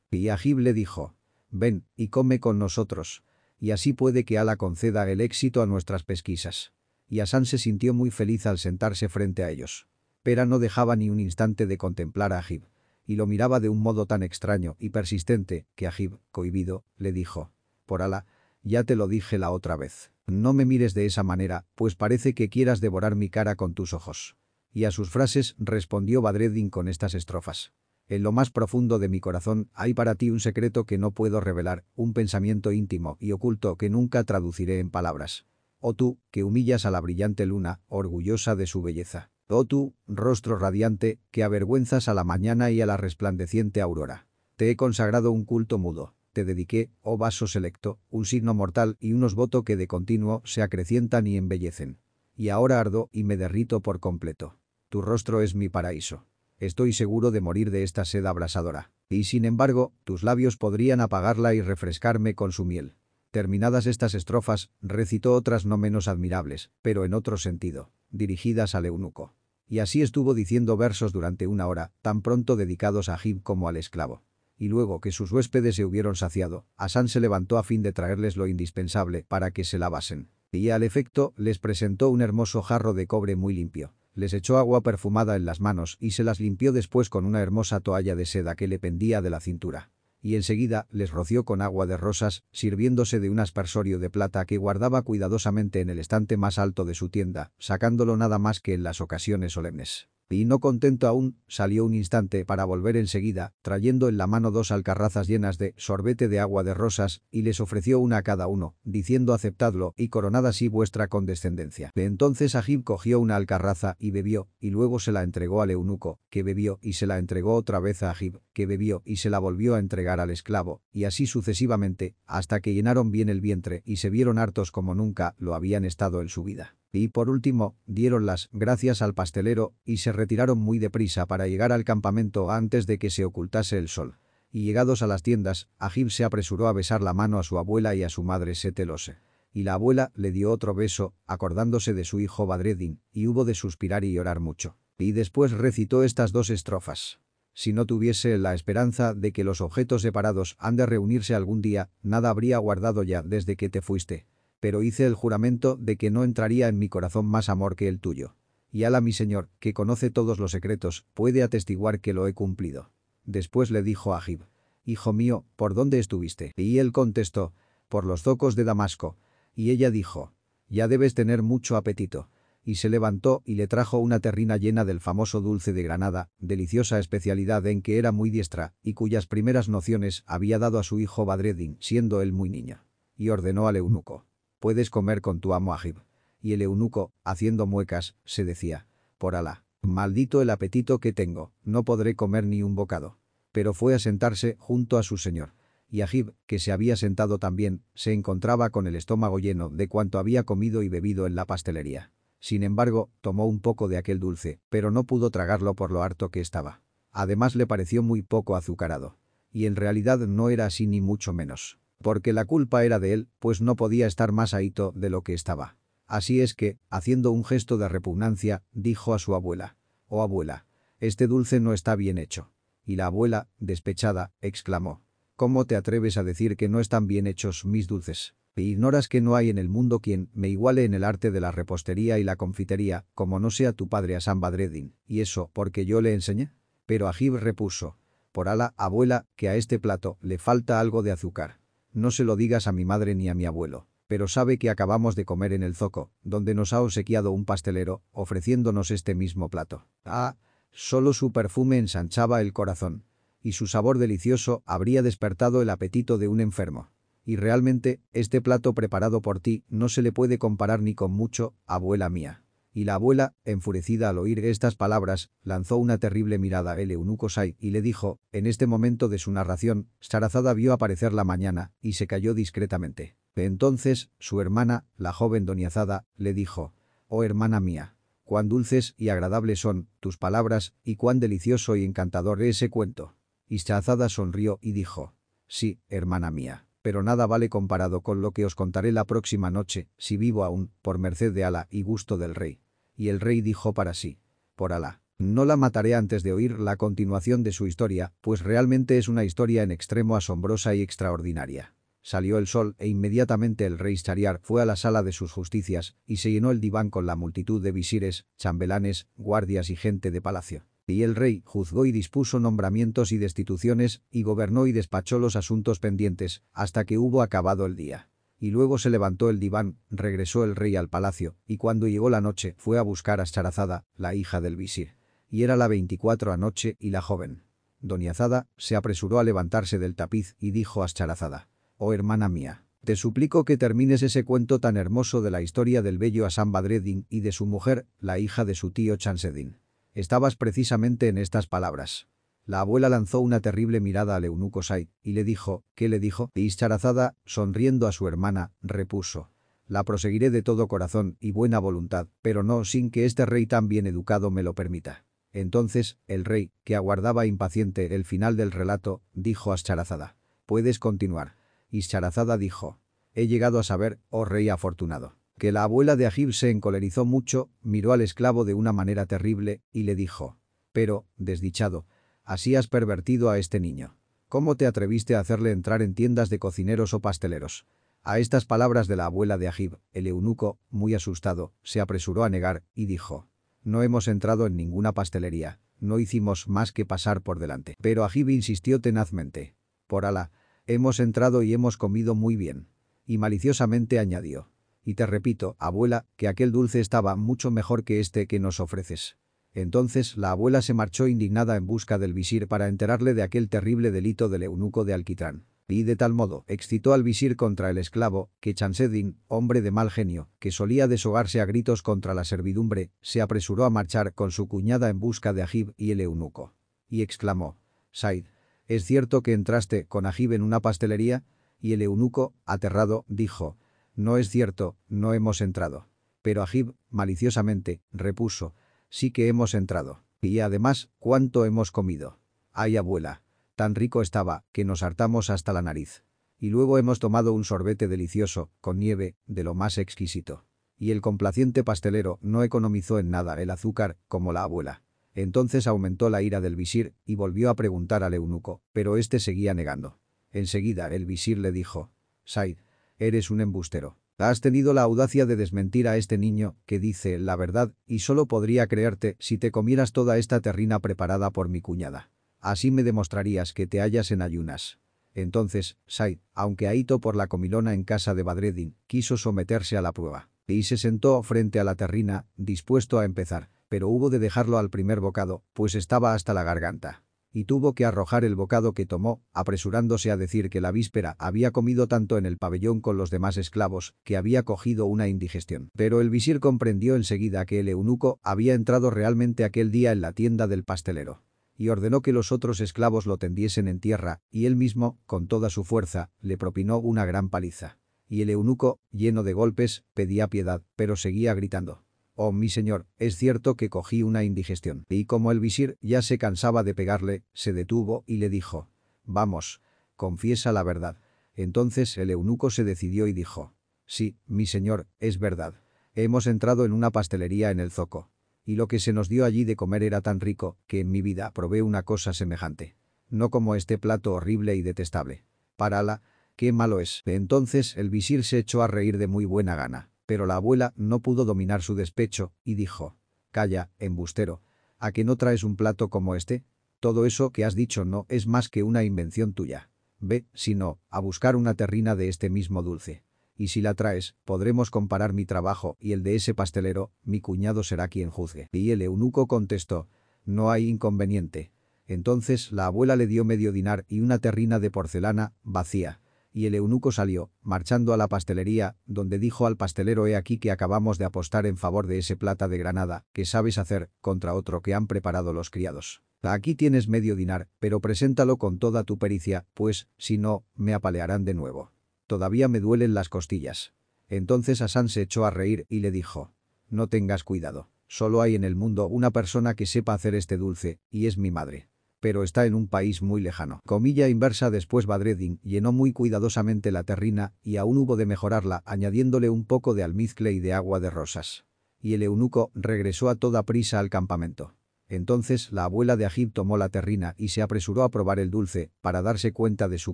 Y Ajib le dijo, ven y come con nosotros, y así puede que Ala conceda el éxito a nuestras pesquisas. Y Asán se sintió muy feliz al sentarse frente a ellos. Pero no dejaba ni un instante de contemplar a Ajib, y lo miraba de un modo tan extraño y persistente que Ajib, cohibido, le dijo, por Ala, ya te lo dije la otra vez, no me mires de esa manera, pues parece que quieras devorar mi cara con tus ojos. Y a sus frases respondió Badreddin con estas estrofas. En lo más profundo de mi corazón hay para ti un secreto que no puedo revelar, un pensamiento íntimo y oculto que nunca traduciré en palabras. Oh tú, que humillas a la brillante luna, orgullosa de su belleza. Oh tú, rostro radiante, que avergüenzas a la mañana y a la resplandeciente aurora. Te he consagrado un culto mudo. Te dediqué, oh vaso selecto, un signo mortal y unos votos que de continuo se acrecientan y embellecen. Y ahora ardo y me derrito por completo. Tu rostro es mi paraíso. Estoy seguro de morir de esta sed abrasadora. Y sin embargo, tus labios podrían apagarla y refrescarme con su miel. Terminadas estas estrofas, recitó otras no menos admirables, pero en otro sentido, dirigidas al eunuco. Y así estuvo diciendo versos durante una hora, tan pronto dedicados a Jib como al esclavo. Y luego que sus huéspedes se hubieron saciado, Hassan se levantó a fin de traerles lo indispensable para que se lavasen. Y al efecto les presentó un hermoso jarro de cobre muy limpio les echó agua perfumada en las manos y se las limpió después con una hermosa toalla de seda que le pendía de la cintura. Y enseguida les roció con agua de rosas, sirviéndose de un aspersorio de plata que guardaba cuidadosamente en el estante más alto de su tienda, sacándolo nada más que en las ocasiones solemnes. Y no contento aún, salió un instante para volver enseguida, trayendo en la mano dos alcarrazas llenas de sorbete de agua de rosas, y les ofreció una a cada uno, diciendo aceptadlo y coronad así vuestra condescendencia. De entonces Agib cogió una alcarraza y bebió, y luego se la entregó al eunuco, que bebió y se la entregó otra vez a Agib, que bebió y se la volvió a entregar al esclavo, y así sucesivamente, hasta que llenaron bien el vientre y se vieron hartos como nunca lo habían estado en su vida. Y por último, dieron las gracias al pastelero y se retiraron muy deprisa para llegar al campamento antes de que se ocultase el sol. Y llegados a las tiendas, Agib se apresuró a besar la mano a su abuela y a su madre Setelose. Y la abuela le dio otro beso, acordándose de su hijo Badreddin, y hubo de suspirar y llorar mucho. Y después recitó estas dos estrofas. Si no tuviese la esperanza de que los objetos separados han de reunirse algún día, nada habría guardado ya desde que te fuiste pero hice el juramento de que no entraría en mi corazón más amor que el tuyo. Y Ala mi señor, que conoce todos los secretos, puede atestiguar que lo he cumplido. Después le dijo a Agib, Hijo mío, ¿por dónde estuviste? Y él contestó, por los zocos de Damasco. Y ella dijo, ya debes tener mucho apetito. Y se levantó y le trajo una terrina llena del famoso dulce de Granada, deliciosa especialidad en que era muy diestra y cuyas primeras nociones había dado a su hijo Badreddin, siendo él muy niño. Y ordenó al eunuco, puedes comer con tu amo Agib. Y el eunuco, haciendo muecas, se decía, por Alá, maldito el apetito que tengo, no podré comer ni un bocado. Pero fue a sentarse junto a su señor. Y Agib, que se había sentado también, se encontraba con el estómago lleno de cuanto había comido y bebido en la pastelería. Sin embargo, tomó un poco de aquel dulce, pero no pudo tragarlo por lo harto que estaba. Además le pareció muy poco azucarado. Y en realidad no era así ni mucho menos porque la culpa era de él, pues no podía estar más ahito de lo que estaba. Así es que, haciendo un gesto de repugnancia, dijo a su abuela, «Oh abuela, este dulce no está bien hecho». Y la abuela, despechada, exclamó, «¿Cómo te atreves a decir que no están bien hechos mis dulces?» ignoras que no hay en el mundo quien me iguale en el arte de la repostería y la confitería, como no sea tu padre Asan Badreddin, y eso porque yo le enseñé. Pero Agib repuso, por ala, abuela, que a este plato le falta algo de azúcar. No se lo digas a mi madre ni a mi abuelo, pero sabe que acabamos de comer en el zoco, donde nos ha obsequiado un pastelero, ofreciéndonos este mismo plato. Ah, solo su perfume ensanchaba el corazón. Y su sabor delicioso habría despertado el apetito de un enfermo. Y realmente, este plato preparado por ti no se le puede comparar ni con mucho, abuela mía. Y la abuela, enfurecida al oír estas palabras, lanzó una terrible mirada a el eunuco Sai y le dijo, en este momento de su narración, Sarazada vio aparecer la mañana y se cayó discretamente. Entonces, su hermana, la joven Doniazada, le dijo, «Oh hermana mía, cuán dulces y agradables son tus palabras y cuán delicioso y encantador es ese cuento». Y Sarazada sonrió y dijo, «Sí, hermana mía» pero nada vale comparado con lo que os contaré la próxima noche, si vivo aún, por merced de Alá y gusto del rey. Y el rey dijo para sí, por Alá. No la mataré antes de oír la continuación de su historia, pues realmente es una historia en extremo asombrosa y extraordinaria. Salió el sol e inmediatamente el rey Shariar fue a la sala de sus justicias y se llenó el diván con la multitud de visires, chambelanes, guardias y gente de palacio. Y el rey juzgó y dispuso nombramientos y destituciones, y gobernó y despachó los asuntos pendientes, hasta que hubo acabado el día. Y luego se levantó el diván, regresó el rey al palacio, y cuando llegó la noche fue a buscar a Charazada, la hija del visir. Y era la veinticuatro anoche y la joven. Doña Zada se apresuró a levantarse del tapiz y dijo a Charazada, «Oh hermana mía, te suplico que termines ese cuento tan hermoso de la historia del bello Asam Badreddin y de su mujer, la hija de su tío Chansedin. Estabas precisamente en estas palabras. La abuela lanzó una terrible mirada al eunuco Sai y le dijo, ¿qué le dijo? Y Ischarazada, sonriendo a su hermana, repuso. La proseguiré de todo corazón y buena voluntad, pero no sin que este rey tan bien educado me lo permita. Entonces, el rey, que aguardaba impaciente el final del relato, dijo a Ischarazada, «Puedes continuar». Ischarazada dijo, «He llegado a saber, oh rey afortunado, que la abuela de Agib se encolerizó mucho, miró al esclavo de una manera terrible y le dijo, «Pero, desdichado, así has pervertido a este niño. ¿Cómo te atreviste a hacerle entrar en tiendas de cocineros o pasteleros?» A estas palabras de la abuela de Agib, el eunuco, muy asustado, se apresuró a negar y dijo, «No hemos entrado en ninguna pastelería, no hicimos más que pasar por delante». Pero Agib insistió tenazmente, «Por Alá, hemos entrado y hemos comido muy bien». Y maliciosamente añadió, y te repito, abuela, que aquel dulce estaba mucho mejor que este que nos ofreces. Entonces la abuela se marchó indignada en busca del visir para enterarle de aquel terrible delito del eunuco de alquitrán. Y de tal modo excitó al visir contra el esclavo, que Chanseddin, hombre de mal genio, que solía deshogarse a gritos contra la servidumbre, se apresuró a marchar con su cuñada en busca de Agib y el eunuco. Y exclamó, Said, ¿es cierto que entraste con Agib en una pastelería? Y el eunuco, aterrado, dijo, no es cierto, no hemos entrado. Pero Agib, maliciosamente, repuso, sí que hemos entrado. Y además, ¿cuánto hemos comido? Ay abuela, tan rico estaba, que nos hartamos hasta la nariz. Y luego hemos tomado un sorbete delicioso, con nieve, de lo más exquisito. Y el complaciente pastelero no economizó en nada el azúcar, como la abuela. Entonces aumentó la ira del visir y volvió a preguntar al eunuco, pero éste seguía negando. Enseguida el visir le dijo, Said, eres un embustero. Has tenido la audacia de desmentir a este niño, que dice la verdad, y solo podría creerte si te comieras toda esta terrina preparada por mi cuñada. Así me demostrarías que te hallas en ayunas. Entonces, Said, aunque ahito por la comilona en casa de Badreddin, quiso someterse a la prueba. Y se sentó frente a la terrina, dispuesto a empezar, pero hubo de dejarlo al primer bocado, pues estaba hasta la garganta y tuvo que arrojar el bocado que tomó, apresurándose a decir que la víspera había comido tanto en el pabellón con los demás esclavos que había cogido una indigestión. Pero el visir comprendió enseguida que el eunuco había entrado realmente aquel día en la tienda del pastelero y ordenó que los otros esclavos lo tendiesen en tierra, y él mismo, con toda su fuerza, le propinó una gran paliza. Y el eunuco, lleno de golpes, pedía piedad, pero seguía gritando. Oh, mi señor, es cierto que cogí una indigestión. Y como el visir ya se cansaba de pegarle, se detuvo y le dijo, vamos, confiesa la verdad. Entonces el eunuco se decidió y dijo, sí, mi señor, es verdad. Hemos entrado en una pastelería en el zoco. Y lo que se nos dio allí de comer era tan rico que en mi vida probé una cosa semejante. No como este plato horrible y detestable. Para la, qué malo es. Entonces el visir se echó a reír de muy buena gana. Pero la abuela no pudo dominar su despecho y dijo, «Calla, embustero, ¿a que no traes un plato como este? Todo eso que has dicho no es más que una invención tuya. Ve, si no, a buscar una terrina de este mismo dulce. Y si la traes, podremos comparar mi trabajo y el de ese pastelero, mi cuñado será quien juzgue». Y el eunuco contestó, «No hay inconveniente». Entonces la abuela le dio medio dinar y una terrina de porcelana, vacía, y el eunuco salió, marchando a la pastelería, donde dijo al pastelero he aquí que acabamos de apostar en favor de ese plata de granada, que sabes hacer, contra otro que han preparado los criados. Aquí tienes medio dinar, pero preséntalo con toda tu pericia, pues, si no, me apalearán de nuevo. Todavía me duelen las costillas. Entonces Hassan se echó a reír y le dijo, no tengas cuidado. Solo hay en el mundo una persona que sepa hacer este dulce, y es mi madre pero está en un país muy lejano. Comilla inversa después Badreddin llenó muy cuidadosamente la terrina y aún hubo de mejorarla añadiéndole un poco de almizcle y de agua de rosas. Y el eunuco regresó a toda prisa al campamento. Entonces la abuela de Agib tomó la terrina y se apresuró a probar el dulce para darse cuenta de su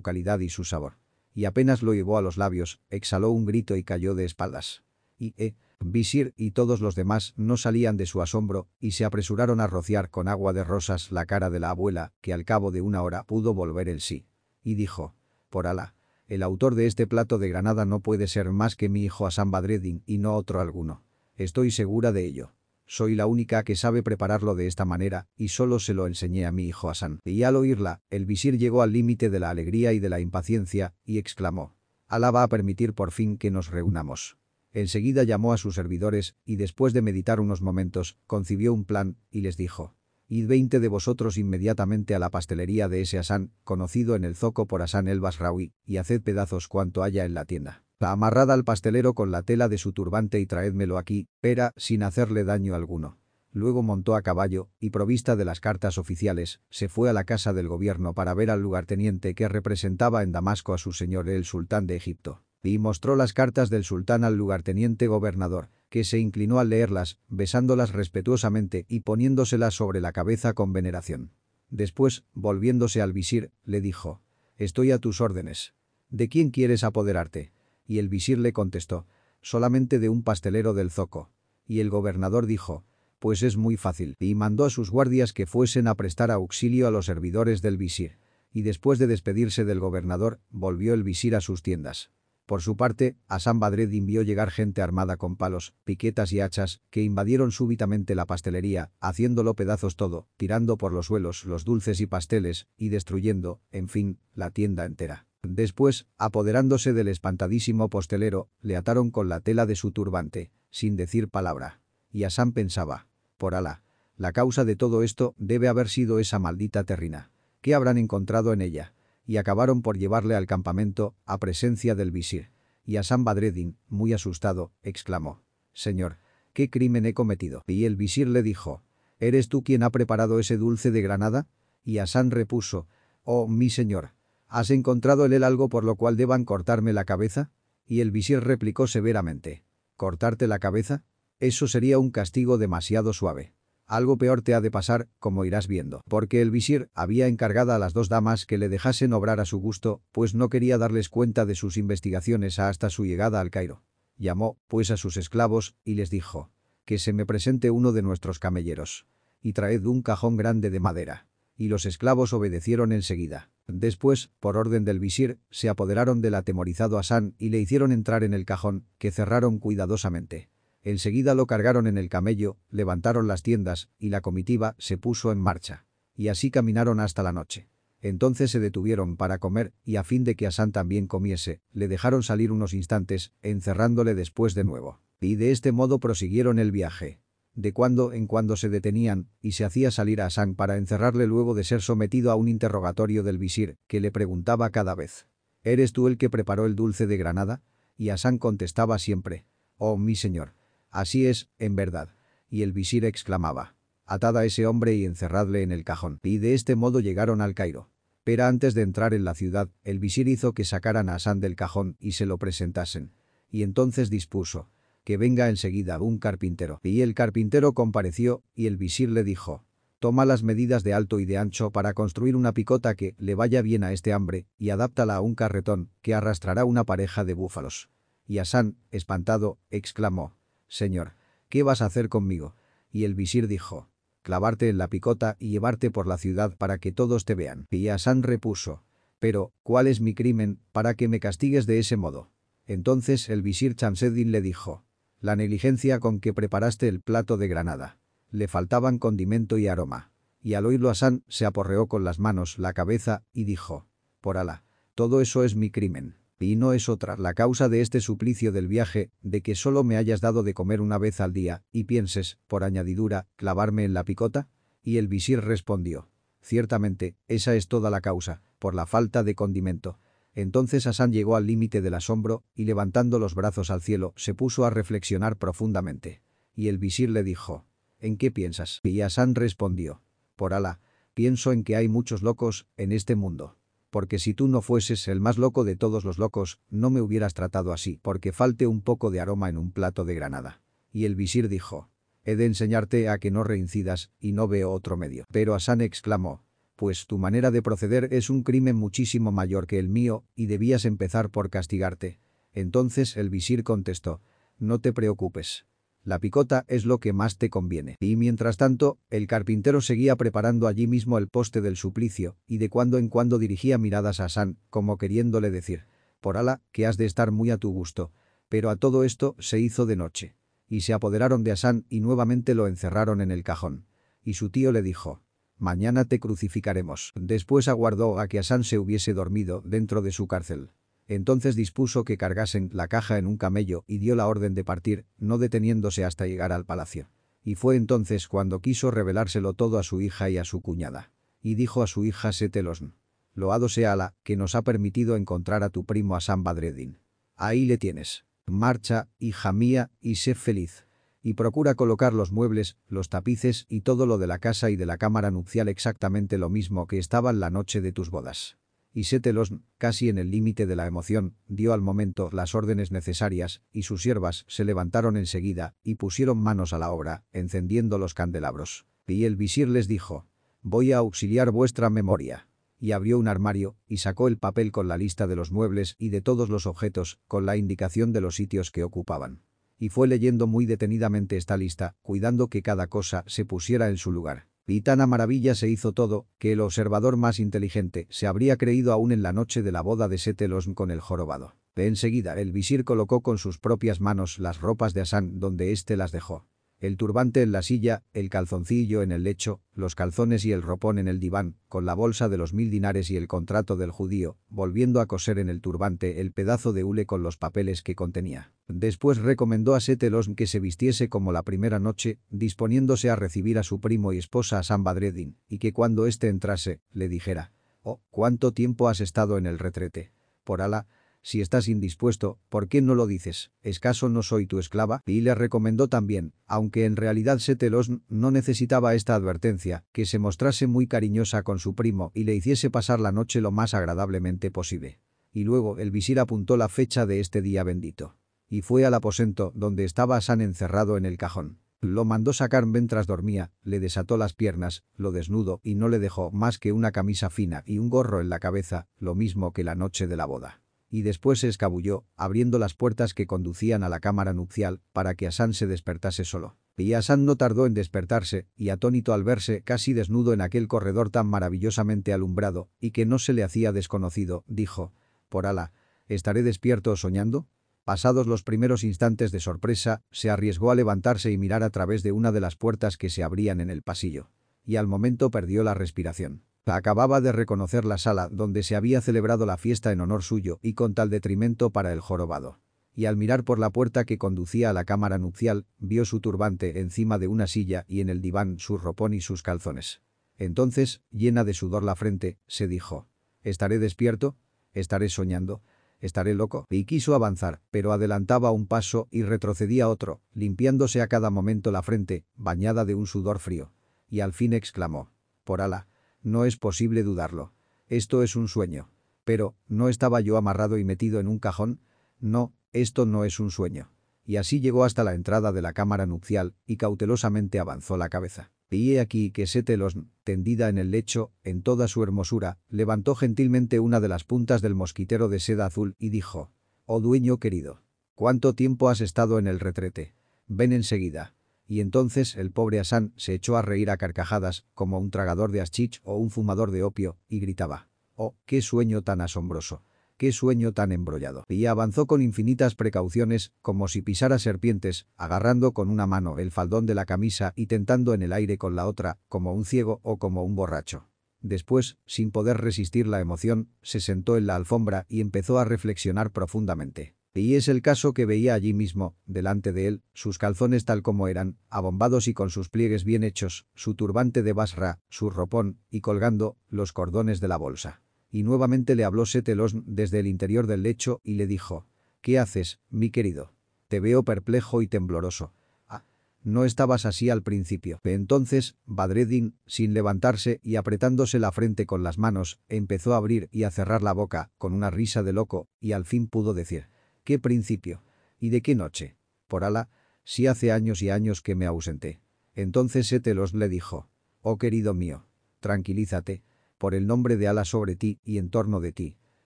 calidad y su sabor. Y apenas lo llevó a los labios, exhaló un grito y cayó de espaldas. Y, eh, Visir y todos los demás no salían de su asombro y se apresuraron a rociar con agua de rosas la cara de la abuela, que al cabo de una hora pudo volver el sí. Y dijo, por Alá, el autor de este plato de granada no puede ser más que mi hijo Hassan Badreddin y no otro alguno. Estoy segura de ello. Soy la única que sabe prepararlo de esta manera y solo se lo enseñé a mi hijo Hassan. Y al oírla, el visir llegó al límite de la alegría y de la impaciencia y exclamó, Alá va a permitir por fin que nos reunamos. Enseguida llamó a sus servidores y después de meditar unos momentos, concibió un plan y les dijo. Id veinte de vosotros inmediatamente a la pastelería de ese Asán, conocido en el zoco por Asán el Basraui, y haced pedazos cuanto haya en la tienda. La amarrada al pastelero con la tela de su turbante y traédmelo aquí, pera, sin hacerle daño alguno. Luego montó a caballo y, provista de las cartas oficiales, se fue a la casa del gobierno para ver al lugarteniente que representaba en Damasco a su señor el sultán de Egipto y mostró las cartas del sultán al lugarteniente gobernador, que se inclinó al leerlas, besándolas respetuosamente y poniéndoselas sobre la cabeza con veneración. Después, volviéndose al visir, le dijo, «Estoy a tus órdenes. ¿De quién quieres apoderarte?» Y el visir le contestó, «Solamente de un pastelero del zoco». Y el gobernador dijo, «Pues es muy fácil», y mandó a sus guardias que fuesen a prestar auxilio a los servidores del visir. Y después de despedirse del gobernador, volvió el visir a sus tiendas. Por su parte, Hassan Badreddin vio llegar gente armada con palos, piquetas y hachas, que invadieron súbitamente la pastelería, haciéndolo pedazos todo, tirando por los suelos los dulces y pasteles, y destruyendo, en fin, la tienda entera. Después, apoderándose del espantadísimo postelero, le ataron con la tela de su turbante, sin decir palabra. Y Hassan pensaba, por Alá, la causa de todo esto debe haber sido esa maldita terrina. ¿Qué habrán encontrado en ella? Y acabaron por llevarle al campamento a presencia del visir. Y Hassan Badreddin, muy asustado, exclamó, «Señor, ¿qué crimen he cometido?» Y el visir le dijo, «¿Eres tú quien ha preparado ese dulce de granada?» Y Hassan repuso, «Oh, mi señor, ¿has encontrado en él algo por lo cual deban cortarme la cabeza?» Y el visir replicó severamente, «¿Cortarte la cabeza? Eso sería un castigo demasiado suave». Algo peor te ha de pasar, como irás viendo, porque el visir había encargado a las dos damas que le dejasen obrar a su gusto, pues no quería darles cuenta de sus investigaciones hasta su llegada al Cairo. Llamó, pues, a sus esclavos y les dijo, que se me presente uno de nuestros camelleros, y traed un cajón grande de madera. Y los esclavos obedecieron enseguida. Después, por orden del visir, se apoderaron del atemorizado Hassan y le hicieron entrar en el cajón, que cerraron cuidadosamente. Enseguida lo cargaron en el camello, levantaron las tiendas y la comitiva se puso en marcha. Y así caminaron hasta la noche. Entonces se detuvieron para comer y a fin de que Hassan también comiese, le dejaron salir unos instantes, encerrándole después de nuevo. Y de este modo prosiguieron el viaje. De cuando en cuando se detenían y se hacía salir a Hassan para encerrarle luego de ser sometido a un interrogatorio del visir, que le preguntaba cada vez. ¿Eres tú el que preparó el dulce de Granada? Y Hassan contestaba siempre. Oh, mi señor. Así es, en verdad. Y el visir exclamaba. Atad a ese hombre y encerradle en el cajón. Y de este modo llegaron al Cairo. Pero antes de entrar en la ciudad, el visir hizo que sacaran a Hassan del cajón y se lo presentasen. Y entonces dispuso. Que venga enseguida un carpintero. Y el carpintero compareció, y el visir le dijo. Toma las medidas de alto y de ancho para construir una picota que le vaya bien a este hambre, y adáptala a un carretón, que arrastrará una pareja de búfalos. Y Hassan, espantado, exclamó. Señor, ¿qué vas a hacer conmigo? Y el visir dijo, clavarte en la picota y llevarte por la ciudad para que todos te vean. Y Hassan repuso, pero, ¿cuál es mi crimen para que me castigues de ese modo? Entonces el visir Chamseddin le dijo, la negligencia con que preparaste el plato de granada. Le faltaban condimento y aroma. Y al oírlo Hassan se aporreó con las manos la cabeza y dijo, por Alá, todo eso es mi crimen. Y no es otra la causa de este suplicio del viaje, de que solo me hayas dado de comer una vez al día, y pienses, por añadidura, clavarme en la picota? Y el visir respondió. Ciertamente, esa es toda la causa, por la falta de condimento. Entonces Hassan llegó al límite del asombro, y levantando los brazos al cielo, se puso a reflexionar profundamente. Y el visir le dijo, ¿En qué piensas? Y Hassan respondió, por Alá, pienso en que hay muchos locos en este mundo porque si tú no fueses el más loco de todos los locos, no me hubieras tratado así, porque falte un poco de aroma en un plato de granada. Y el visir dijo, he de enseñarte a que no reincidas, y no veo otro medio. Pero Hassan exclamó, pues tu manera de proceder es un crimen muchísimo mayor que el mío, y debías empezar por castigarte. Entonces el visir contestó, no te preocupes, la picota es lo que más te conviene. Y mientras tanto, el carpintero seguía preparando allí mismo el poste del suplicio, y de cuando en cuando dirigía miradas a San, como queriéndole decir, por ala, que has de estar muy a tu gusto. Pero a todo esto se hizo de noche. Y se apoderaron de Asán y nuevamente lo encerraron en el cajón. Y su tío le dijo, mañana te crucificaremos. Después aguardó a que Asán se hubiese dormido dentro de su cárcel. Entonces dispuso que cargasen la caja en un camello y dio la orden de partir, no deteniéndose hasta llegar al palacio. Y fue entonces cuando quiso revelárselo todo a su hija y a su cuñada. Y dijo a su hija Setelosn, Loado sea Ala, que nos ha permitido encontrar a tu primo San Badreddin. Ahí le tienes. Marcha, hija mía, y sé feliz. Y procura colocar los muebles, los tapices y todo lo de la casa y de la cámara nupcial exactamente lo mismo que estaban la noche de tus bodas y Setelos, casi en el límite de la emoción, dio al momento las órdenes necesarias, y sus siervas se levantaron enseguida y pusieron manos a la obra, encendiendo los candelabros. Y el visir les dijo, «Voy a auxiliar vuestra memoria» y abrió un armario y sacó el papel con la lista de los muebles y de todos los objetos, con la indicación de los sitios que ocupaban. Y fue leyendo muy detenidamente esta lista, cuidando que cada cosa se pusiera en su lugar. Y tan a maravilla se hizo todo, que el observador más inteligente se habría creído aún en la noche de la boda de Setelosn con el jorobado. Enseguida el visir colocó con sus propias manos las ropas de Hassan donde éste las dejó. El turbante en la silla, el calzoncillo en el lecho, los calzones y el ropón en el diván, con la bolsa de los mil dinares y el contrato del judío, volviendo a coser en el turbante el pedazo de hule con los papeles que contenía. Después recomendó a Setelos que se vistiese como la primera noche, disponiéndose a recibir a su primo y esposa a San Badreddin, y que cuando éste entrase, le dijera, «Oh, ¿cuánto tiempo has estado en el retrete? Por Alá, si estás indispuesto, ¿por qué no lo dices? ¿Escaso no soy tu esclava? Y le recomendó también, aunque en realidad Setelos no necesitaba esta advertencia, que se mostrase muy cariñosa con su primo y le hiciese pasar la noche lo más agradablemente posible. Y luego el visir apuntó la fecha de este día bendito. Y fue al aposento donde estaba San encerrado en el cajón. Lo mandó sacar mientras dormía, le desató las piernas, lo desnudo y no le dejó más que una camisa fina y un gorro en la cabeza, lo mismo que la noche de la boda y después se escabulló, abriendo las puertas que conducían a la cámara nupcial, para que Hassan se despertase solo. Y Hassan no tardó en despertarse, y atónito al verse casi desnudo en aquel corredor tan maravillosamente alumbrado, y que no se le hacía desconocido, dijo, «Por ala, ¿estaré despierto o soñando?» Pasados los primeros instantes de sorpresa, se arriesgó a levantarse y mirar a través de una de las puertas que se abrían en el pasillo. Y al momento perdió la respiración. Acababa de reconocer la sala donde se había celebrado la fiesta en honor suyo y con tal detrimento para el jorobado. Y al mirar por la puerta que conducía a la cámara nupcial, vio su turbante encima de una silla y en el diván su ropón y sus calzones. Entonces, llena de sudor la frente, se dijo, ¿estaré despierto? ¿Estaré soñando? ¿Estaré loco? Y quiso avanzar, pero adelantaba un paso y retrocedía otro, limpiándose a cada momento la frente, bañada de un sudor frío. Y al fin exclamó, por ala, no es posible dudarlo. Esto es un sueño. Pero, ¿no estaba yo amarrado y metido en un cajón? No, esto no es un sueño. Y así llegó hasta la entrada de la cámara nupcial y cautelosamente avanzó la cabeza. Y he aquí que Setelos, tendida en el lecho, en toda su hermosura, levantó gentilmente una de las puntas del mosquitero de seda azul y dijo, «Oh dueño querido, ¿cuánto tiempo has estado en el retrete? Ven enseguida» y entonces el pobre Hassan se echó a reír a carcajadas, como un tragador de aschich o un fumador de opio, y gritaba. «¡Oh, qué sueño tan asombroso! ¡Qué sueño tan embrollado!» Y avanzó con infinitas precauciones, como si pisara serpientes, agarrando con una mano el faldón de la camisa y tentando en el aire con la otra, como un ciego o como un borracho. Después, sin poder resistir la emoción, se sentó en la alfombra y empezó a reflexionar profundamente. Y es el caso que veía allí mismo, delante de él, sus calzones tal como eran, abombados y con sus pliegues bien hechos, su turbante de basra, su ropón, y colgando, los cordones de la bolsa. Y nuevamente le habló Setelos desde el interior del lecho y le dijo, «¿Qué haces, mi querido? Te veo perplejo y tembloroso. Ah, no estabas así al principio». Entonces, Badreddin, sin levantarse y apretándose la frente con las manos, empezó a abrir y a cerrar la boca, con una risa de loco, y al fin pudo decir, ¿Qué principio? ¿Y de qué noche? Por ala, si hace años y años que me ausenté. Entonces Etelos le dijo, oh querido mío, tranquilízate, por el nombre de Ala sobre ti y en torno de ti,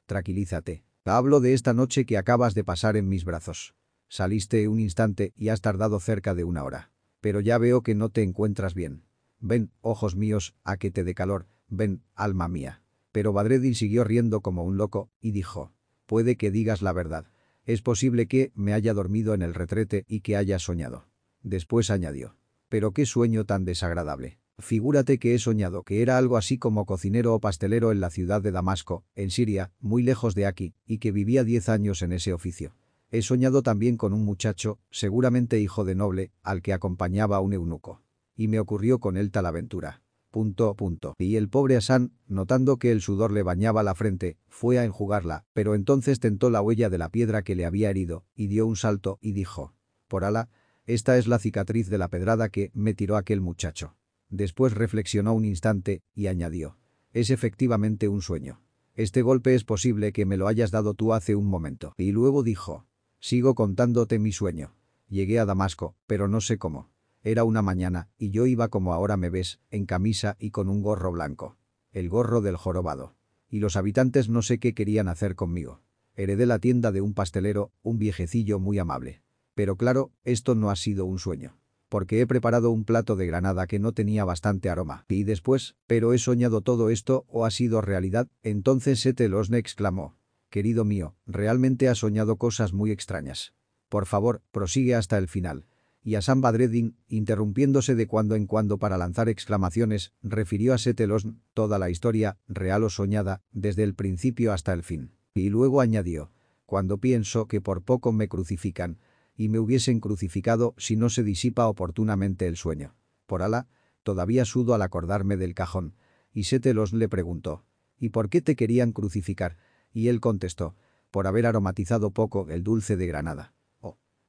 tranquilízate. Hablo de esta noche que acabas de pasar en mis brazos. Saliste un instante y has tardado cerca de una hora. Pero ya veo que no te encuentras bien. Ven, ojos míos, a que te dé calor, ven, alma mía. Pero Badreddin siguió riendo como un loco y dijo, puede que digas la verdad. Es posible que me haya dormido en el retrete y que haya soñado. Después añadió. Pero qué sueño tan desagradable. Figúrate que he soñado que era algo así como cocinero o pastelero en la ciudad de Damasco, en Siria, muy lejos de aquí, y que vivía diez años en ese oficio. He soñado también con un muchacho, seguramente hijo de noble, al que acompañaba un eunuco. Y me ocurrió con él tal aventura. Punto, punto. Y el pobre Hassan, notando que el sudor le bañaba la frente, fue a enjugarla, pero entonces tentó la huella de la piedra que le había herido, y dio un salto y dijo, por ala, esta es la cicatriz de la pedrada que me tiró aquel muchacho. Después reflexionó un instante y añadió, es efectivamente un sueño. Este golpe es posible que me lo hayas dado tú hace un momento. Y luego dijo, sigo contándote mi sueño. Llegué a Damasco, pero no sé cómo. Era una mañana, y yo iba como ahora me ves, en camisa y con un gorro blanco. El gorro del jorobado. Y los habitantes no sé qué querían hacer conmigo. Heredé la tienda de un pastelero, un viejecillo muy amable. Pero claro, esto no ha sido un sueño. Porque he preparado un plato de granada que no tenía bastante aroma. Y después, ¿pero he soñado todo esto o ha sido realidad? Entonces Sete exclamó. querido mío, realmente has soñado cosas muy extrañas. Por favor, prosigue hasta el final. Y Hassan Badreddin, interrumpiéndose de cuando en cuando para lanzar exclamaciones, refirió a Setelosn toda la historia, real o soñada, desde el principio hasta el fin. Y luego añadió, cuando pienso que por poco me crucifican, y me hubiesen crucificado si no se disipa oportunamente el sueño. Por Alá, todavía sudo al acordarme del cajón. Y Setelos le preguntó, ¿y por qué te querían crucificar? Y él contestó, por haber aromatizado poco el dulce de Granada.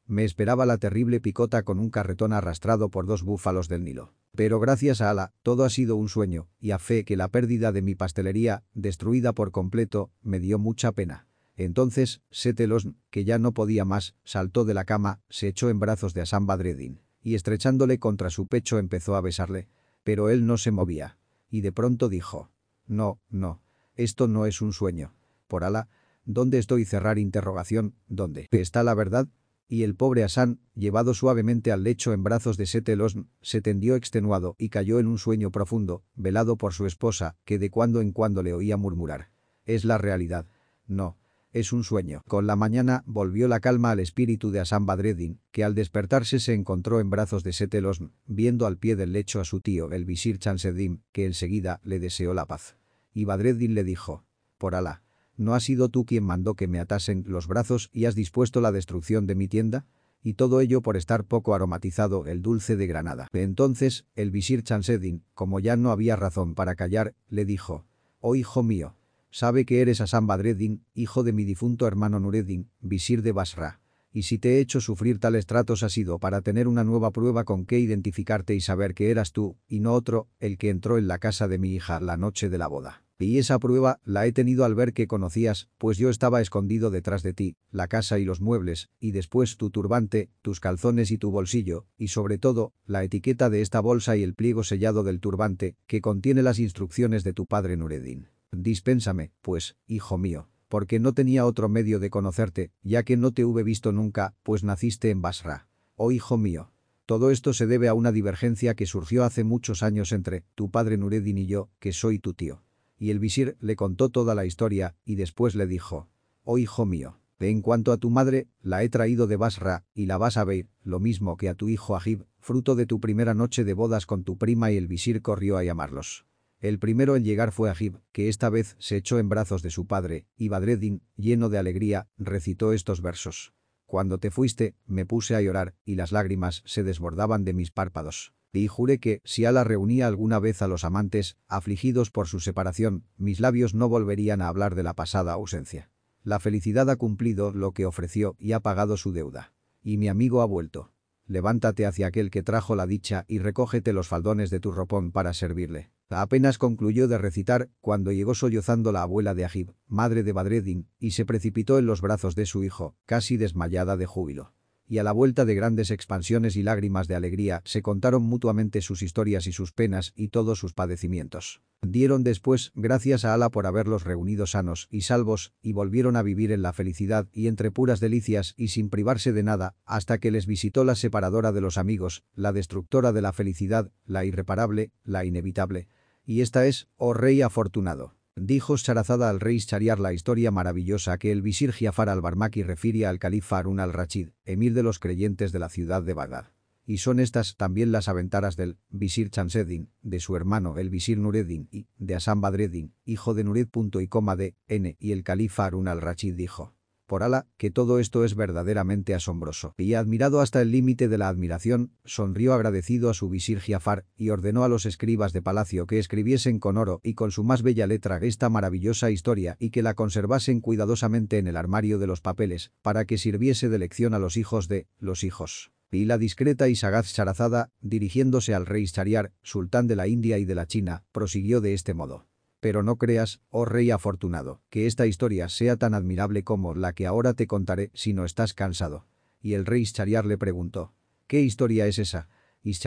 Me esperaba la terrible picota con un carretón arrastrado por dos búfalos del Nilo. Pero gracias a Ala, todo ha sido un sueño, y a fe que la pérdida de mi pastelería, destruida por completo, me dio mucha pena. Entonces, Setelos, que ya no podía más, saltó de la cama, se echó en brazos de Asam Badreddin, y estrechándole contra su pecho empezó a besarle. Pero él no se movía. Y de pronto dijo, no, no, esto no es un sueño. Por Ala, ¿dónde estoy cerrar interrogación? ¿Dónde está la verdad? Y el pobre Hassan, llevado suavemente al lecho en brazos de Setelosn, se tendió extenuado y cayó en un sueño profundo, velado por su esposa, que de cuando en cuando le oía murmurar. Es la realidad. No, es un sueño. Con la mañana volvió la calma al espíritu de Hassan Badreddin, que al despertarse se encontró en brazos de Setelosn, viendo al pie del lecho a su tío, el visir Chansedim, que enseguida le deseó la paz. Y Badreddin le dijo, por Alá, ¿no has sido tú quien mandó que me atasen los brazos y has dispuesto la destrucción de mi tienda? Y todo ello por estar poco aromatizado el dulce de Granada. Entonces, el visir Chanseddin, como ya no había razón para callar, le dijo, «Oh hijo mío, Sabe que eres Hassan Badreddin, hijo de mi difunto hermano Nureddin, visir de Basra. Y si te he hecho sufrir tales tratos ha sido para tener una nueva prueba con que identificarte y saber que eras tú, y no otro, el que entró en la casa de mi hija la noche de la boda. Y esa prueba la he tenido al ver que conocías, pues yo estaba escondido detrás de ti, la casa y los muebles, y después tu turbante, tus calzones y tu bolsillo, y sobre todo, la etiqueta de esta bolsa y el pliego sellado del turbante, que contiene las instrucciones de tu padre Nureddin. Dispénsame, pues, hijo mío, porque no tenía otro medio de conocerte, ya que no te hube visto nunca, pues naciste en Basra. Oh hijo mío. Todo esto se debe a una divergencia que surgió hace muchos años entre tu padre Nureddin y yo, que soy tu tío. Y el visir le contó toda la historia y después le dijo, oh hijo mío, en cuanto a tu madre, la he traído de Basra y la vas a ver, lo mismo que a tu hijo Ajib, fruto de tu primera noche de bodas con tu prima y el visir corrió a llamarlos. El primero en llegar fue Agib, que esta vez se echó en brazos de su padre, y Badreddin, lleno de alegría, recitó estos versos. Cuando te fuiste, me puse a llorar, y las lágrimas se desbordaban de mis párpados. Y juré que, si Ala reunía alguna vez a los amantes, afligidos por su separación, mis labios no volverían a hablar de la pasada ausencia. La felicidad ha cumplido lo que ofreció y ha pagado su deuda. Y mi amigo ha vuelto. Levántate hacia aquel que trajo la dicha y recógete los faldones de tu ropón para servirle. Apenas concluyó de recitar cuando llegó sollozando la abuela de Agib, madre de Badreddin, y se precipitó en los brazos de su hijo, casi desmayada de júbilo y a la vuelta de grandes expansiones y lágrimas de alegría se contaron mutuamente sus historias y sus penas y todos sus padecimientos. Dieron después gracias a Ala por haberlos reunido sanos y salvos y volvieron a vivir en la felicidad y entre puras delicias y sin privarse de nada hasta que les visitó la separadora de los amigos, la destructora de la felicidad, la irreparable, la inevitable. Y esta es, oh rey afortunado. Dijo Sharazada al rey Shariar la historia maravillosa que el visir Giafar al-Barmaki refiere al califa Harun al-Rachid, emir de los creyentes de la ciudad de Bagdad. Y son estas también las aventaras del visir Chanseddin, de su hermano el visir Nureddin y de Hassan Badreddin, hijo de Nured. y coma de N. Y el califa Harun al-Rachid dijo por Ala, que todo esto es verdaderamente asombroso. Y admirado hasta el límite de la admiración, sonrió agradecido a su visir Giafar y ordenó a los escribas de palacio que escribiesen con oro y con su más bella letra esta maravillosa historia y que la conservasen cuidadosamente en el armario de los papeles, para que sirviese de lección a los hijos de los hijos. Y la discreta y sagaz Charazada, dirigiéndose al rey Chariar, sultán de la India y de la China, prosiguió de este modo. Pero no creas, oh rey afortunado, que esta historia sea tan admirable como la que ahora te contaré si no estás cansado. Y el rey Ischariar le preguntó, ¿qué historia es esa? Y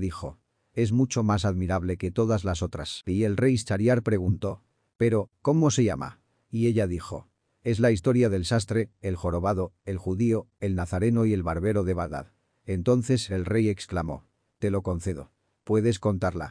dijo, es mucho más admirable que todas las otras. Y el rey Ischariar preguntó, ¿pero cómo se llama? Y ella dijo, es la historia del sastre, el jorobado, el judío, el nazareno y el barbero de Bagdad. Entonces el rey exclamó, te lo concedo. Puedes contarla.